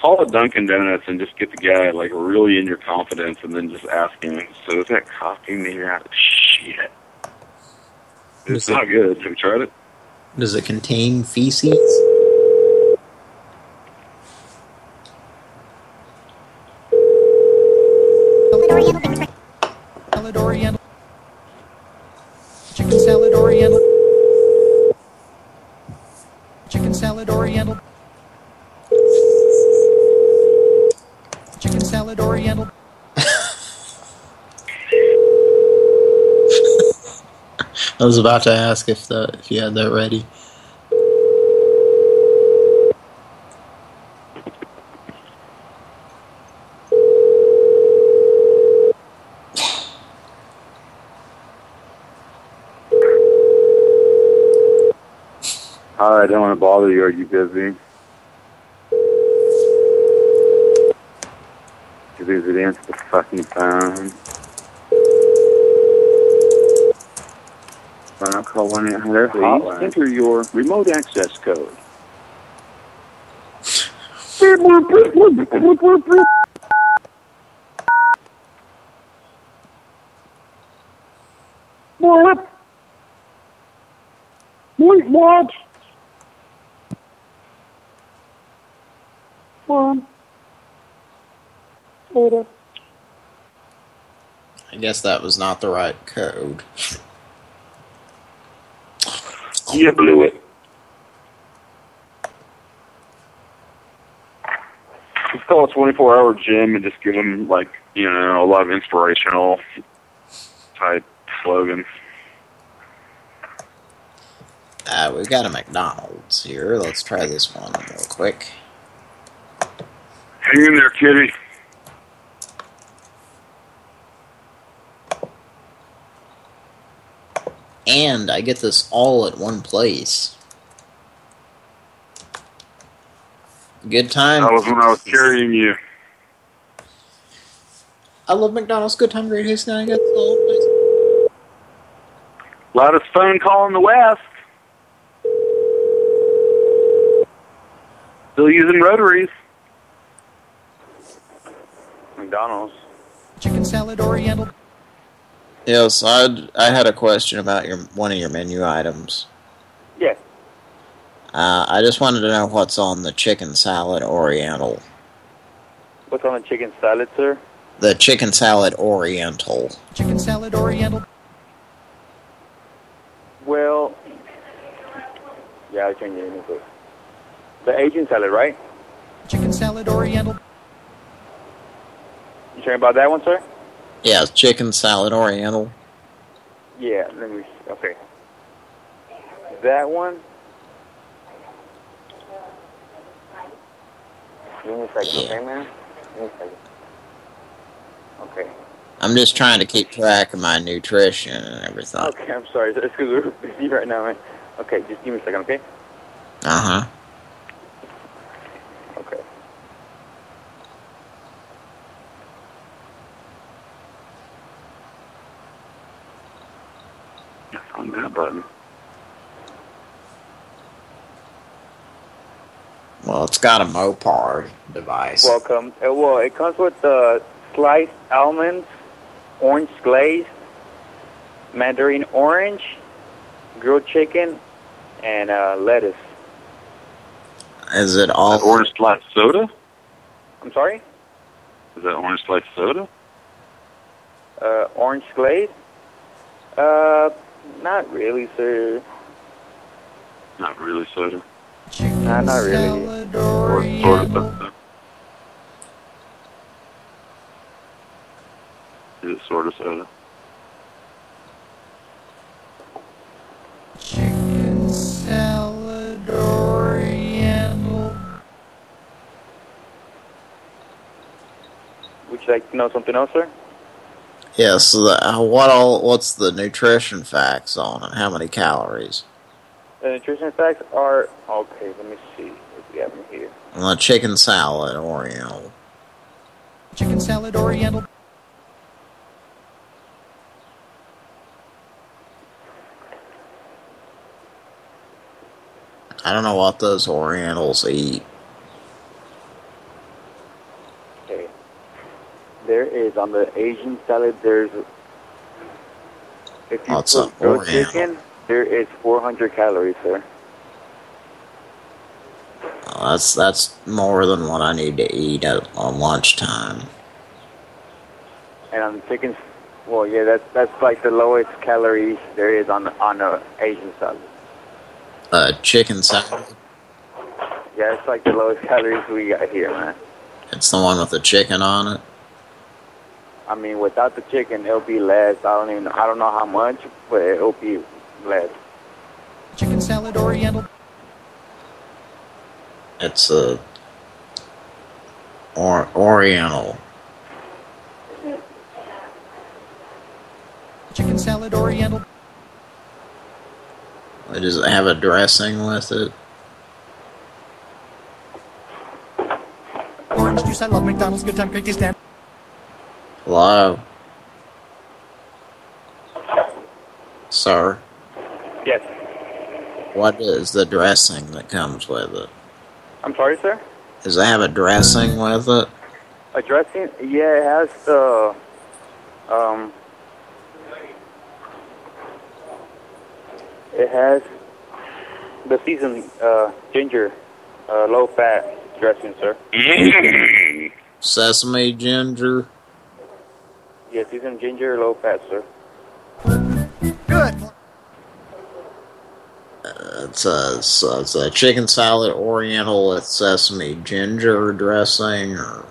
S3: Call it Dunkin' Donuts and just get the guy like really in your confidence, and then just ask him. So is that coffee made out of shit? It's
S2: Is it-
S3: not good. Have you tried it?
S2: Does it contain feces?
S31: Salad Oriental. Chicken salad *laughs* Oriental. Chicken salad Oriental. Chicken salad Oriental.
S2: I was about to ask if the if you had that ready.
S3: Hi, I don't want to bother you. Are you busy? You're busy to answer the fucking phone.
S59: Uh, call 1-800 Please enter your remote access code.
S13: What? What? What? Mom. Later.
S2: I guess that was not the right code.
S59: You blew it.
S3: Just call a 24 hour gym and just give them, like, you know, a lot of inspirational type slogans.
S2: Uh, we've got a McDonald's here. Let's try this one real quick.
S3: Hang in there, kitty.
S2: And I get this all at one place. Good time.
S3: That was when I was carrying you.
S2: I love McDonald's. Good time, great taste. Now I got this all at one place.
S3: Loudest phone call in the West. Still using rotaries. McDonald's.
S31: Chicken salad oriental.
S2: Yes, I I had a question about your one of your menu items.
S59: Yes.
S2: Uh, I just wanted to know what's on the chicken salad oriental.
S59: What's on the chicken salad, sir?
S2: The chicken salad oriental.
S31: Chicken salad oriental.
S59: Well, yeah, I changed it. real quick. The Asian salad, right?
S31: Chicken salad oriental.
S59: You talking about that one, sir?
S2: Yeah, chicken salad oriental.
S59: Yeah, let me. Okay. That one. Give me a second, okay, man? Give me a second. Okay.
S2: I'm just trying to keep track of my nutrition and everything.
S59: Okay, I'm sorry. *laughs* It's because we're busy right now, man. Okay, just give me a second, okay?
S2: Uh huh.
S59: Okay.
S3: On that button.
S2: Well, it's got a Mopar device.
S59: Welcome. Uh, well, it comes with uh, sliced almonds, orange glaze, mandarin orange, grilled chicken, and uh, lettuce.
S2: Is it all
S3: orange slice soda?
S59: I'm sorry?
S3: Is that orange slice soda?
S59: Uh, orange glaze? Uh, not really, sir.
S3: Not really soda.
S59: Nah, not really.
S3: Or sort of soda. Is it sort of soda?
S31: Chicken salad oriental.
S59: Would you like to know something else, sir?
S2: Yes. the, uh, what all? What's the nutrition facts on it? How many calories?
S59: The nutrition facts are okay. Let me see what we have in here.
S2: On the chicken salad oriental.
S31: Chicken salad oriental.
S2: I don't know what those orientals eat.
S59: Okay. There is on the Asian salad. There's if you
S2: What's
S59: put grilled chicken, there is 400 calories, sir.
S2: Well, that's that's more than what I need to eat at, on lunchtime.
S59: And on the chicken, well, yeah, that's that's like the lowest calories there is on on the Asian salad.
S2: Uh, chicken salad.
S59: Yeah, it's like the lowest calories we got here, man.
S2: It's the one with the chicken on it.
S59: I mean, without the chicken, it'll be less. I don't even, I don't know how much, but it'll be less.
S31: Chicken salad oriental.
S2: It's a or oriental.
S31: Chicken salad oriental.
S2: It does it have a dressing with it?
S31: Orange juice. I love McDonald's. Good time, great taste.
S2: Hello? Sir?
S59: Yes.
S2: What is the dressing that comes with it?
S59: I'm sorry, sir.
S2: Does it have a dressing with it?
S59: A dressing? Yeah, it has the um. It has the seasoned uh, ginger, uh, low fat dressing, sir.
S2: Sesame ginger.
S59: Yeah, seasoned ginger, low fat, sir.
S2: Uh, it's a so it's a chicken salad oriental with sesame ginger dressing. Or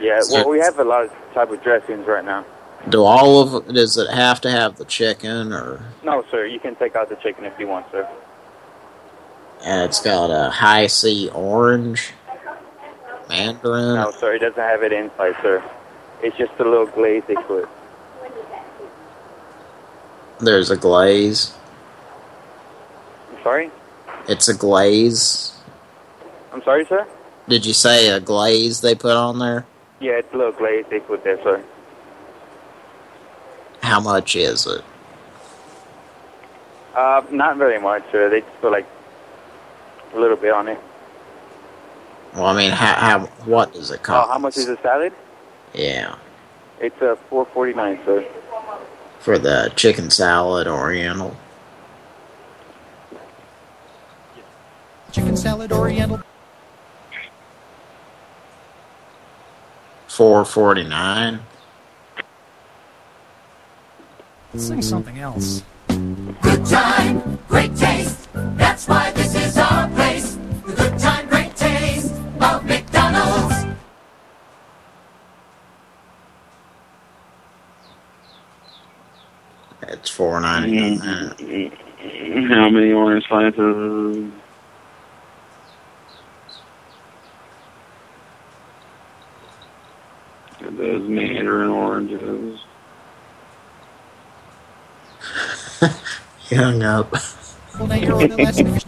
S59: Yeah, well, we have a lot of type of dressings right now.
S2: do all of does it have to have the chicken or?
S59: No, sir, you can take out the chicken if you want, sir.
S2: And it's got a Hi-C orange, mandarin.
S59: No, sir, it doesn't have it inside, sir. It's just a little glaze they put.
S2: There's a glaze.
S59: I'm sorry?
S2: It's a glaze.
S59: I'm sorry, sir?
S2: Did you say a glaze they put on there?
S59: Yeah, it's a little glaze they put there, sir.
S2: How much is it?
S59: Uh, not very much, sir. They just put like a little bit on it.
S2: Well, I mean, how, how what does it cost?
S59: Oh, how much is the salad?
S2: Yeah,
S59: It's uh, four forty nine, sir.
S2: for the chicken salad oriental.
S31: Chicken salad oriental.
S2: Four forty nine.
S31: Sing something else.
S60: Good time, great taste. That's why this is our place.
S2: It's four ninety nine. Mm-hmm.
S3: How many orange slices? Those mandarin oranges. *laughs*
S2: He hung up.
S31: Well, now your order last finished.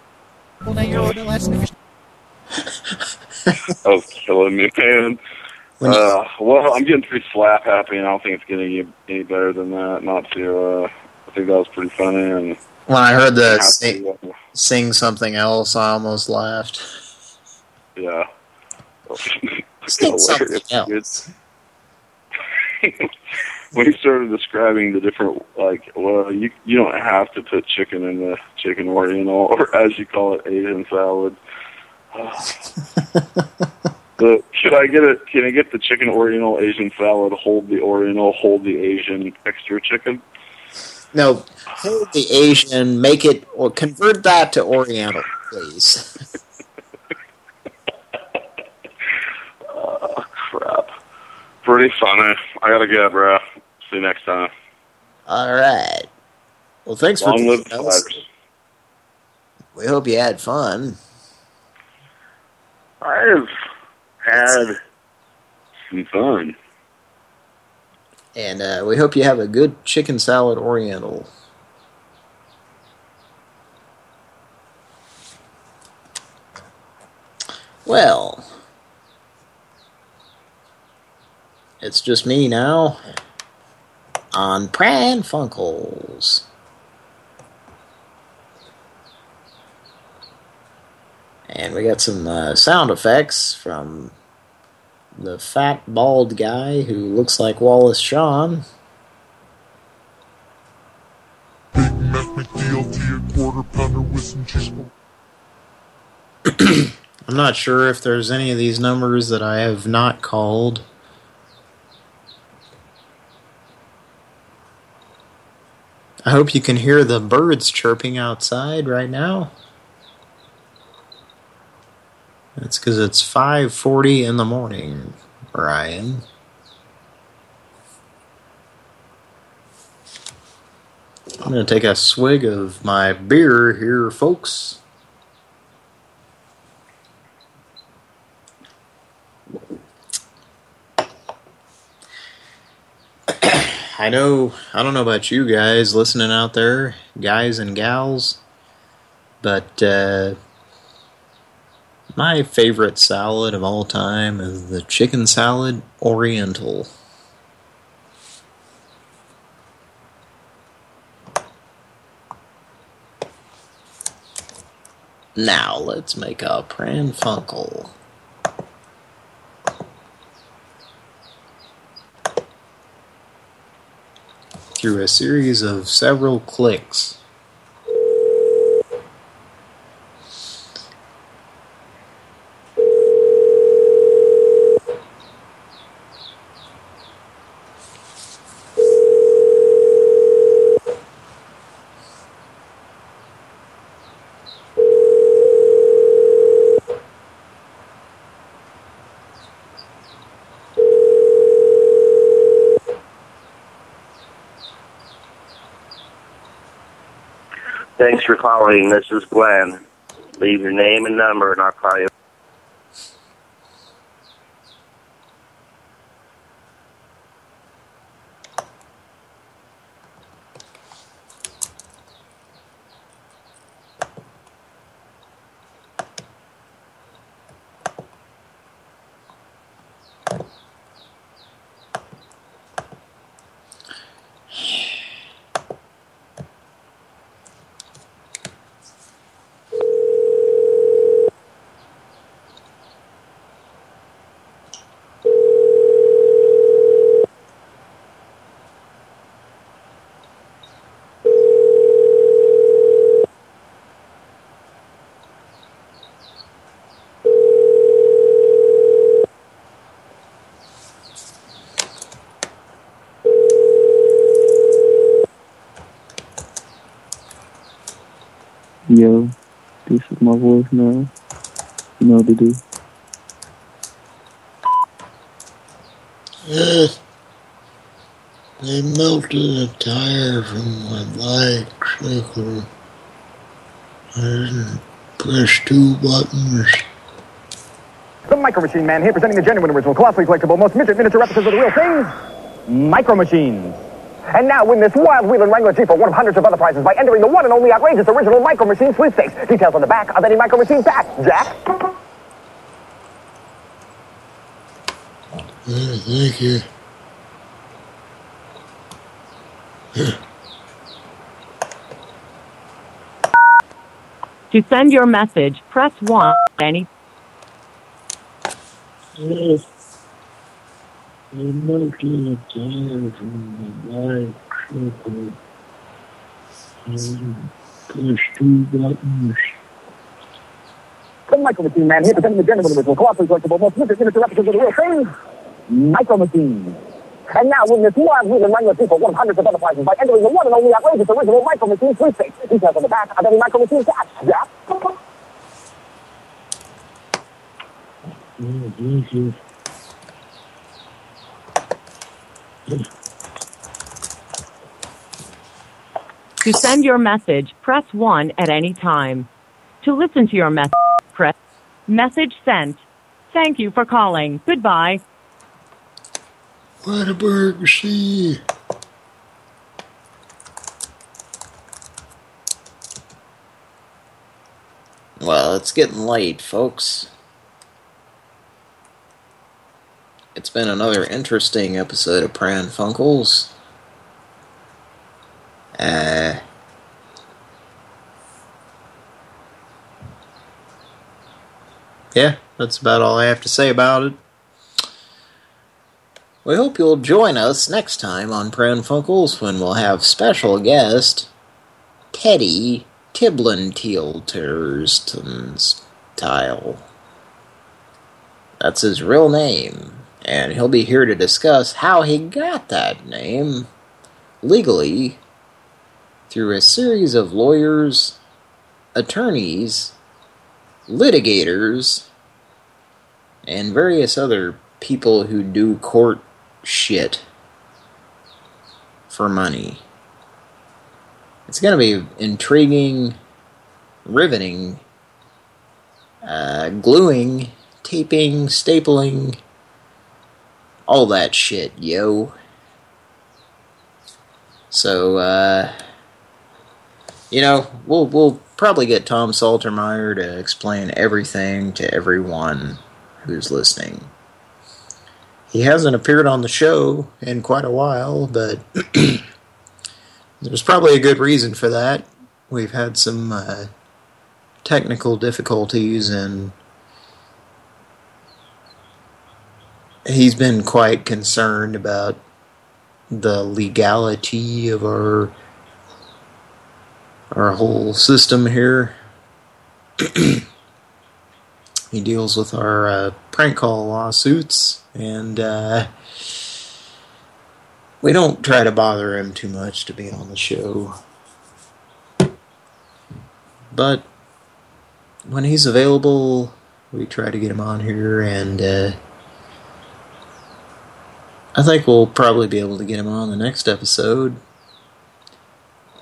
S31: Well, now your order last finished.
S3: That was killing me, man. Uh, well, I'm getting pretty slap happy, and I don't think it's getting any, any better than that. Not to. Uh, I think that was pretty funny, and
S2: When I heard the sing, sing something else, I almost laughed.
S3: yeah. *laughs*
S2: Sing something
S3: Hilarious. when he started describing the different, like, well, you you don't have to put chicken in the chicken oriental, *laughs* or as you call it, Asian salad. *laughs* the, should I get it? Can I get the chicken oriental Asian salad? Hold the oriental, hold the Asian extra chicken.
S2: No, hold the Asian, make it or convert that to Oriental, please. *laughs*
S3: Oh crap! Pretty funny. I gotta go, bro. See you next time.
S2: All right. Well, thanks for
S3: Long live the
S2: us. We hope you had fun.
S3: I've had some fun.
S2: And uh, we hope you have a good chicken salad Oriental. Well, it's just me now on Pran Funkels. And we got some uh, sound effects from the fat bald guy who looks like Wallace Shawn.
S61: McDLT, a quarter pounder with some cheese.
S2: I'm not sure if there's any of these numbers that I have not called. I hope you can hear the birds chirping outside right now. That's because it's 5.40 in the morning, Ryan. I'm going to take a swig of my beer here, folks. *clears throat* I know, I don't know about you guys listening out there, guys and gals, but uh, my favorite salad of all time is the chicken salad oriental. Now let's make a pranfunkel. Through a series of several clicks.
S62: Thanks for calling. This is Glenn. Leave your name and number, and I'll call you.
S63: Yo, this is my voice now. You know what to do.
S64: Yes. They melted a tire from my bicycle. I didn't push two buttons.
S65: The Micro Machine Man here presenting the genuine original, colossally collectible, most midget miniature replicas of the real thing, Micro Machines. And now win this wild Wheeling Wrangler Jeep for one of hundreds of other prizes by entering the one and only outrageous original Micro Machine sweepstakes. Details on the back of any Micro Machine pack. Jack?
S64: Uh, thank you.
S19: To send your message, press 1. Any
S64: Yes. They melted a tire from my bicycle. I didn't push two buttons.
S65: The Micro Machine Man here presenting the genuine original, colossally collectible, most miniature replicas of the real thing, Micro Machines. And now this wild Wheeling Wrangler Jeep for one of hundreds of other prizes by entering the one and only outrageous original Micro Machine sweepstakes. Details on the back of any Micro Machine pack. Jack?
S64: Oh, thank you.
S19: To send your message, press 1 at any time. To listen to your message, press message sent. Thank you for calling. Goodbye.
S64: Whataburger C.
S2: Well, it's getting late, folks. It's been another interesting episode of Pran Funkels. Uh, yeah, that's about all I have to say about it. We hope you'll join us next time on Pran Funkels when we'll have special guest Teddy Tiblin Tile. That's his real name, and he'll be here to discuss how he got that name legally through a series of lawyers, attorneys, litigators, and various other people who do court shit for money. It's going to be intriguing, riveting, uh, gluing, taping, stapling, all that shit, yo. So, uh, you know, we'll we'll probably get Tom Saltermeyer to explain everything to everyone who's listening. He hasn't appeared on the show in quite a while, but *clears throat* there's probably a good reason for that. We've had some uh, technical difficulties and he's been quite concerned about the legality of our our whole system here. *clears throat* he deals with our uh, prank call lawsuits, and uh, we don't try to bother him too much to be on the show. But when he's available, we try to get him on here, and uh, I think we'll probably be able to get him on the next episode.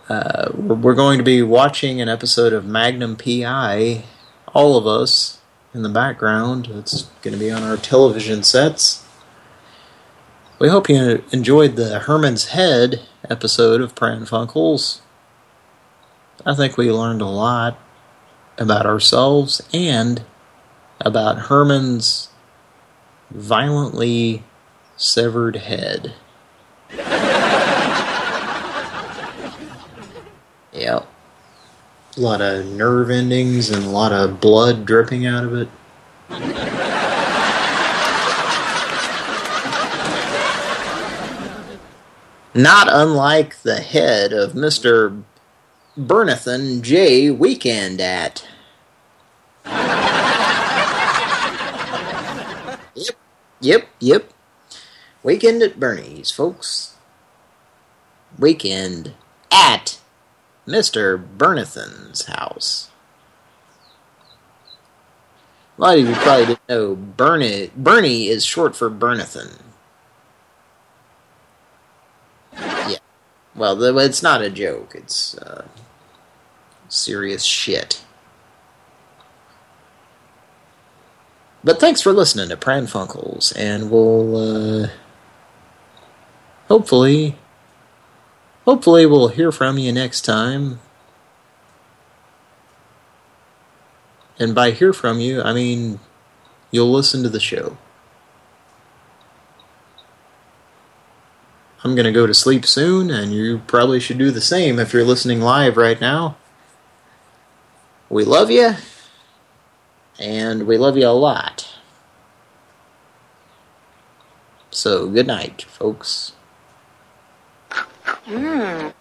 S2: Uh, we're, going to be watching an episode of Magnum P.I., all of us, in the background. It's going to be on our television sets. We hope you enjoyed the Herman's Head episode of Pran Funkels. I think we learned a lot about ourselves and about Herman's violently severed head. yep. A lot of nerve endings and a lot of blood dripping out of it. Not unlike the head of Mr. Bernathan J. Weekend at. yep, yep, yep. Weekend at Bernie's, folks. Weekend at Mr. Bernathan's house. A lot of you probably didn't know Bernie, Bernie is short for Bernathan. Yeah. Well, it's not a joke. It's uh, serious shit. But thanks for listening to Pran Funkels, and we'll uh, hopefully, hopefully we'll hear from you next time. And by hear from you, I mean you'll listen to the show. I'm going to go to sleep soon, and you probably should do the same if you're listening live right now. We love you, and we love you a lot. So, good night, folks.
S50: Mmm.